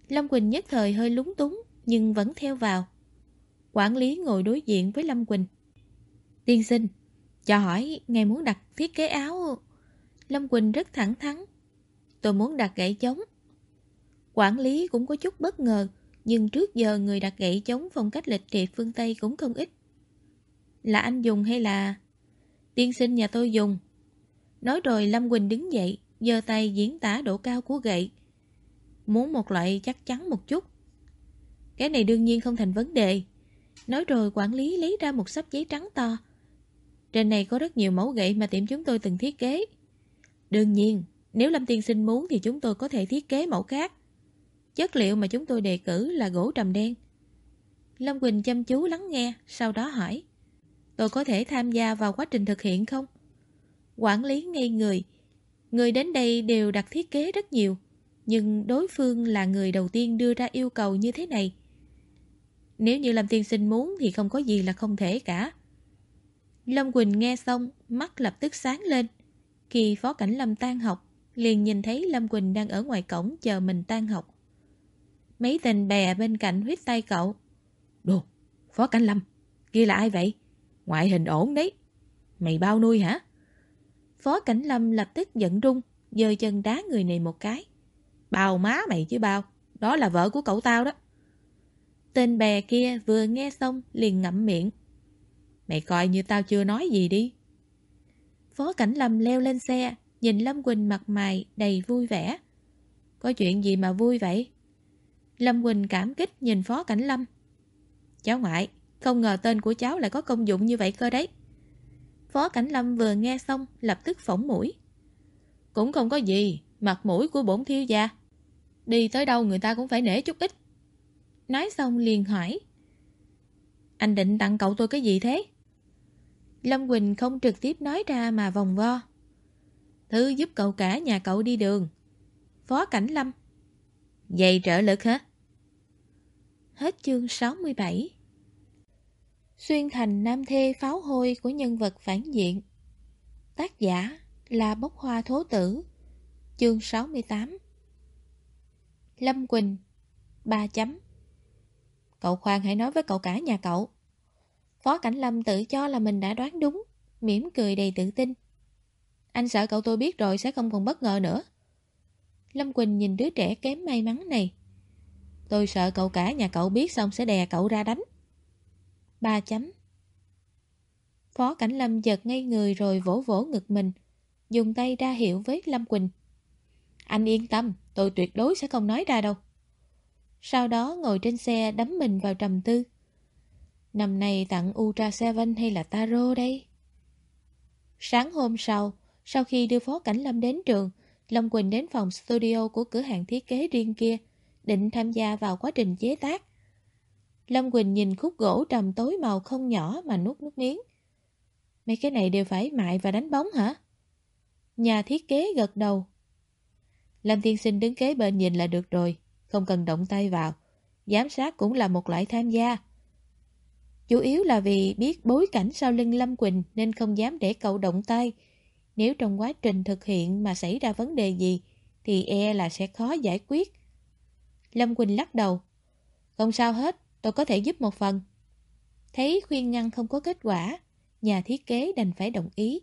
Speaker 1: Lâm Quỳnh nhất thời hơi lúng túng, nhưng vẫn theo vào. Quản lý ngồi đối diện với Lâm Quỳnh. Tiên sinh, cho hỏi ngài muốn đặt thiết kế áo... Lâm Quỳnh rất thẳng thắn. Tôi muốn đặt gậy chống. Quản lý cũng có chút bất ngờ, nhưng trước giờ người đặt gậy chống phong cách lịch triệt phương Tây cũng không ít. Là anh dùng hay là... Tiên sinh nhà tôi dùng. Nói rồi Lâm Quỳnh đứng dậy, giơ tay diễn tả độ cao của gậy. Muốn một loại chắc chắn một chút. Cái này đương nhiên không thành vấn đề. Nói rồi quản lý lấy ra một sắp giấy trắng to. Trên này có rất nhiều mẫu gậy mà tiệm chúng tôi từng thiết kế. Đương nhiên, nếu Lâm Tiên Sinh muốn thì chúng tôi có thể thiết kế mẫu khác. Chất liệu mà chúng tôi đề cử là gỗ trầm đen. Lâm Quỳnh chăm chú lắng nghe, sau đó hỏi. Tôi có thể tham gia vào quá trình thực hiện không? Quản lý ngây người. Người đến đây đều đặt thiết kế rất nhiều, nhưng đối phương là người đầu tiên đưa ra yêu cầu như thế này. Nếu như Lâm Tiên Sinh muốn thì không có gì là không thể cả. Lâm Quỳnh nghe xong, mắt lập tức sáng lên. Khi Phó Cảnh Lâm tan học, liền nhìn thấy Lâm Quỳnh đang ở ngoài cổng chờ mình tan học. Mấy tình bè bên cạnh huyết tay cậu. Đồ, Phó Cảnh Lâm, kia là ai vậy? Ngoại hình ổn đấy. Mày bao nuôi hả? Phó Cảnh Lâm lập tức giận rung, giơ chân đá người này một cái. Bao má mày chứ bao, đó là vợ của cậu tao đó. Tên bè kia vừa nghe xong liền ngậm miệng. Mày coi như tao chưa nói gì đi. Phó Cảnh Lâm leo lên xe, nhìn Lâm Quỳnh mặt mày đầy vui vẻ. Có chuyện gì mà vui vậy? Lâm Quỳnh cảm kích nhìn Phó Cảnh Lâm. Cháu ngoại, không ngờ tên của cháu lại có công dụng như vậy cơ đấy. Phó Cảnh Lâm vừa nghe xong lập tức phỏng mũi. Cũng không có gì, mặt mũi của bổn thiếu gia. Đi tới đâu người ta cũng phải nể chút ít. Nói xong liền hỏi. Anh định tặng cậu tôi cái gì thế? Lâm Quỳnh không trực tiếp nói ra mà vòng vo. Thứ giúp cậu cả nhà cậu đi đường. Phó Cảnh Lâm. Dày trợ lực hả? Hết chương 67 Xuyên thành nam thê pháo hôi của nhân vật phản diện. Tác giả là Bốc Hoa Thố Tử, Chương 68 Lâm Quỳnh, ba chấm. Cậu khoan hãy nói với cậu cả nhà cậu. Phó Cảnh Lâm tự cho là mình đã đoán đúng, mỉm cười đầy tự tin. Anh sợ cậu tôi biết rồi sẽ không còn bất ngờ nữa. Lâm Quỳnh nhìn đứa trẻ kém may mắn này. Tôi sợ cậu cả nhà cậu biết xong sẽ đè cậu ra đánh ba chấm Phó Cảnh Lâm giật ngay người rồi vỗ vỗ ngực mình Dùng tay ra hiệu với Lâm Quỳnh Anh yên tâm Tôi tuyệt đối sẽ không nói ra đâu Sau đó ngồi trên xe đắm mình vào trầm tư Năm nay tặng Ultra Seven hay là Taro đây? Sáng hôm sau, sau khi đưa Phó Cảnh Lâm đến trường, Lâm Quỳnh đến phòng studio của cửa hàng thiết kế riêng kia, định tham gia vào quá trình chế tác. Lâm Quỳnh nhìn khúc gỗ trầm tối màu không nhỏ mà nuốt nước miếng. Mấy cái này đều phải mại và đánh bóng hả? Nhà thiết kế gật đầu. Lâm Tiên Sinh đứng kế bên nhìn là được rồi, không cần động tay vào. Giám sát cũng là một loại tham gia. Chủ yếu là vì biết bối cảnh sau lưng Lâm Quỳnh nên không dám để cậu động tay. Nếu trong quá trình thực hiện mà xảy ra vấn đề gì thì e là sẽ khó giải quyết. Lâm Quỳnh lắc đầu. Không sao hết, tôi có thể giúp một phần. Thấy khuyên ngăn không có kết quả, nhà thiết kế đành phải đồng ý.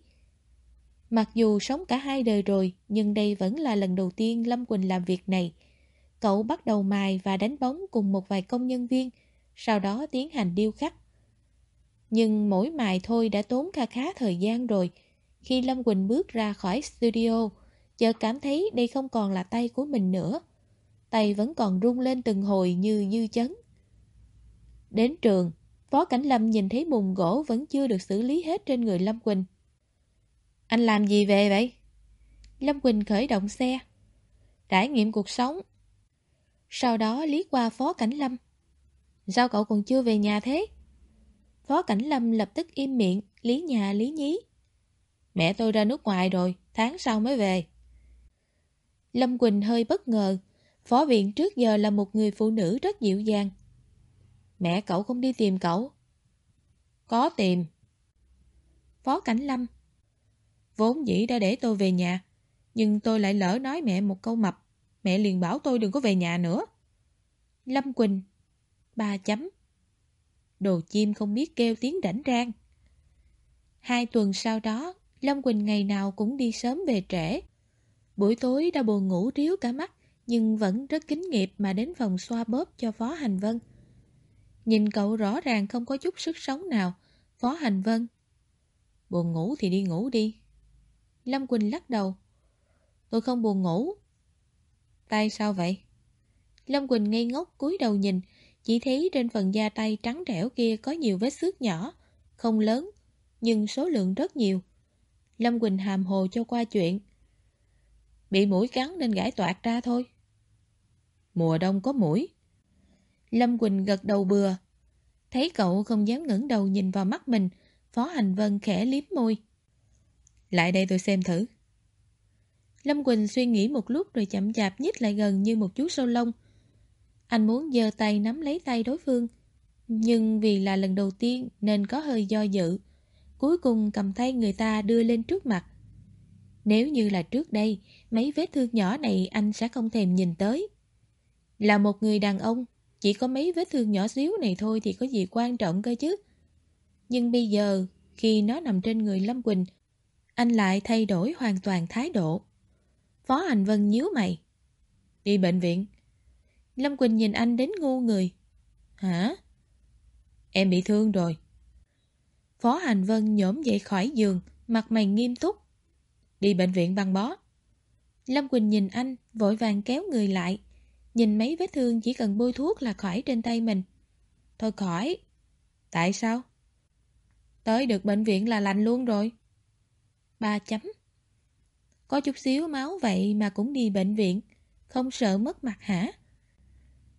Speaker 1: Mặc dù sống cả hai đời rồi, nhưng đây vẫn là lần đầu tiên Lâm Quỳnh làm việc này. Cậu bắt đầu mài và đánh bóng cùng một vài công nhân viên, sau đó tiến hành điêu khắc. Nhưng mỗi mài thôi đã tốn kha khá thời gian rồi. Khi Lâm Quỳnh bước ra khỏi studio, chợt cảm thấy đây không còn là tay của mình nữa. Tay vẫn còn rung lên từng hồi như dư chấn. Đến trường, Phó Cảnh Lâm nhìn thấy mùng gỗ vẫn chưa được xử lý hết trên người Lâm Quỳnh. Anh làm gì về vậy? Lâm Quỳnh khởi động xe. Trải nghiệm cuộc sống. Sau đó lý qua Phó Cảnh Lâm. Sao cậu còn chưa về nhà thế? Phó Cảnh Lâm lập tức im miệng, lý nhà lý nhí. Mẹ tôi ra nước ngoài rồi, tháng sau mới về. Lâm Quỳnh hơi bất ngờ. Phó viện trước giờ là một người phụ nữ rất dịu dàng. Mẹ cậu không đi tìm cậu. Có tìm. Phó Cảnh Lâm Vốn dĩ đã để tôi về nhà, nhưng tôi lại lỡ nói mẹ một câu mập. Mẹ liền bảo tôi đừng có về nhà nữa. Lâm Quỳnh Ba chấm Đồ chim không biết kêu tiếng rảnh rang. Hai tuần sau đó, Lâm Quỳnh ngày nào cũng đi sớm về trễ. Buổi tối đã buồn ngủ ríu cả mắt, nhưng vẫn rất kính nghiệp mà đến phòng xoa bóp cho Phó Hành Vân. Nhìn cậu rõ ràng không có chút sức sống nào, Phó Hành Vân. Buồn ngủ thì đi ngủ đi, Lâm Quỳnh lắc đầu. Tôi không buồn ngủ. Tay sao vậy? Lâm Quỳnh ngây ngốc cúi đầu nhìn, chỉ thấy trên phần da tay trắng trẻo kia có nhiều vết xước nhỏ, không lớn, nhưng số lượng rất nhiều. Lâm Quỳnh hàm hồ cho qua chuyện. Bị mũi cắn nên gãi toạt ra thôi. Mùa đông có mũi. Lâm Quỳnh gật đầu bừa. Thấy cậu không dám ngẩng đầu nhìn vào mắt mình, Phó Hành Vân khẽ liếm môi. Lại đây tôi xem thử. Lâm Quỳnh suy nghĩ một lúc rồi chậm chạp nhích lại gần như một chú sâu lông. Anh muốn giơ tay nắm lấy tay đối phương, nhưng vì là lần đầu tiên nên có hơi do dự. Cuối cùng cầm tay người ta đưa lên trước mặt. Nếu như là trước đây, mấy vết thương nhỏ này anh sẽ không thèm nhìn tới. Là một người đàn ông, chỉ có mấy vết thương nhỏ xíu này thôi thì có gì quan trọng cơ chứ. Nhưng bây giờ, khi nó nằm trên người Lâm Quỳnh, anh lại thay đổi hoàn toàn thái độ. Phó Hành Vân nhíu mày. Đi bệnh viện. Lâm Quỳnh nhìn anh đến ngu người. Hả? Em bị thương rồi. Phó Hành Vân nhổm dậy khỏi giường, mặt mày nghiêm túc. Đi bệnh viện băng bó. Lâm Quỳnh nhìn anh, vội vàng kéo người lại. Nhìn mấy vết thương chỉ cần bôi thuốc là khỏi trên tay mình. Thôi khỏi. Tại sao? Tới được bệnh viện là lành luôn rồi. Ba chấm. Có chút xíu máu vậy mà cũng đi bệnh viện, không sợ mất mặt hả?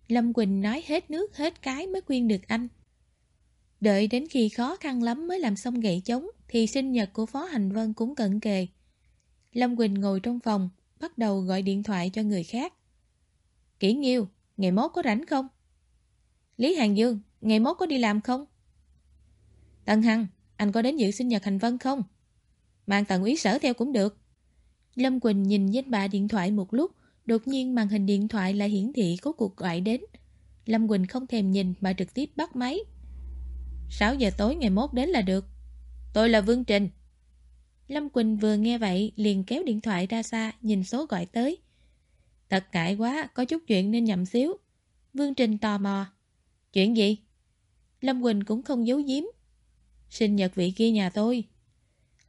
Speaker 1: Lâm Quỳnh nói hết nước hết cái mới khuyên được anh. Đợi đến khi khó khăn lắm mới làm xong gậy chống thì sinh nhật của Phó Hành Vân cũng cận kề. Lâm Quỳnh ngồi trong phòng, bắt đầu gọi điện thoại cho người khác. Kỷ Nghiêu, ngày mốt có rảnh không? Lý Hàng Dương, ngày mốt có đi làm không? Tân Hằng, anh có đến dự sinh nhật Hành Vân không? Mang tầng úy sở theo cũng được. Lâm Quỳnh nhìn danh bạ điện thoại một lúc, đột nhiên màn hình điện thoại lại hiển thị có cuộc gọi đến. Lâm Quỳnh không thèm nhìn mà trực tiếp bắt máy. 6 giờ tối ngày mốt đến là được. Tôi là Vương Trình. Lâm Quỳnh vừa nghe vậy liền kéo điện thoại ra xa nhìn số gọi tới. Thật ngại quá, có chút chuyện nên nhầm xíu. Vương Trình tò mò. Chuyện gì? Lâm Quỳnh cũng không giấu giếm. Sinh nhật vị kia nhà tôi.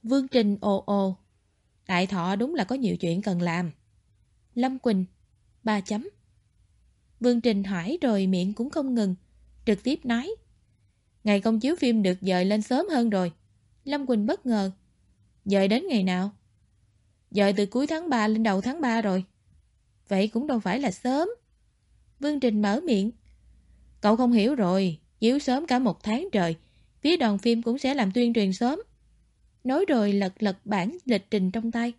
Speaker 1: Vương Trình ồ ồ. Đại thọ đúng là có nhiều chuyện cần làm. Lâm Quỳnh, ba chấm. Vương Trình hỏi rồi miệng cũng không ngừng, trực tiếp nói.
Speaker 2: Ngày công chiếu phim được dời lên sớm hơn rồi.
Speaker 1: Lâm Quỳnh bất ngờ.
Speaker 2: Dời đến ngày nào? Dời từ cuối tháng 3 lên đầu tháng 3 rồi.
Speaker 1: Vậy cũng đâu phải là sớm. Vương Trình mở miệng.
Speaker 2: Cậu không hiểu rồi, chiếu sớm cả một tháng trời. Phía đoàn phim cũng sẽ làm tuyên truyền sớm.
Speaker 1: Nói rồi lật lật bản lịch trình trong tay.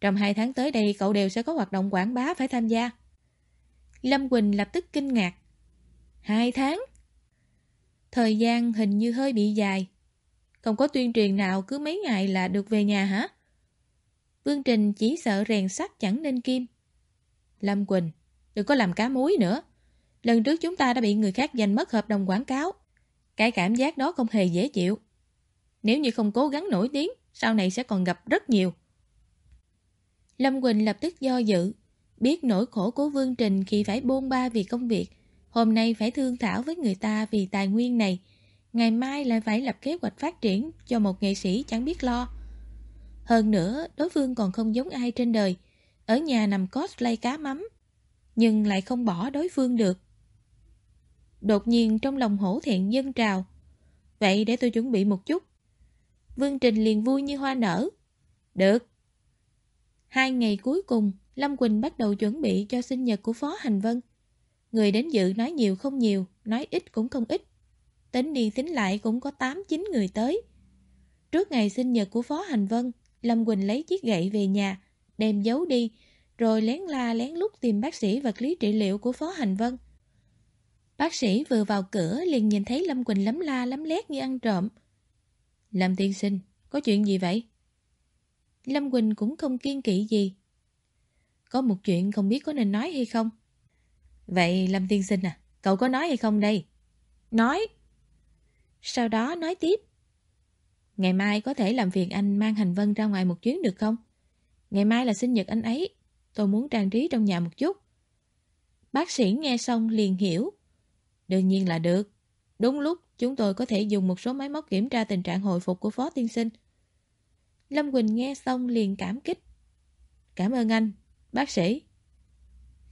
Speaker 2: Trong hai tháng tới đây cậu đều sẽ có hoạt động quảng bá phải tham gia.
Speaker 1: Lâm Quỳnh lập tức kinh ngạc.
Speaker 2: Hai tháng?
Speaker 1: Thời gian hình như hơi bị dài. Không có tuyên truyền nào cứ mấy ngày là được về nhà hả? Vương Trình chỉ sợ rèn sắt chẳng nên kim.
Speaker 2: Lâm Quỳnh, đừng có làm cá muối nữa. Lần trước chúng ta đã bị người khác giành mất hợp đồng quảng cáo. Cái cảm giác đó không hề dễ chịu. Nếu như không cố gắng nổi tiếng, sau này sẽ còn gặp rất nhiều.
Speaker 1: Lâm Quỳnh lập tức do dự, biết nỗi khổ của Vương Trình khi phải bôn ba vì công việc, hôm nay phải thương thảo với người ta vì tài nguyên này, ngày mai lại phải lập kế hoạch phát triển cho một nghệ sĩ chẳng biết lo. Hơn nữa, đối phương còn không giống ai trên đời, ở nhà nằm cosplay cá mắm, nhưng lại không bỏ đối phương được. Đột nhiên trong lòng hổ thẹn dân trào. Vậy để tôi chuẩn bị một chút. Vương Trình liền vui như hoa nở.
Speaker 2: Được.
Speaker 1: Hai ngày cuối cùng, Lâm Quỳnh bắt đầu chuẩn bị cho sinh nhật của Phó Hành Vân. Người đến dự nói nhiều không nhiều, nói ít cũng không ít. Tính đi tính lại cũng có 8-9 người tới. Trước ngày sinh nhật của Phó Hành Vân, Lâm Quỳnh lấy chiếc gậy về nhà, đem giấu đi, rồi lén la lén lút tìm bác sĩ vật lý trị liệu của Phó Hành Vân. Bác sĩ vừa vào cửa liền nhìn thấy Lâm Quỳnh lấm la lấm lét như ăn trộm.
Speaker 2: Lâm tiên sinh, có chuyện gì vậy?
Speaker 1: Lâm Quỳnh cũng không kiên kỵ gì.
Speaker 2: Có một chuyện không biết có nên nói hay không? Vậy Lâm tiên sinh à, cậu có nói hay không đây?
Speaker 1: Nói. Sau đó nói tiếp.
Speaker 2: Ngày mai có thể làm phiền anh mang hành vân ra ngoài một chuyến được không? Ngày mai là sinh nhật anh ấy. Tôi muốn trang trí trong nhà một chút.
Speaker 1: Bác sĩ nghe xong liền hiểu.
Speaker 2: Đương nhiên là được. Đúng lúc chúng tôi có thể dùng một số máy móc kiểm tra tình trạng hồi phục của Phó Tiên Sinh.
Speaker 1: Lâm Quỳnh nghe xong liền cảm kích.
Speaker 2: Cảm ơn anh, bác sĩ.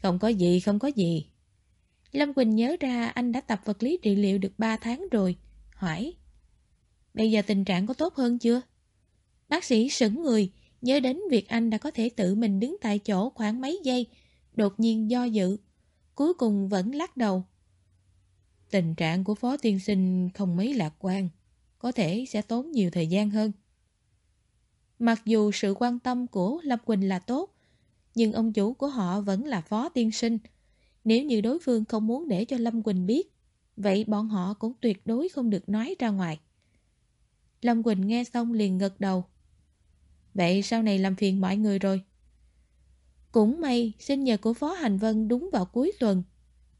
Speaker 2: Không có gì, không có gì.
Speaker 1: Lâm Quỳnh nhớ ra anh đã tập vật lý trị liệu được 3 tháng rồi. Hỏi. Bây giờ tình trạng có tốt hơn chưa? Bác sĩ sững người, nhớ đến việc anh đã có thể tự mình đứng tại chỗ khoảng mấy giây, đột nhiên do dự. Cuối cùng vẫn lắc đầu.
Speaker 2: Tình trạng của Phó Tiên Sinh không mấy lạc quan, có thể sẽ tốn nhiều thời gian hơn.
Speaker 1: Mặc dù sự quan tâm của Lâm Quỳnh là tốt, nhưng ông chủ của họ vẫn là Phó Tiên Sinh. Nếu như đối phương không muốn để cho Lâm Quỳnh biết, vậy bọn họ cũng tuyệt đối không được nói ra ngoài. Lâm Quỳnh nghe xong liền gật đầu.
Speaker 2: Vậy sau này làm phiền mọi người rồi.
Speaker 1: Cũng may, sinh nhật của Phó Hành Vân đúng vào cuối tuần.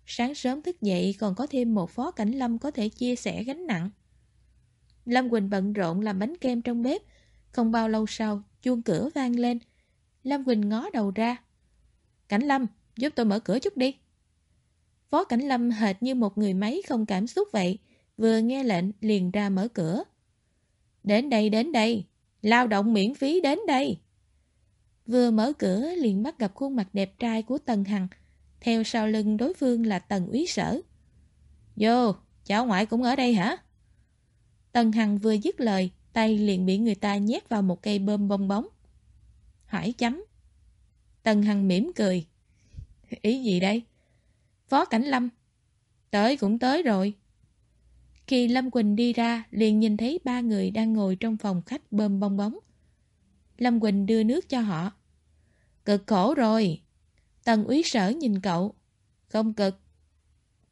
Speaker 1: Sáng sớm thức dậy còn có thêm một Phó Cảnh Lâm có thể chia sẻ gánh nặng. Lâm Quỳnh bận rộn làm bánh kem trong bếp. Không bao lâu sau, chuông cửa vang lên. Lâm Quỳnh ngó đầu ra.
Speaker 2: Cảnh Lâm, giúp tôi mở cửa chút đi.
Speaker 1: Phó Cảnh Lâm hệt như một người máy không cảm xúc vậy. Vừa nghe lệnh liền ra mở cửa.
Speaker 2: Đến đây, đến đây. Lao động miễn phí đến đây.
Speaker 1: Vừa mở cửa liền bắt gặp khuôn mặt đẹp trai của Tần Hằng. Theo sau lưng đối phương là Tần Úy Sở.
Speaker 2: Vô, cháu ngoại cũng ở đây hả?
Speaker 1: Tần Hằng vừa dứt lời, tay liền bị người ta nhét vào một cây bơm bong bóng. Hỏi chấm. Tần Hằng mỉm cười.
Speaker 2: Ý gì đây?
Speaker 1: Phó Cảnh Lâm.
Speaker 2: Tới cũng tới rồi.
Speaker 1: Khi Lâm Quỳnh đi ra, liền nhìn thấy ba người đang ngồi trong phòng khách bơm bong bóng. Lâm Quỳnh đưa nước cho họ.
Speaker 2: Cực khổ rồi.
Speaker 1: Tần úy sở nhìn cậu.
Speaker 2: Không cực.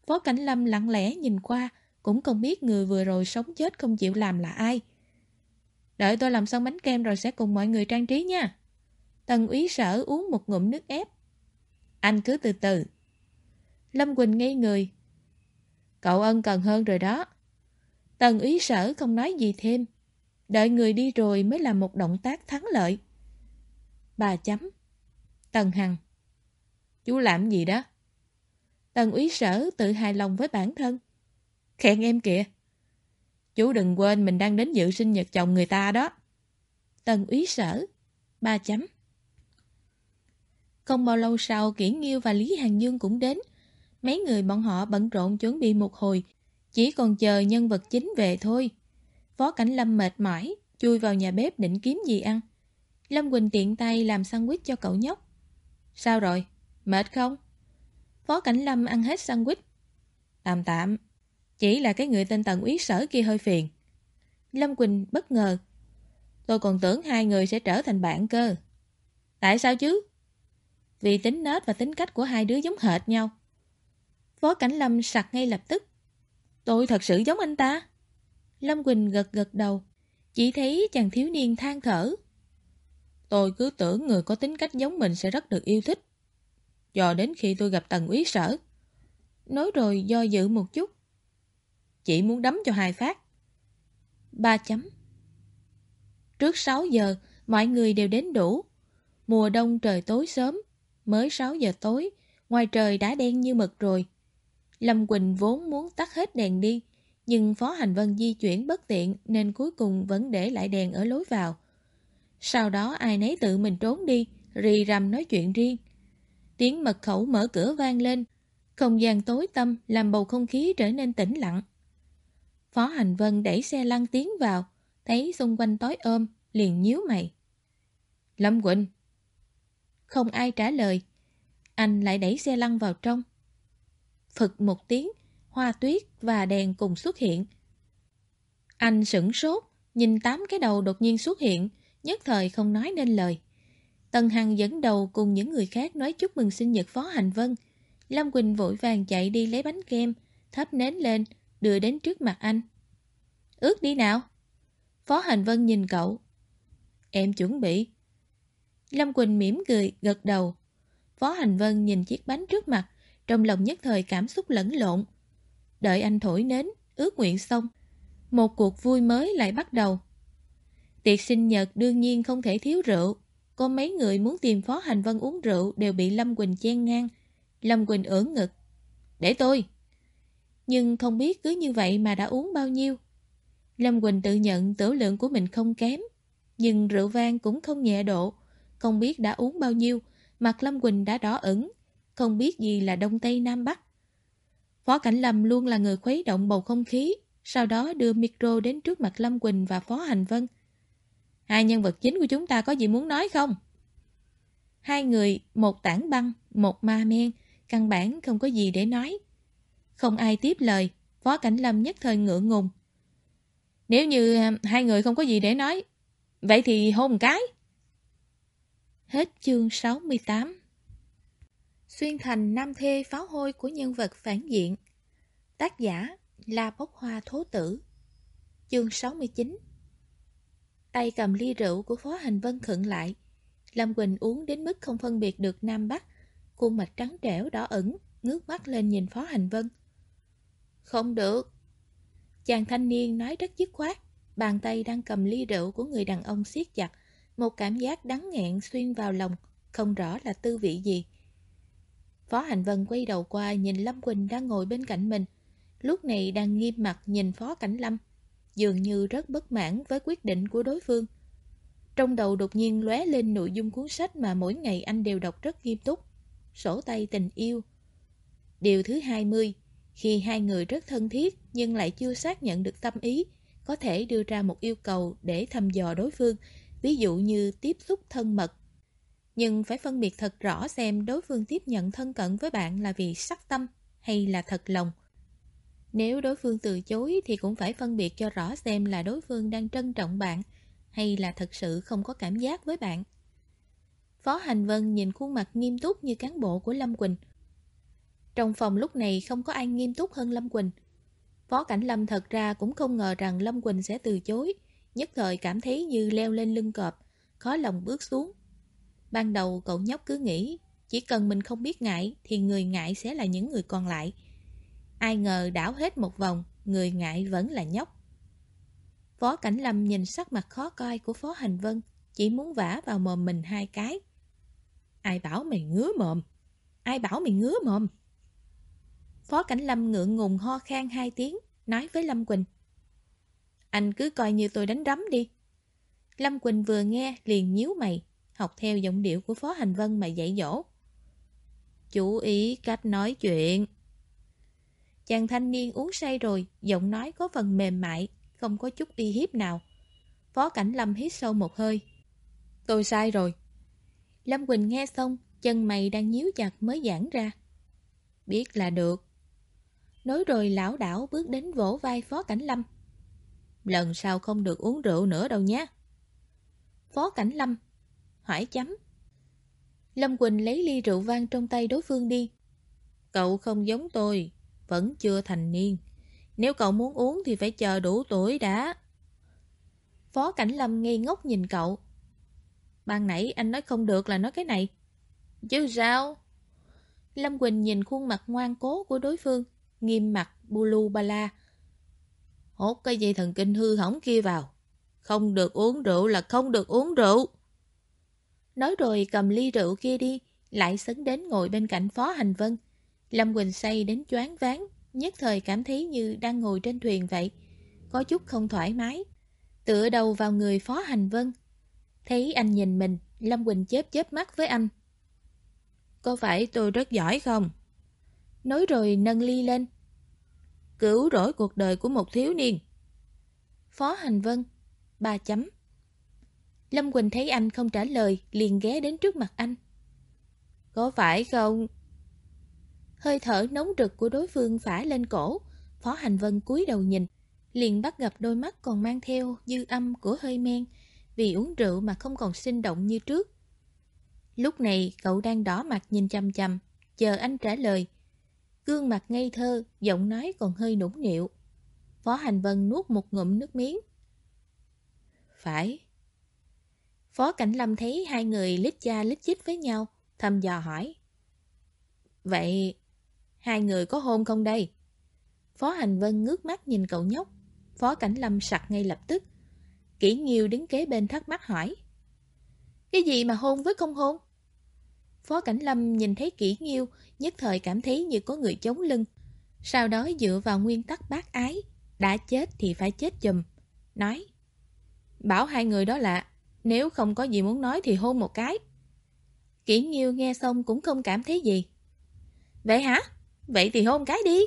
Speaker 1: Phó Cảnh Lâm lặng lẽ nhìn qua, cũng không biết người vừa rồi sống chết không chịu làm là ai. Đợi tôi làm xong bánh kem rồi sẽ cùng mọi người trang trí nha. Tần úy sở uống một ngụm nước ép. Anh cứ từ từ. Lâm Quỳnh ngây người.
Speaker 2: Cậu ân cần hơn rồi đó.
Speaker 1: Tần úy sở không nói gì thêm. Đợi người đi rồi mới là một động tác thắng lợi. Bà chấm. Tần Hằng.
Speaker 2: Chú làm gì đó?
Speaker 1: Tần úy sở tự hài lòng với bản thân.
Speaker 2: Khen em kìa. Chú đừng quên mình đang đến dự sinh nhật chồng người ta đó.
Speaker 1: Tần úy sở. Ba chấm. Không bao lâu sau, Kiển Nghiêu và Lý Hàng Dương cũng đến. Mấy người bọn họ bận rộn chuẩn bị một hồi. Chỉ còn chờ nhân vật chính về thôi. Phó Cảnh Lâm mệt mỏi, chui vào nhà bếp định kiếm gì ăn. Lâm Quỳnh tiện tay làm sandwich cho cậu nhóc. Sao rồi? Mệt không? Phó Cảnh Lâm ăn hết sandwich. Tạm tạm. Chỉ là cái người tên Tần Úy Sở kia hơi phiền. Lâm Quỳnh bất ngờ. Tôi còn tưởng hai người sẽ trở thành bạn cơ. Tại sao chứ? Vì tính nết và tính cách của hai đứa giống hệt nhau. Phó Cảnh Lâm sặc ngay lập tức. Tôi thật sự giống anh ta. Lâm Quỳnh gật gật đầu. Chỉ thấy chàng thiếu niên than thở. Tôi cứ tưởng người có tính cách giống mình sẽ rất được yêu thích. Cho đến khi tôi gặp tần úy sở. Nói rồi do dự một chút. Chỉ muốn đấm cho hai phát. Ba chấm. Trước 6 giờ, mọi người đều đến đủ. Mùa đông trời tối sớm, mới 6 giờ tối, ngoài trời đã đen như mực rồi. Lâm Quỳnh vốn muốn tắt hết đèn đi, nhưng Phó Hành Vân di chuyển bất tiện nên cuối cùng vẫn để lại đèn ở lối vào. Sau đó ai nấy tự mình trốn đi, rì rầm nói chuyện riêng. Tiếng mật khẩu mở cửa vang lên, không gian tối tâm làm bầu không khí trở nên tĩnh lặng. Phó Hành Vân đẩy xe lăn tiến vào, thấy xung quanh tối ôm, liền nhíu mày. Lâm Quỳnh! Không ai trả lời. Anh lại đẩy xe lăn vào trong. Phật một tiếng, hoa tuyết và đèn cùng xuất hiện. Anh sửng sốt, nhìn tám cái đầu đột nhiên xuất hiện, nhất thời không nói nên lời. Tần Hằng dẫn đầu cùng những người khác nói chúc mừng sinh nhật Phó Hành Vân. Lâm Quỳnh vội vàng chạy đi lấy bánh kem, thắp nến lên, đưa đến trước mặt anh. Ước đi nào. Phó Hành Vân nhìn cậu. Em chuẩn bị. Lâm Quỳnh mỉm cười, gật đầu. Phó Hành Vân nhìn chiếc bánh trước mặt, trong lòng nhất thời cảm xúc lẫn lộn. Đợi anh thổi nến, ước nguyện xong. Một cuộc vui mới lại bắt đầu. Tiệc sinh nhật đương nhiên không thể thiếu rượu. Có mấy người muốn tìm Phó Hành Vân uống rượu đều bị Lâm Quỳnh chen ngang. Lâm Quỳnh ưỡn ngực. Để tôi. Nhưng không biết cứ như vậy mà đã uống bao nhiêu. Lâm Quỳnh tự nhận tiểu lượng của mình không kém. Nhưng rượu vang cũng không nhẹ độ. Không biết đã uống bao nhiêu. Mặt Lâm Quỳnh đã đỏ ửng. Không biết gì là Đông Tây Nam Bắc. Phó Cảnh Lâm luôn là người khuấy động bầu không khí. Sau đó đưa micro đến trước mặt Lâm Quỳnh và Phó Hành Vân. Hai nhân vật chính của chúng ta có gì muốn nói không? Hai người, một tảng băng, một ma men, căn bản không có gì để nói. Không ai tiếp lời, Phó Cảnh Lâm nhất thời ngượng ngùng. Nếu như à, hai người không có gì để nói, vậy thì hôn cái. Hết chương 68 Xuyên thành nam thê pháo hôi của nhân vật phản diện Tác giả La Bốc Hoa Thố Tử Chương 69 Tay cầm ly rượu của Phó Hành Vân khựng lại. Lâm Quỳnh uống đến mức không phân biệt được Nam Bắc. Khuôn mặt trắng trẻo đỏ ẩn, ngước mắt lên nhìn Phó Hành Vân. Không được. Chàng thanh niên nói rất dứt khoát. Bàn tay đang cầm ly rượu của người đàn ông siết chặt. Một cảm giác đắng nghẹn xuyên vào lòng, không rõ là tư vị gì. Phó Hành Vân quay đầu qua nhìn Lâm Quỳnh đang ngồi bên cạnh mình. Lúc này đang nghiêm mặt nhìn Phó Cảnh Lâm dường như rất bất mãn với quyết định của đối phương. Trong đầu đột nhiên lóe lên nội dung cuốn sách mà mỗi ngày anh đều đọc rất nghiêm túc. Sổ tay tình yêu. Điều thứ 20, khi hai người rất thân thiết nhưng lại chưa xác nhận được tâm ý, có thể đưa ra một yêu cầu để thăm dò đối phương, ví dụ như tiếp xúc thân mật. Nhưng phải phân biệt thật rõ xem đối phương tiếp nhận thân cận với bạn là vì sắc tâm hay là thật lòng. Nếu đối phương từ chối thì cũng phải phân biệt cho rõ xem là đối phương đang trân trọng bạn hay là thật sự không có cảm giác với bạn. Phó Hành Vân nhìn khuôn mặt nghiêm túc như cán bộ của Lâm Quỳnh. Trong phòng lúc này không có ai nghiêm túc hơn Lâm Quỳnh. Phó Cảnh Lâm thật ra cũng không ngờ rằng Lâm Quỳnh sẽ từ chối, nhất thời cảm thấy như leo lên lưng cọp, khó lòng bước xuống. Ban đầu cậu nhóc cứ nghĩ, chỉ cần mình không biết ngại thì người ngại sẽ là những người còn lại. Ai ngờ đảo hết một vòng, người ngại vẫn là nhóc. Phó Cảnh Lâm nhìn sắc mặt khó coi của Phó Hành Vân, chỉ muốn vả vào mồm mình hai cái. Ai bảo mày ngứa mồm? Ai bảo mày ngứa mồm? Phó Cảnh Lâm ngượng ngùng ho khan hai tiếng, nói với Lâm Quỳnh. Anh cứ coi như tôi đánh rắm đi. Lâm Quỳnh vừa nghe liền nhíu mày, học theo giọng điệu của Phó Hành Vân mà dạy dỗ. Chú ý cách nói chuyện. Chàng thanh niên uống say rồi, giọng nói có phần mềm mại, không có chút uy hiếp nào. Phó Cảnh Lâm hít sâu một hơi. Tôi sai rồi. Lâm Quỳnh nghe xong, chân mày đang nhíu chặt mới giãn ra. Biết là được. Nói rồi lão đảo bước đến vỗ vai Phó Cảnh Lâm. Lần sau không được uống rượu nữa đâu nhé. Phó Cảnh Lâm Hỏi chấm Lâm Quỳnh lấy ly rượu vang trong tay đối phương đi. Cậu không giống tôi, vẫn chưa thành niên. Nếu cậu muốn uống thì phải chờ đủ tuổi đã. Phó Cảnh Lâm ngây ngốc nhìn cậu. Ban nãy anh nói không được là nói cái này. Chứ sao? Lâm Quỳnh nhìn khuôn mặt ngoan cố của đối phương, nghiêm mặt bulu bala. Hốt cái dây thần kinh hư hỏng kia vào. Không được uống rượu là không được uống rượu. Nói rồi cầm ly rượu kia đi, lại sấn đến ngồi bên cạnh Phó Hành Vân. Lâm Quỳnh say đến choáng váng, nhất thời cảm thấy như đang ngồi trên thuyền vậy. Có chút không thoải mái. Tựa đầu vào người Phó Hành Vân. Thấy anh nhìn mình, Lâm Quỳnh chớp chớp mắt với anh. Có phải tôi rất giỏi không? Nói rồi nâng ly lên. Cứu rỗi cuộc đời của một thiếu niên. Phó Hành Vân, ba chấm. Lâm Quỳnh thấy anh không trả lời, liền ghé đến trước mặt anh. Có phải không? Hơi thở nóng rực của đối phương phả lên cổ, Phó Hành Vân cúi đầu nhìn, liền bắt gặp đôi mắt còn mang theo dư âm của hơi men, vì uống rượu mà không còn sinh động như trước. Lúc này cậu đang đỏ mặt nhìn chăm chăm, chờ anh trả lời. Gương mặt ngây thơ, giọng nói còn hơi nũng nịu. Phó Hành Vân nuốt một ngụm nước miếng. Phải. Phó Cảnh Lâm thấy hai người lít cha lít chít với nhau, thầm dò hỏi. Vậy, hai người có hôn không đây? Phó Hành Vân ngước mắt nhìn cậu nhóc. Phó Cảnh Lâm sặc ngay lập tức. Kỷ Nghiêu đứng kế bên thắc mắc hỏi. Cái gì mà hôn với không hôn? Phó Cảnh Lâm nhìn thấy Kỷ Nghiêu, nhất thời cảm thấy như có người chống lưng. Sau đó dựa vào nguyên tắc bác ái, đã chết thì phải chết chùm. Nói, bảo hai người đó là, nếu không có gì muốn nói thì hôn một cái. Kỷ Nhiêu nghe xong cũng không cảm thấy gì. Vậy hả? Vậy thì hôn cái đi.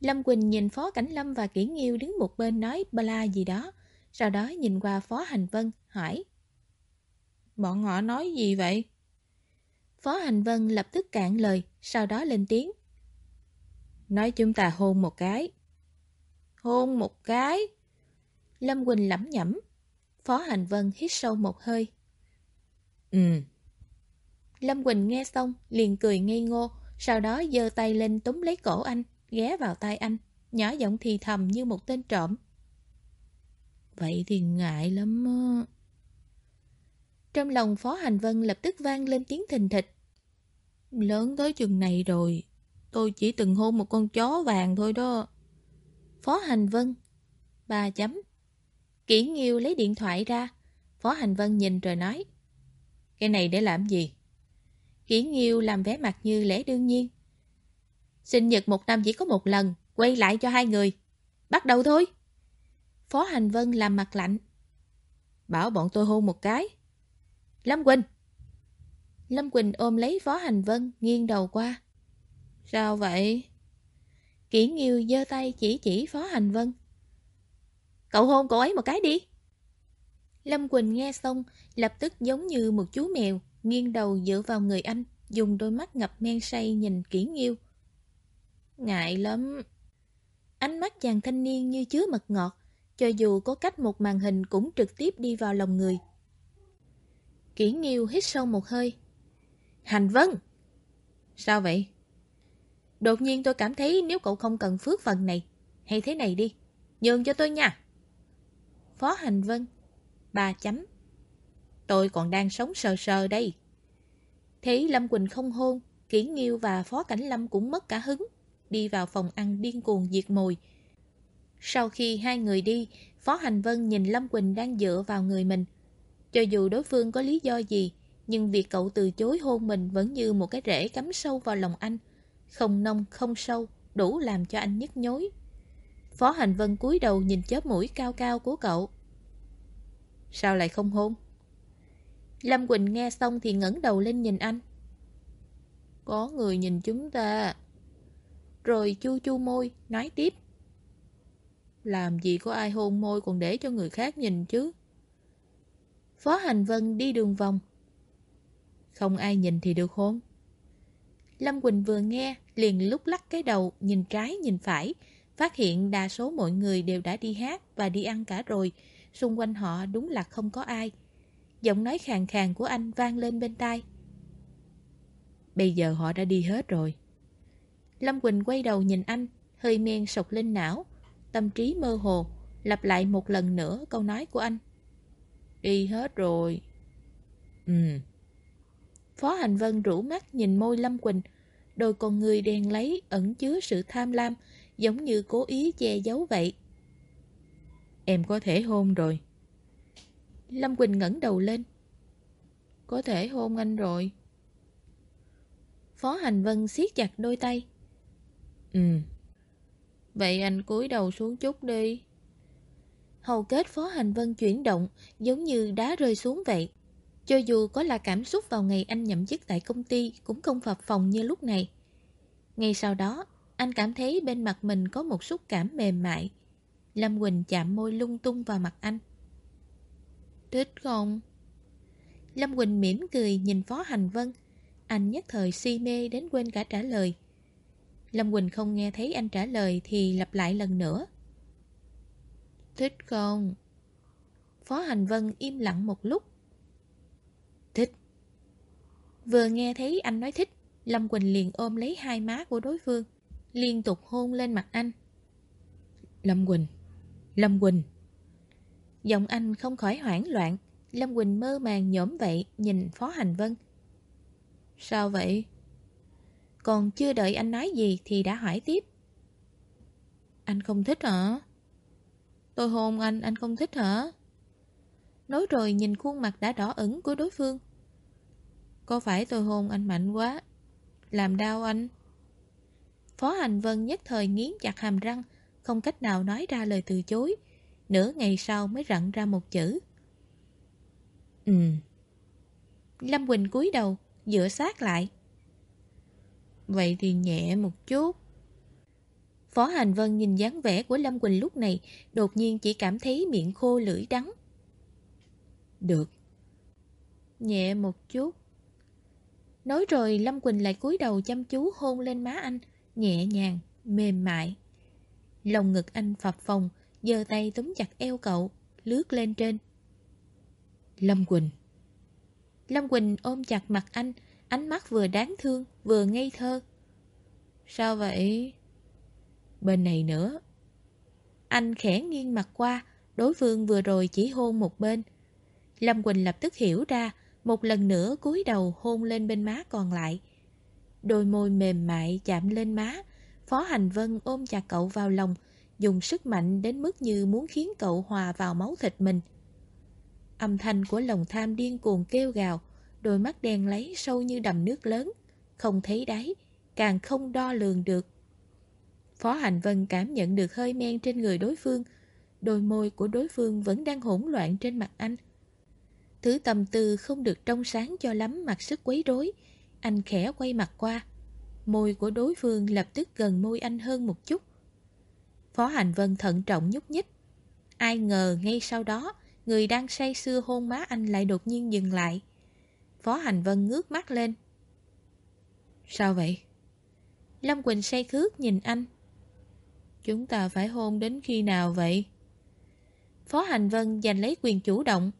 Speaker 1: Lâm Quỳnh nhìn Phó Cảnh Lâm và Kỷ Nhiêu đứng một bên nói bla gì đó, sau đó nhìn qua Phó Hành Vân, hỏi. Bọn họ nói gì vậy? Phó Hành Vân lập tức cạn lời, sau đó lên tiếng. Nói chúng ta hôn một cái. Hôn một cái? Lâm Quỳnh lẩm nhẩm. Phó Hành Vân hít sâu một hơi. Ừ. Lâm Quỳnh nghe xong, liền cười ngây ngô, sau đó giơ tay lên túm lấy cổ anh, ghé vào tay anh, nhỏ giọng thì thầm như một tên trộm. Vậy thì ngại lắm Trong lòng Phó Hành Vân lập tức vang lên tiếng thình thịch. Lớn tới chừng này rồi, tôi chỉ từng hôn một con chó vàng thôi đó. Phó Hành Vân, ba chấm. Kỷ Nghiêu lấy điện thoại ra, Phó Hành Vân nhìn rồi nói. Cái này để làm gì? Kỷ Nghiêu làm vẻ mặt như lẽ đương nhiên. Sinh nhật một năm chỉ có một lần, quay lại cho hai người. Bắt đầu thôi. Phó Hành Vân làm mặt lạnh. Bảo bọn tôi hôn một cái. Lâm Quỳnh. Lâm Quỳnh ôm lấy Phó Hành Vân, nghiêng đầu qua. Sao vậy? Kỷ Nghiêu giơ tay chỉ chỉ Phó Hành Vân. Cậu hôn cậu ấy một cái đi. Lâm Quỳnh nghe xong, lập tức giống như một chú mèo, nghiêng đầu dựa vào người anh, dùng đôi mắt ngập men say nhìn Kỷ Nghiêu. Ngại lắm. Ánh mắt chàng thanh niên như chứa mật ngọt, cho dù có cách một màn hình cũng trực tiếp đi vào lòng người. Kỷ Nghiêu hít sâu một hơi. Hành Vân! Sao vậy? Đột nhiên tôi cảm thấy nếu cậu không cần phước phần này, hay thế này đi, nhường cho tôi nha. Phó Hành Vân Ba chấm Tôi còn đang sống sờ sờ đây. Thấy Lâm Quỳnh không hôn, Kỷ Nghiêu và Phó Cảnh Lâm cũng mất cả hứng, đi vào phòng ăn điên cuồng diệt mồi. Sau khi hai người đi, Phó Hành Vân nhìn Lâm Quỳnh đang dựa vào người mình. Cho dù đối phương có lý do gì, nhưng việc cậu từ chối hôn mình vẫn như một cái rễ cắm sâu vào lòng anh. Không nông, không sâu, đủ làm cho anh nhức nhối. Phó Hành Vân cúi đầu nhìn chớp mũi cao cao của cậu. Sao lại không hôn? Lâm Quỳnh nghe xong thì ngẩng đầu lên nhìn anh. Có người nhìn chúng ta. rồi chu chu môi, nói tiếp. Làm gì có ai hôn môi còn để cho người khác nhìn chứ? Phó Hành Vân đi đường vòng. Không ai nhìn thì được hôn. Lâm Quỳnh vừa nghe, liền lúc lắc cái đầu, nhìn trái nhìn phải, phát hiện đa số mọi người đều đã đi hát và đi ăn cả rồi, xung quanh họ đúng là không có ai. Giọng nói khàn khàn của anh vang lên bên tai. Bây giờ họ đã đi hết rồi. Lâm Quỳnh quay đầu nhìn anh, hơi men sộc lên não, tâm trí mơ hồ, lặp lại một lần nữa câu nói của anh. Đi hết rồi. Ừ. Phó Hành Vân rủ mắt nhìn môi Lâm Quỳnh, đôi con người đen lấy ẩn chứa sự tham lam, giống như cố ý che giấu vậy. Em có thể hôn rồi. Lâm Quỳnh ngẩng đầu lên. Có thể hôn anh rồi. Phó Hành Vân siết chặt đôi tay. Ừ. Vậy anh cúi đầu xuống chút đi. Hầu kết Phó Hành Vân chuyển động giống như đá rơi xuống vậy. Cho dù có là cảm xúc vào ngày anh nhậm chức tại công ty cũng không phập phòng như lúc này. Ngay sau đó, anh cảm thấy bên mặt mình có một xúc cảm mềm mại. Lâm Quỳnh chạm môi lung tung vào mặt anh. Thích không? Lâm Quỳnh mỉm cười nhìn Phó Hành Vân. Anh nhất thời si mê đến quên cả trả lời. Lâm Quỳnh không nghe thấy anh trả lời thì lặp lại lần nữa. Thích không? Phó Hành Vân im lặng một lúc. Thích. Vừa nghe thấy anh nói thích, Lâm Quỳnh liền ôm lấy hai má của đối phương, liên tục hôn lên mặt anh. Lâm Quỳnh, Lâm Quỳnh. Giọng anh không khỏi hoảng loạn, Lâm Quỳnh mơ màng nhổm vậy nhìn Phó Hành Vân. Sao vậy? Còn chưa đợi anh nói gì thì đã hỏi tiếp. Anh không thích hả? Tôi hôn anh, anh không thích hả? Nói rồi nhìn khuôn mặt đã đỏ ửng của đối phương. Có phải tôi hôn anh mạnh quá? Làm đau anh? Phó Hành Vân nhất thời nghiến chặt hàm răng, không cách nào nói ra lời từ chối. Nửa ngày sau mới rặn ra một chữ. Ừ. Lâm Quỳnh cúi đầu, dựa sát lại. Vậy thì nhẹ một chút. Phó Hành Vân nhìn dáng vẻ của Lâm Quỳnh lúc này, đột nhiên chỉ cảm thấy miệng khô lưỡi đắng. Được. Nhẹ một chút. Nói rồi Lâm Quỳnh lại cúi đầu chăm chú hôn lên má anh, nhẹ nhàng, mềm mại. Lòng ngực anh phập phồng, giơ tay túm chặt eo cậu, lướt lên trên. Lâm Quỳnh Lâm Quỳnh ôm chặt mặt anh, ánh mắt vừa đáng thương, vừa ngây thơ. Sao vậy? Bên này nữa. Anh khẽ nghiêng mặt qua, đối phương vừa rồi chỉ hôn một bên. Lâm Quỳnh lập tức hiểu ra, một lần nữa cúi đầu hôn lên bên má còn lại. Đôi môi mềm mại chạm lên má, Phó Hành Vân ôm chặt cậu vào lòng, dùng sức mạnh đến mức như muốn khiến cậu hòa vào máu thịt mình. Âm thanh của lòng tham điên cuồng kêu gào, đôi mắt đen lấy sâu như đầm nước lớn, không thấy đáy, càng không đo lường được. Phó Hành Vân cảm nhận được hơi men trên người đối phương, đôi môi của đối phương vẫn đang hỗn loạn trên mặt anh. Thứ tâm tư không được trong sáng cho lắm mặc sức quấy rối, anh khẽ quay mặt qua. Môi của đối phương lập tức gần môi anh hơn một chút. Phó Hành Vân thận trọng nhúc nhích. Ai ngờ ngay sau đó, người đang say sưa hôn má anh lại đột nhiên dừng lại. Phó Hành Vân ngước mắt lên. Sao vậy? Lâm Quỳnh say khước nhìn anh. Chúng ta phải hôn đến khi nào vậy? Phó Hành Vân giành lấy quyền chủ động.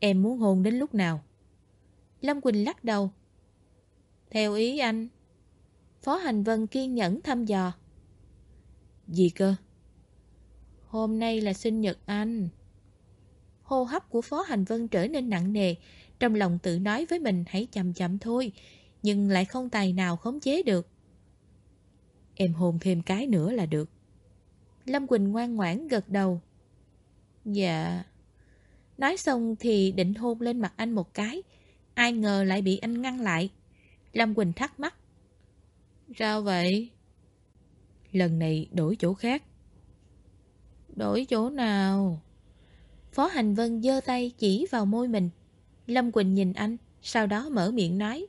Speaker 1: Em muốn hôn đến lúc nào? Lâm Quỳnh lắc đầu. Theo ý anh. Phó Hành Vân kiên nhẫn thăm dò. Gì cơ? Hôm nay là sinh nhật anh. Hô hấp của Phó Hành Vân trở nên nặng nề, trong lòng tự nói với mình hãy chậm chậm thôi, nhưng lại không tài nào khống chế được. Em hôn thêm cái nữa là được. Lâm Quỳnh ngoan ngoãn gật đầu. Dạ. Nói xong thì định hôn lên mặt anh một cái. Ai ngờ lại bị anh ngăn lại. Lâm Quỳnh thắc mắc. Sao vậy? Lần này đổi chỗ khác. Đổi chỗ nào? Phó Hành Vân giơ tay chỉ vào môi mình. Lâm Quỳnh nhìn anh, sau đó mở miệng nói.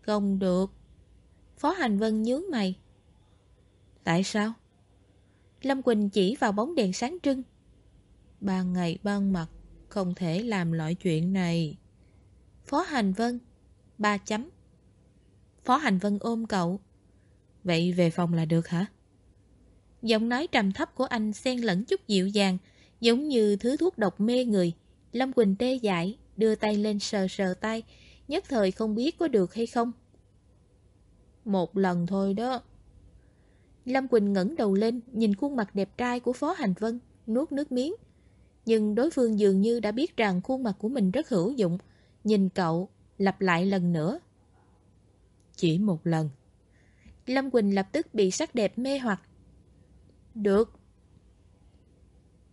Speaker 1: Không được. Phó Hành Vân nhướng mày. Tại sao? Lâm Quỳnh chỉ vào bóng đèn sáng trưng. Ban ngày ban mặt, không thể làm loại chuyện này. Phó Hành Vân, ba chấm. Phó Hành Vân ôm cậu. Vậy về phòng là được hả? Giọng nói trầm thấp của anh xen lẫn chút dịu dàng, giống như thứ thuốc độc mê người. Lâm Quỳnh tê dại, đưa tay lên sờ sờ tay, nhất thời không biết có được hay không. Một lần thôi đó. Lâm Quỳnh ngẩng đầu lên, nhìn khuôn mặt đẹp trai của Phó Hành Vân, nuốt nước miếng. Nhưng đối phương dường như đã biết rằng khuôn mặt của mình rất hữu dụng. Nhìn cậu, lặp lại lần nữa. Chỉ một lần. Lâm Quỳnh lập tức bị sắc đẹp mê hoặc. Được.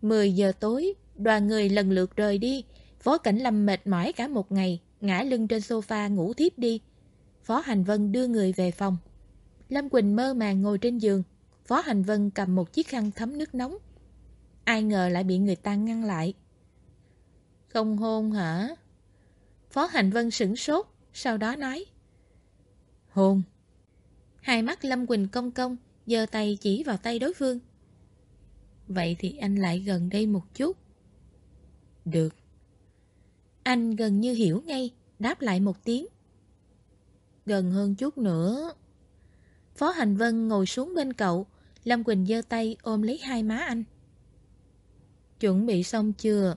Speaker 1: 10 giờ tối, đoàn người lần lượt rời đi. Phó Cảnh Lâm mệt mỏi cả một ngày, ngã lưng trên sofa ngủ thiếp đi. Phó Hành Vân đưa người về phòng. Lâm Quỳnh mơ màng ngồi trên giường. Phó Hành Vân cầm một chiếc khăn thấm nước nóng. Ai ngờ lại bị người ta ngăn lại. Không hôn hả? Phó Hành Vân sửng sốt, sau đó nói. Hôn. Hai mắt Lâm Quỳnh công công, giơ tay chỉ vào tay đối phương. Vậy thì anh lại gần đây một chút. Được. Anh gần như hiểu ngay, đáp lại một tiếng. Gần hơn chút nữa. Phó Hành Vân ngồi xuống bên cậu, Lâm Quỳnh giơ tay ôm lấy hai má anh. Chuẩn bị xong chưa?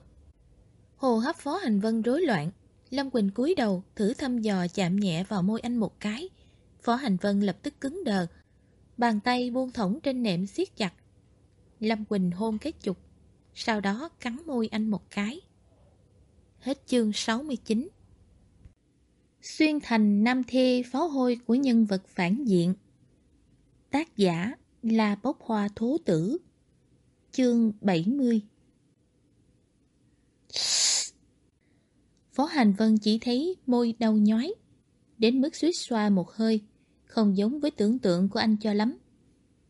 Speaker 1: Hồ hấp Phó Hành Vân rối loạn. Lâm Quỳnh cúi đầu, thử thăm dò chạm nhẹ vào môi anh một cái. Phó Hành Vân lập tức cứng đờ. Bàn tay buông thõng trên nệm siết chặt. Lâm Quỳnh hôn cái chục, sau đó cắn môi anh một cái. Hết chương 69 Xuyên thành nam thê phó hôi của nhân vật phản diện Tác giả là bốc hoa thố tử Chương 70 Phó Hành Vân chỉ thấy môi đau nhói, Đến mức suýt xoa một hơi, Không giống với tưởng tượng của anh cho lắm.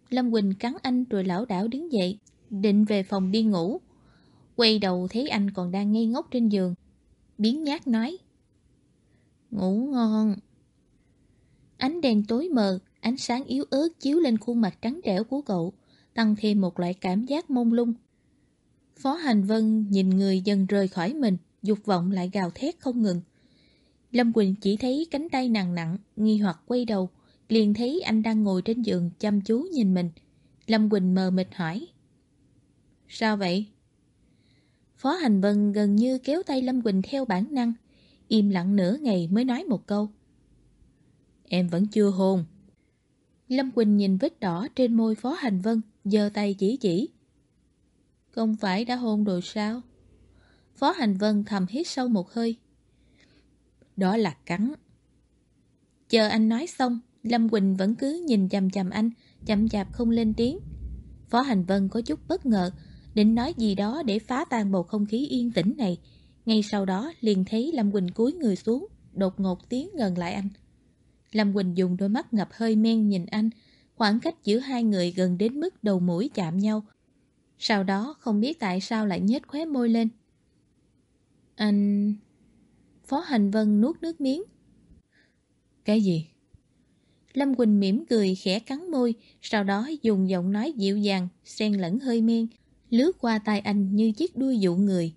Speaker 1: Lâm Quỳnh cắn anh rồi lão đảo đứng dậy, Định về phòng đi ngủ. Quay đầu thấy anh còn đang ngây ngốc trên giường, Biến nhát nói, Ngủ ngon. Ánh đèn tối mờ, Ánh sáng yếu ớt chiếu lên khuôn mặt trắng trẻo của cậu, Tăng thêm một loại cảm giác mông lung. Phó Hành Vân nhìn người dần rời khỏi mình. Dục vọng lại gào thét không ngừng Lâm Quỳnh chỉ thấy cánh tay nặng nặng, Nghi hoặc quay đầu, Liền thấy anh đang ngồi trên giường chăm chú nhìn mình Lâm Quỳnh mờ mịt hỏi, Sao vậy? Phó Hành Vân gần như kéo tay Lâm Quỳnh theo bản năng, Im lặng nửa ngày mới nói một câu, Em vẫn chưa hôn Lâm Quỳnh nhìn vết đỏ trên môi Phó Hành Vân, giơ tay chỉ chỉ, Không phải đã hôn rồi sao? Phó Hành Vân thầm hít sâu một hơi. Đó là cắn. Chờ anh nói xong, Lâm Quỳnh vẫn cứ nhìn chầm chầm anh, Chậm chạp không lên tiếng. Phó Hành Vân có chút bất ngờ, Định nói gì đó để phá tan bầu không khí yên tĩnh này. Ngay sau đó liền thấy Lâm Quỳnh cúi người xuống, Đột ngột tiến gần lại anh. Lâm Quỳnh dùng đôi mắt ngập hơi men nhìn anh, Khoảng cách giữa hai người gần đến mức đầu mũi chạm nhau. Sau đó không biết tại sao lại nhếch khóe môi lên. Anh... Phó Hành Vân nuốt nước miếng Cái gì? Lâm Quỳnh mỉm cười khẽ cắn môi, sau đó dùng giọng nói dịu dàng, xen lẫn hơi men, lướt qua tay anh như chiếc đuôi dụ người.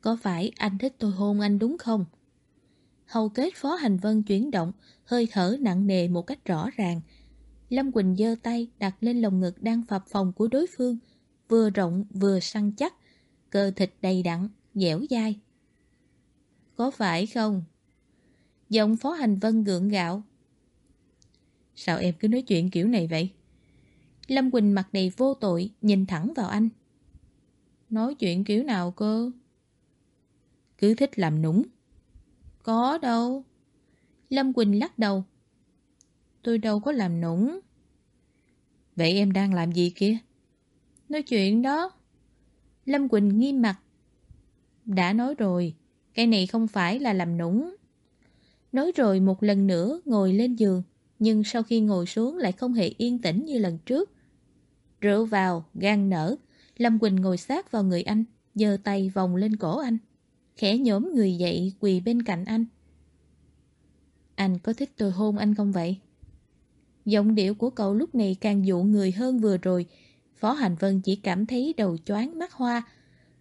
Speaker 1: Có phải anh thích tôi hôn anh đúng không? Hầu kết Phó Hành Vân chuyển động, hơi thở nặng nề một cách rõ ràng. Lâm Quỳnh giơ tay đặt lên lồng ngực đang phập phòng của đối phương, vừa rộng vừa săn chắc, cơ thịt đầy đặn, dẻo dai. Có phải không? Giọng Phó Hành Vân gượng gạo, Sao em cứ nói chuyện kiểu này vậy? Lâm Quỳnh mặt đầy vô tội, nhìn thẳng vào anh. Nói chuyện kiểu nào cơ? Cứ thích làm nũng. Có đâu. Lâm Quỳnh lắc đầu. Tôi đâu có làm nũng. Vậy em đang làm gì kia? Nói chuyện đó. Lâm Quỳnh nghiêm mặt. Đã nói rồi, cái này không phải là làm nũng. Nói rồi một lần nữa ngồi lên giường, nhưng sau khi ngồi xuống lại không hề yên tĩnh như lần trước. Rượu vào, gan nở, Lâm Quỳnh ngồi sát vào người anh, giơ tay vòng lên cổ anh, khẽ nhổm người dậy quỳ bên cạnh anh. Anh có thích tôi hôn anh không vậy? Giọng điệu của cậu lúc này càng dụ người hơn vừa rồi. Phó Hành Vân chỉ cảm thấy đầu choáng mắt hoa.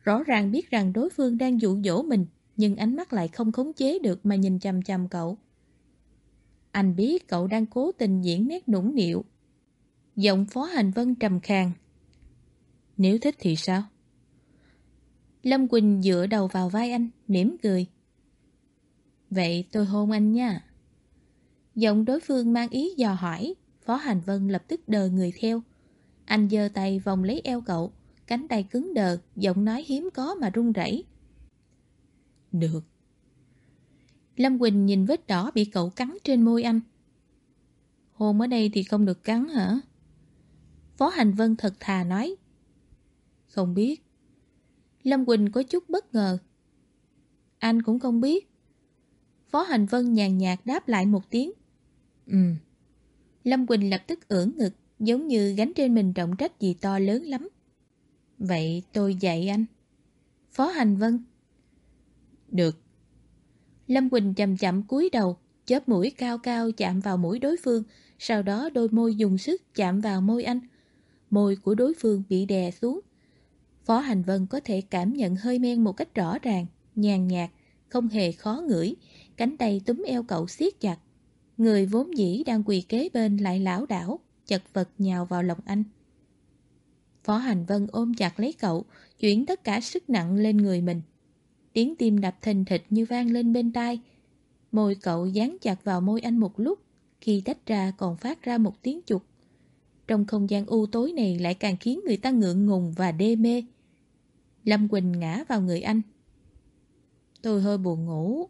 Speaker 1: Rõ ràng biết rằng đối phương đang dụ dỗ mình, nhưng ánh mắt lại không khống chế được mà nhìn chăm chăm cậu. Anh biết cậu đang cố tình diễn nét nũng nịu. Giọng Phó Hành Vân trầm khang. Nếu thích thì sao? Lâm Quỳnh dựa đầu vào vai anh, mỉm cười. Vậy tôi hôn anh nha. Giọng đối phương mang ý dò hỏi, Phó Hành Vân lập tức đờ người theo. Anh giơ tay vòng lấy eo cậu, cánh tay cứng đờ, giọng nói hiếm có mà run rẩy. Được. Lâm Quỳnh nhìn vết đỏ bị cậu cắn trên môi anh. Hôn ở đây thì không được cắn hả? Phó Hành Vân thật thà nói. Không biết. Lâm Quỳnh có chút bất ngờ. Anh cũng không biết. Phó Hành Vân nhàn nhạt đáp lại một tiếng. Ừ. Lâm Quỳnh lập tức ưỡn ngực, giống như gánh trên mình trọng trách gì to lớn lắm. Vậy tôi dạy anh. Phó Hành Vân. Được. Lâm Quỳnh chậm chậm cúi đầu, chớp mũi cao cao chạm vào mũi đối phương, sau đó đôi môi dùng sức chạm vào môi anh. Môi của đối phương bị đè xuống. Phó Hành Vân có thể cảm nhận hơi men một cách rõ ràng, nhàn nhạt, không hề khó ngửi, cánh tay túm eo cậu siết chặt. Người vốn dĩ đang quỳ kế bên lại lão đảo, chật vật nhào vào lòng anh. Phó Hành Vân ôm chặt lấy cậu, chuyển tất cả sức nặng lên người mình. Tiếng tim đập thình thịch như vang lên bên tai. Môi cậu dán chặt vào môi anh một lúc, khi tách ra còn phát ra một tiếng chục. Trong không gian u tối này lại càng khiến người ta ngượng ngùng và đê mê. Lâm Quỳnh ngã vào người anh. Tôi hơi buồn ngủ.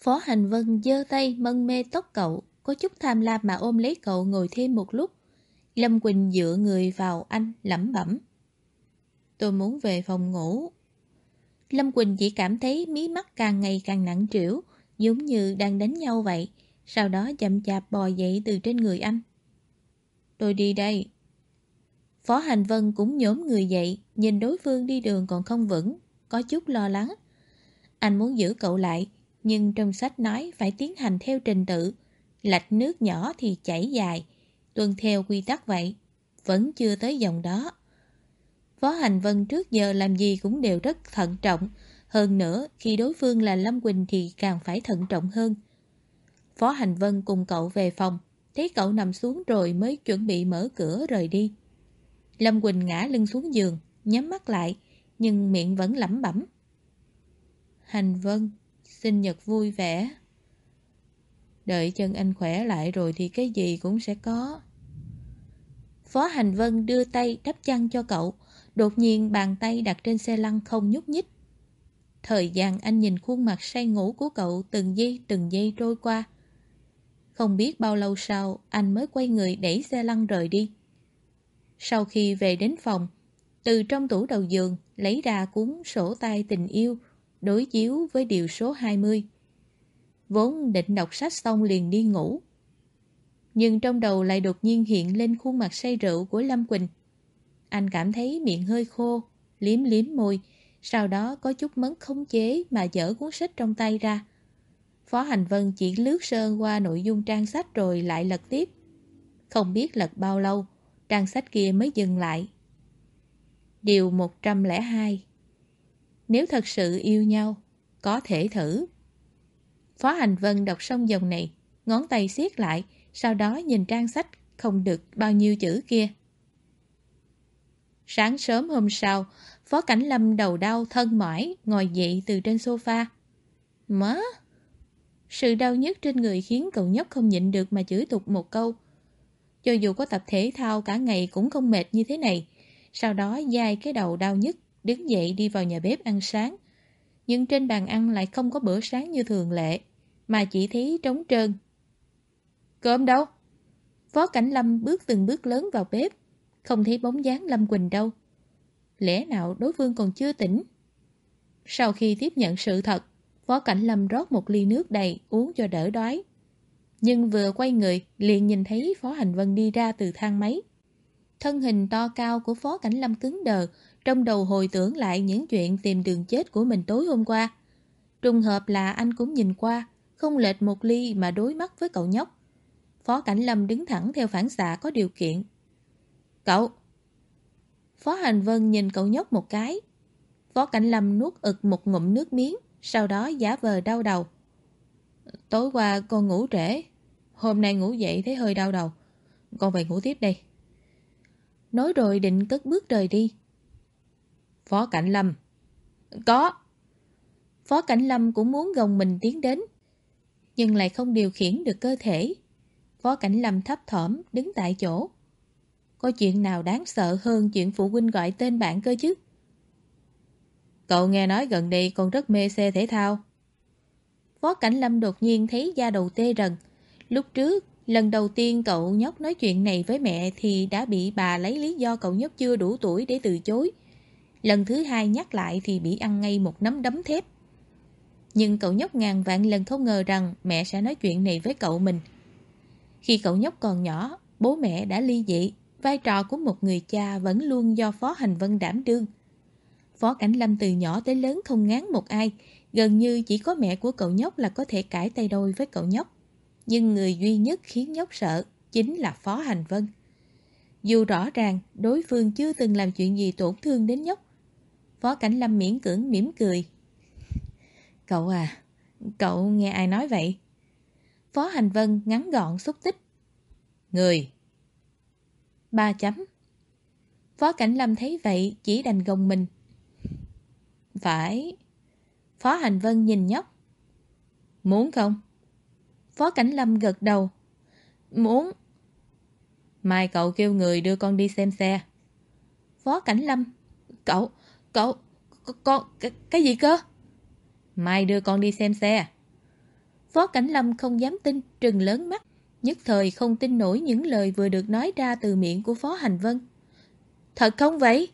Speaker 1: Phó Hành Vân giơ tay mân mê tóc cậu, có chút tham lam mà ôm lấy cậu ngồi thêm một lúc. Lâm Quỳnh dựa người vào anh lẩm bẩm. Tôi muốn về phòng ngủ. Lâm Quỳnh chỉ cảm thấy mí mắt càng ngày càng nặng trĩu, giống như đang đánh nhau vậy. Sau đó chậm chạp bò dậy từ trên người anh. Tôi đi đây. Phó Hành Vân cũng nhổm người dậy, nhìn đối phương đi đường còn không vững, có chút lo lắng. Anh muốn giữ cậu lại, nhưng trong sách nói phải tiến hành theo trình tự. Lạch nước nhỏ thì chảy dài, tuân theo quy tắc vậy. Vẫn chưa tới dòng đó. Phó Hành Vân trước giờ làm gì cũng đều rất thận trọng. Hơn nữa, khi đối phương là Lâm Quỳnh thì càng phải thận trọng hơn. Phó Hành Vân cùng cậu về phòng, thấy cậu nằm xuống rồi mới chuẩn bị mở cửa rời đi. Lâm Quỳnh ngã lưng xuống giường, nhắm mắt lại, nhưng miệng vẫn lẩm bẩm. Hành Vân, sinh nhật vui vẻ. Đợi chân anh khỏe lại rồi thì cái gì cũng sẽ có. Phó Hành Vân đưa tay đắp chăn cho cậu, đột nhiên bàn tay đặt trên xe lăn không nhúc nhích. Thời gian anh nhìn khuôn mặt say ngủ của cậu từng giây từng giây trôi qua. Không biết bao lâu sau, anh mới quay người đẩy xe lăn rời đi. Sau khi về đến phòng, từ trong tủ đầu giường lấy ra cuốn sổ tay tình yêu, đối chiếu với điều số 20. Vốn định đọc sách xong liền đi ngủ. Nhưng trong đầu lại đột nhiên hiện lên khuôn mặt say rượu của Lâm Quỳnh. Anh cảm thấy miệng hơi khô, liếm liếm môi, sau đó có chút mấn không chế mà dở cuốn sách trong tay ra. Phó Hành Vân chỉ lướt sơn qua nội dung trang sách rồi lại lật tiếp. Không biết lật bao lâu, trang sách kia mới dừng lại. Điều 102 Nếu thật sự yêu nhau, có thể thử. Phó Hành Vân đọc xong dòng này, ngón tay siết lại, sau đó nhìn trang sách không được bao nhiêu chữ kia. Sáng sớm hôm sau, Phó Cảnh Lâm đầu đau thân mỏi, ngồi dậy từ trên sofa. Má! Sự đau nhức trên người khiến cậu nhóc không nhịn được mà chửi tục một câu. Cho dù có tập thể thao cả ngày cũng không mệt như thế này. Sau đó dai cái đầu đau nhức, đứng dậy đi vào nhà bếp ăn sáng. Nhưng trên bàn ăn lại không có bữa sáng như thường lệ, mà chỉ thấy trống trơn. Cơm đâu? Phó Cảnh Lâm bước từng bước lớn vào bếp, không thấy bóng dáng Lâm Quỳnh đâu. Lẽ nào đối phương còn chưa tỉnh? Sau khi tiếp nhận sự thật, Phó Cảnh Lâm rót một ly nước đầy uống cho đỡ đói. Nhưng vừa quay người, liền nhìn thấy Phó Hành Vân đi ra từ thang máy. Thân hình to cao của Phó Cảnh Lâm cứng đờ, trong đầu hồi tưởng lại những chuyện tìm đường chết của mình tối hôm qua. Trùng hợp là anh cũng nhìn qua, không lệch một ly mà đối mắt với cậu nhóc. Phó Cảnh Lâm đứng thẳng theo phản xạ có điều kiện. Cậu! Phó Hành Vân nhìn cậu nhóc một cái. Phó Cảnh Lâm nuốt ực một ngụm nước miếng, sau đó giả vờ đau đầu. Tối qua con ngủ trễ, hôm nay ngủ dậy thấy hơi đau đầu. Con về ngủ tiếp đây. Nói rồi định cất bước rời đi. Phó Cảnh Lâm Có Phó Cảnh Lâm cũng muốn gồng mình tiến đến Nhưng lại không điều khiển được cơ thể Phó Cảnh Lâm thấp thỏm, đứng tại chỗ Có chuyện nào đáng sợ hơn chuyện phụ huynh gọi tên bạn cơ chứ Cậu nghe nói gần đây con rất mê xe thể thao Phó Cảnh Lâm đột nhiên thấy da đầu tê rần Lúc trước, Lần đầu tiên cậu nhóc nói chuyện này với mẹ thì đã bị bà lấy lý do cậu nhóc chưa đủ tuổi để từ chối. Lần thứ hai nhắc lại thì bị ăn ngay một nắm đấm thép. Nhưng cậu nhóc ngàn vạn lần không ngờ rằng mẹ sẽ nói chuyện này với cậu mình. Khi cậu nhóc còn nhỏ, bố mẹ đã ly dị, vai trò của một người cha vẫn luôn do Phó Hành Vân đảm đương. Phó Cảnh Lâm từ nhỏ tới lớn không ngán một ai, gần như chỉ có mẹ của cậu nhóc là có thể cãi tay đôi với cậu nhóc. Nhưng người duy nhất khiến nhóc sợ chính là Phó Hành Vân. Dù rõ ràng đối phương chưa từng làm chuyện gì tổn thương đến nhóc. Phó Cảnh Lâm miễn cưỡng mỉm cười. Cậu à, cậu nghe ai nói vậy? Phó Hành Vân ngắn gọn xúc tích. Người. Ba chấm. Phó Cảnh Lâm thấy vậy chỉ đành gồng mình. Phải. Phó Hành Vân nhìn nhóc. Muốn không? Phó Cảnh Lâm gật đầu. Muốn. Mai cậu kêu người đưa con đi xem xe. Phó Cảnh Lâm. Cậu, cậu, con, cái, cái gì cơ? Mai đưa con đi xem xe. Phó Cảnh Lâm không dám tin, trừng lớn mắt. Nhất thời không tin nổi những lời vừa được nói ra từ miệng của Phó Hành Vân. Thật không vậy?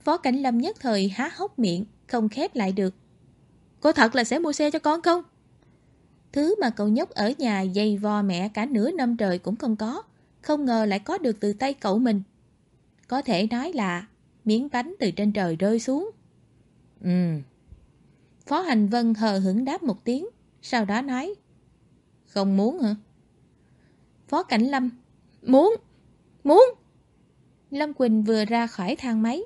Speaker 1: Phó Cảnh Lâm nhất thời há hốc miệng, không khép lại được. Có thật là sẽ mua xe cho con không? Thứ mà cậu nhóc ở nhà dày vò mẹ cả nửa năm trời cũng không có. Không ngờ lại có được từ tay cậu mình. Có thể nói là miếng bánh từ trên trời rơi xuống. Ừ. Phó Hành Vân hờ hững đáp một tiếng, sau đó nói. Không muốn hả? Phó Cảnh Lâm. Muốn! Muốn! Lâm Quỳnh vừa ra khỏi thang máy.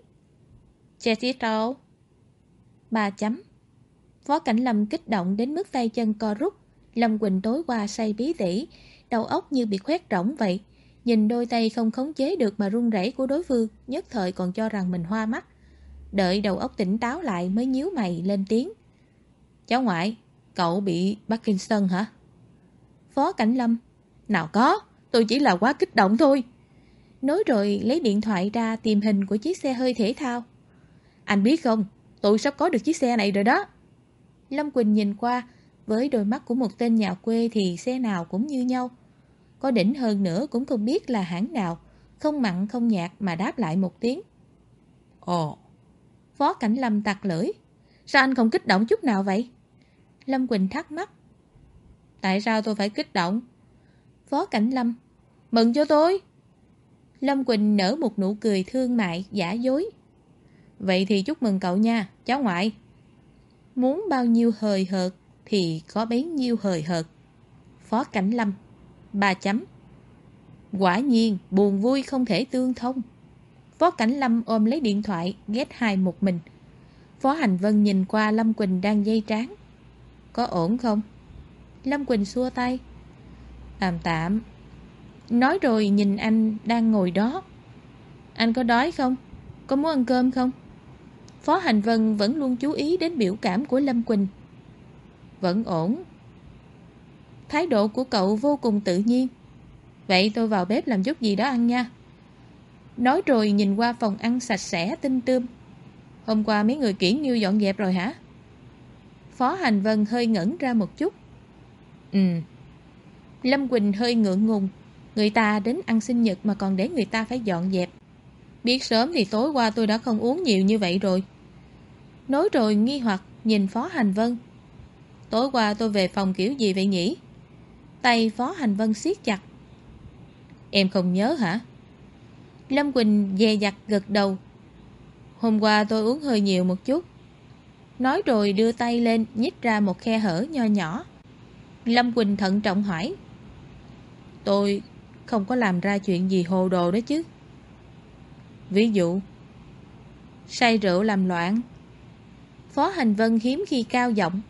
Speaker 1: Chesito. Ba chấm. Phó Cảnh Lâm kích động đến mức tay chân co rút. Lâm Quỳnh tối qua say bí tỉ, đầu óc như bị khoét rỗng vậy. Nhìn đôi tay không khống chế được mà run rẩy của đối phương, nhất thời còn cho rằng mình hoa mắt. Đợi đầu óc tỉnh táo lại mới nhíu mày lên tiếng. Cháu ngoại, cậu bị Parkinson hả? Phó Cảnh Lâm, nào có, tôi chỉ là quá kích động thôi. Nói rồi lấy điện thoại ra tìm hình của chiếc xe hơi thể thao. Anh biết không, tôi sắp có được chiếc xe này rồi đó. Lâm Quỳnh nhìn qua, với đôi mắt của một tên nhà quê thì xe nào cũng như nhau. Có đỉnh hơn nữa cũng không biết là hãng nào, không mặn không nhạt mà đáp lại một tiếng. Ồ, Phó Cảnh Lâm tặc lưỡi. Sao anh không kích động chút nào vậy? Lâm Quỳnh thắc mắc. Tại sao tôi phải kích động? Phó Cảnh Lâm. Mừng cho tôi. Lâm Quỳnh nở một nụ cười thương mại, giả dối. Vậy thì chúc mừng cậu nha, cháu ngoại. Muốn bao nhiêu hời hợt thì có bấy nhiêu hời hợt. Phó Cảnh Lâm Ba chấm Quả nhiên, buồn vui không thể tương thông. Phó Cảnh Lâm ôm lấy điện thoại, ghét hai một mình. Phó Hành Vân nhìn qua Lâm Quỳnh đang dây tráng. Có ổn không? Lâm Quỳnh xua tay. Tạm tạm. Nói rồi nhìn anh đang ngồi đó. Anh có đói không? Có muốn ăn cơm không? Phó Hành Vân vẫn luôn chú ý đến biểu cảm của Lâm Quỳnh. Vẫn ổn. Thái độ của cậu vô cùng tự nhiên. Vậy tôi vào bếp làm chút gì đó ăn nha. Nói rồi nhìn qua phòng ăn sạch sẽ, tinh tươm. Hôm qua mấy người kiển như dọn dẹp rồi hả? Phó Hành Vân hơi ngẩn ra một chút. Ừ. Lâm Quỳnh hơi ngượng ngùng. Người ta đến ăn sinh nhật mà còn để người ta phải dọn dẹp. Biết sớm thì tối qua tôi đã không uống nhiều như vậy rồi. Nói rồi nghi hoặc nhìn Phó Hành Vân Tối qua tôi về phòng kiểu gì vậy nhỉ? Tay Phó Hành Vân siết chặt. Em không nhớ hả? Lâm Quỳnh dè dặt gật đầu. Hôm qua tôi uống hơi nhiều một chút. Nói rồi đưa tay lên nhích ra một khe hở nho nhỏ. Lâm Quỳnh thận trọng hỏi.
Speaker 2: Tôi không có làm ra chuyện gì hồ đồ đó chứ. Ví dụ, say rượu làm loạn.
Speaker 1: Phó Hành Vân hiếm khi cao giọng.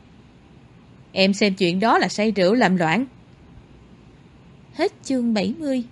Speaker 2: Em xem chuyện đó là say rượu làm loạn.
Speaker 1: Hết chương 70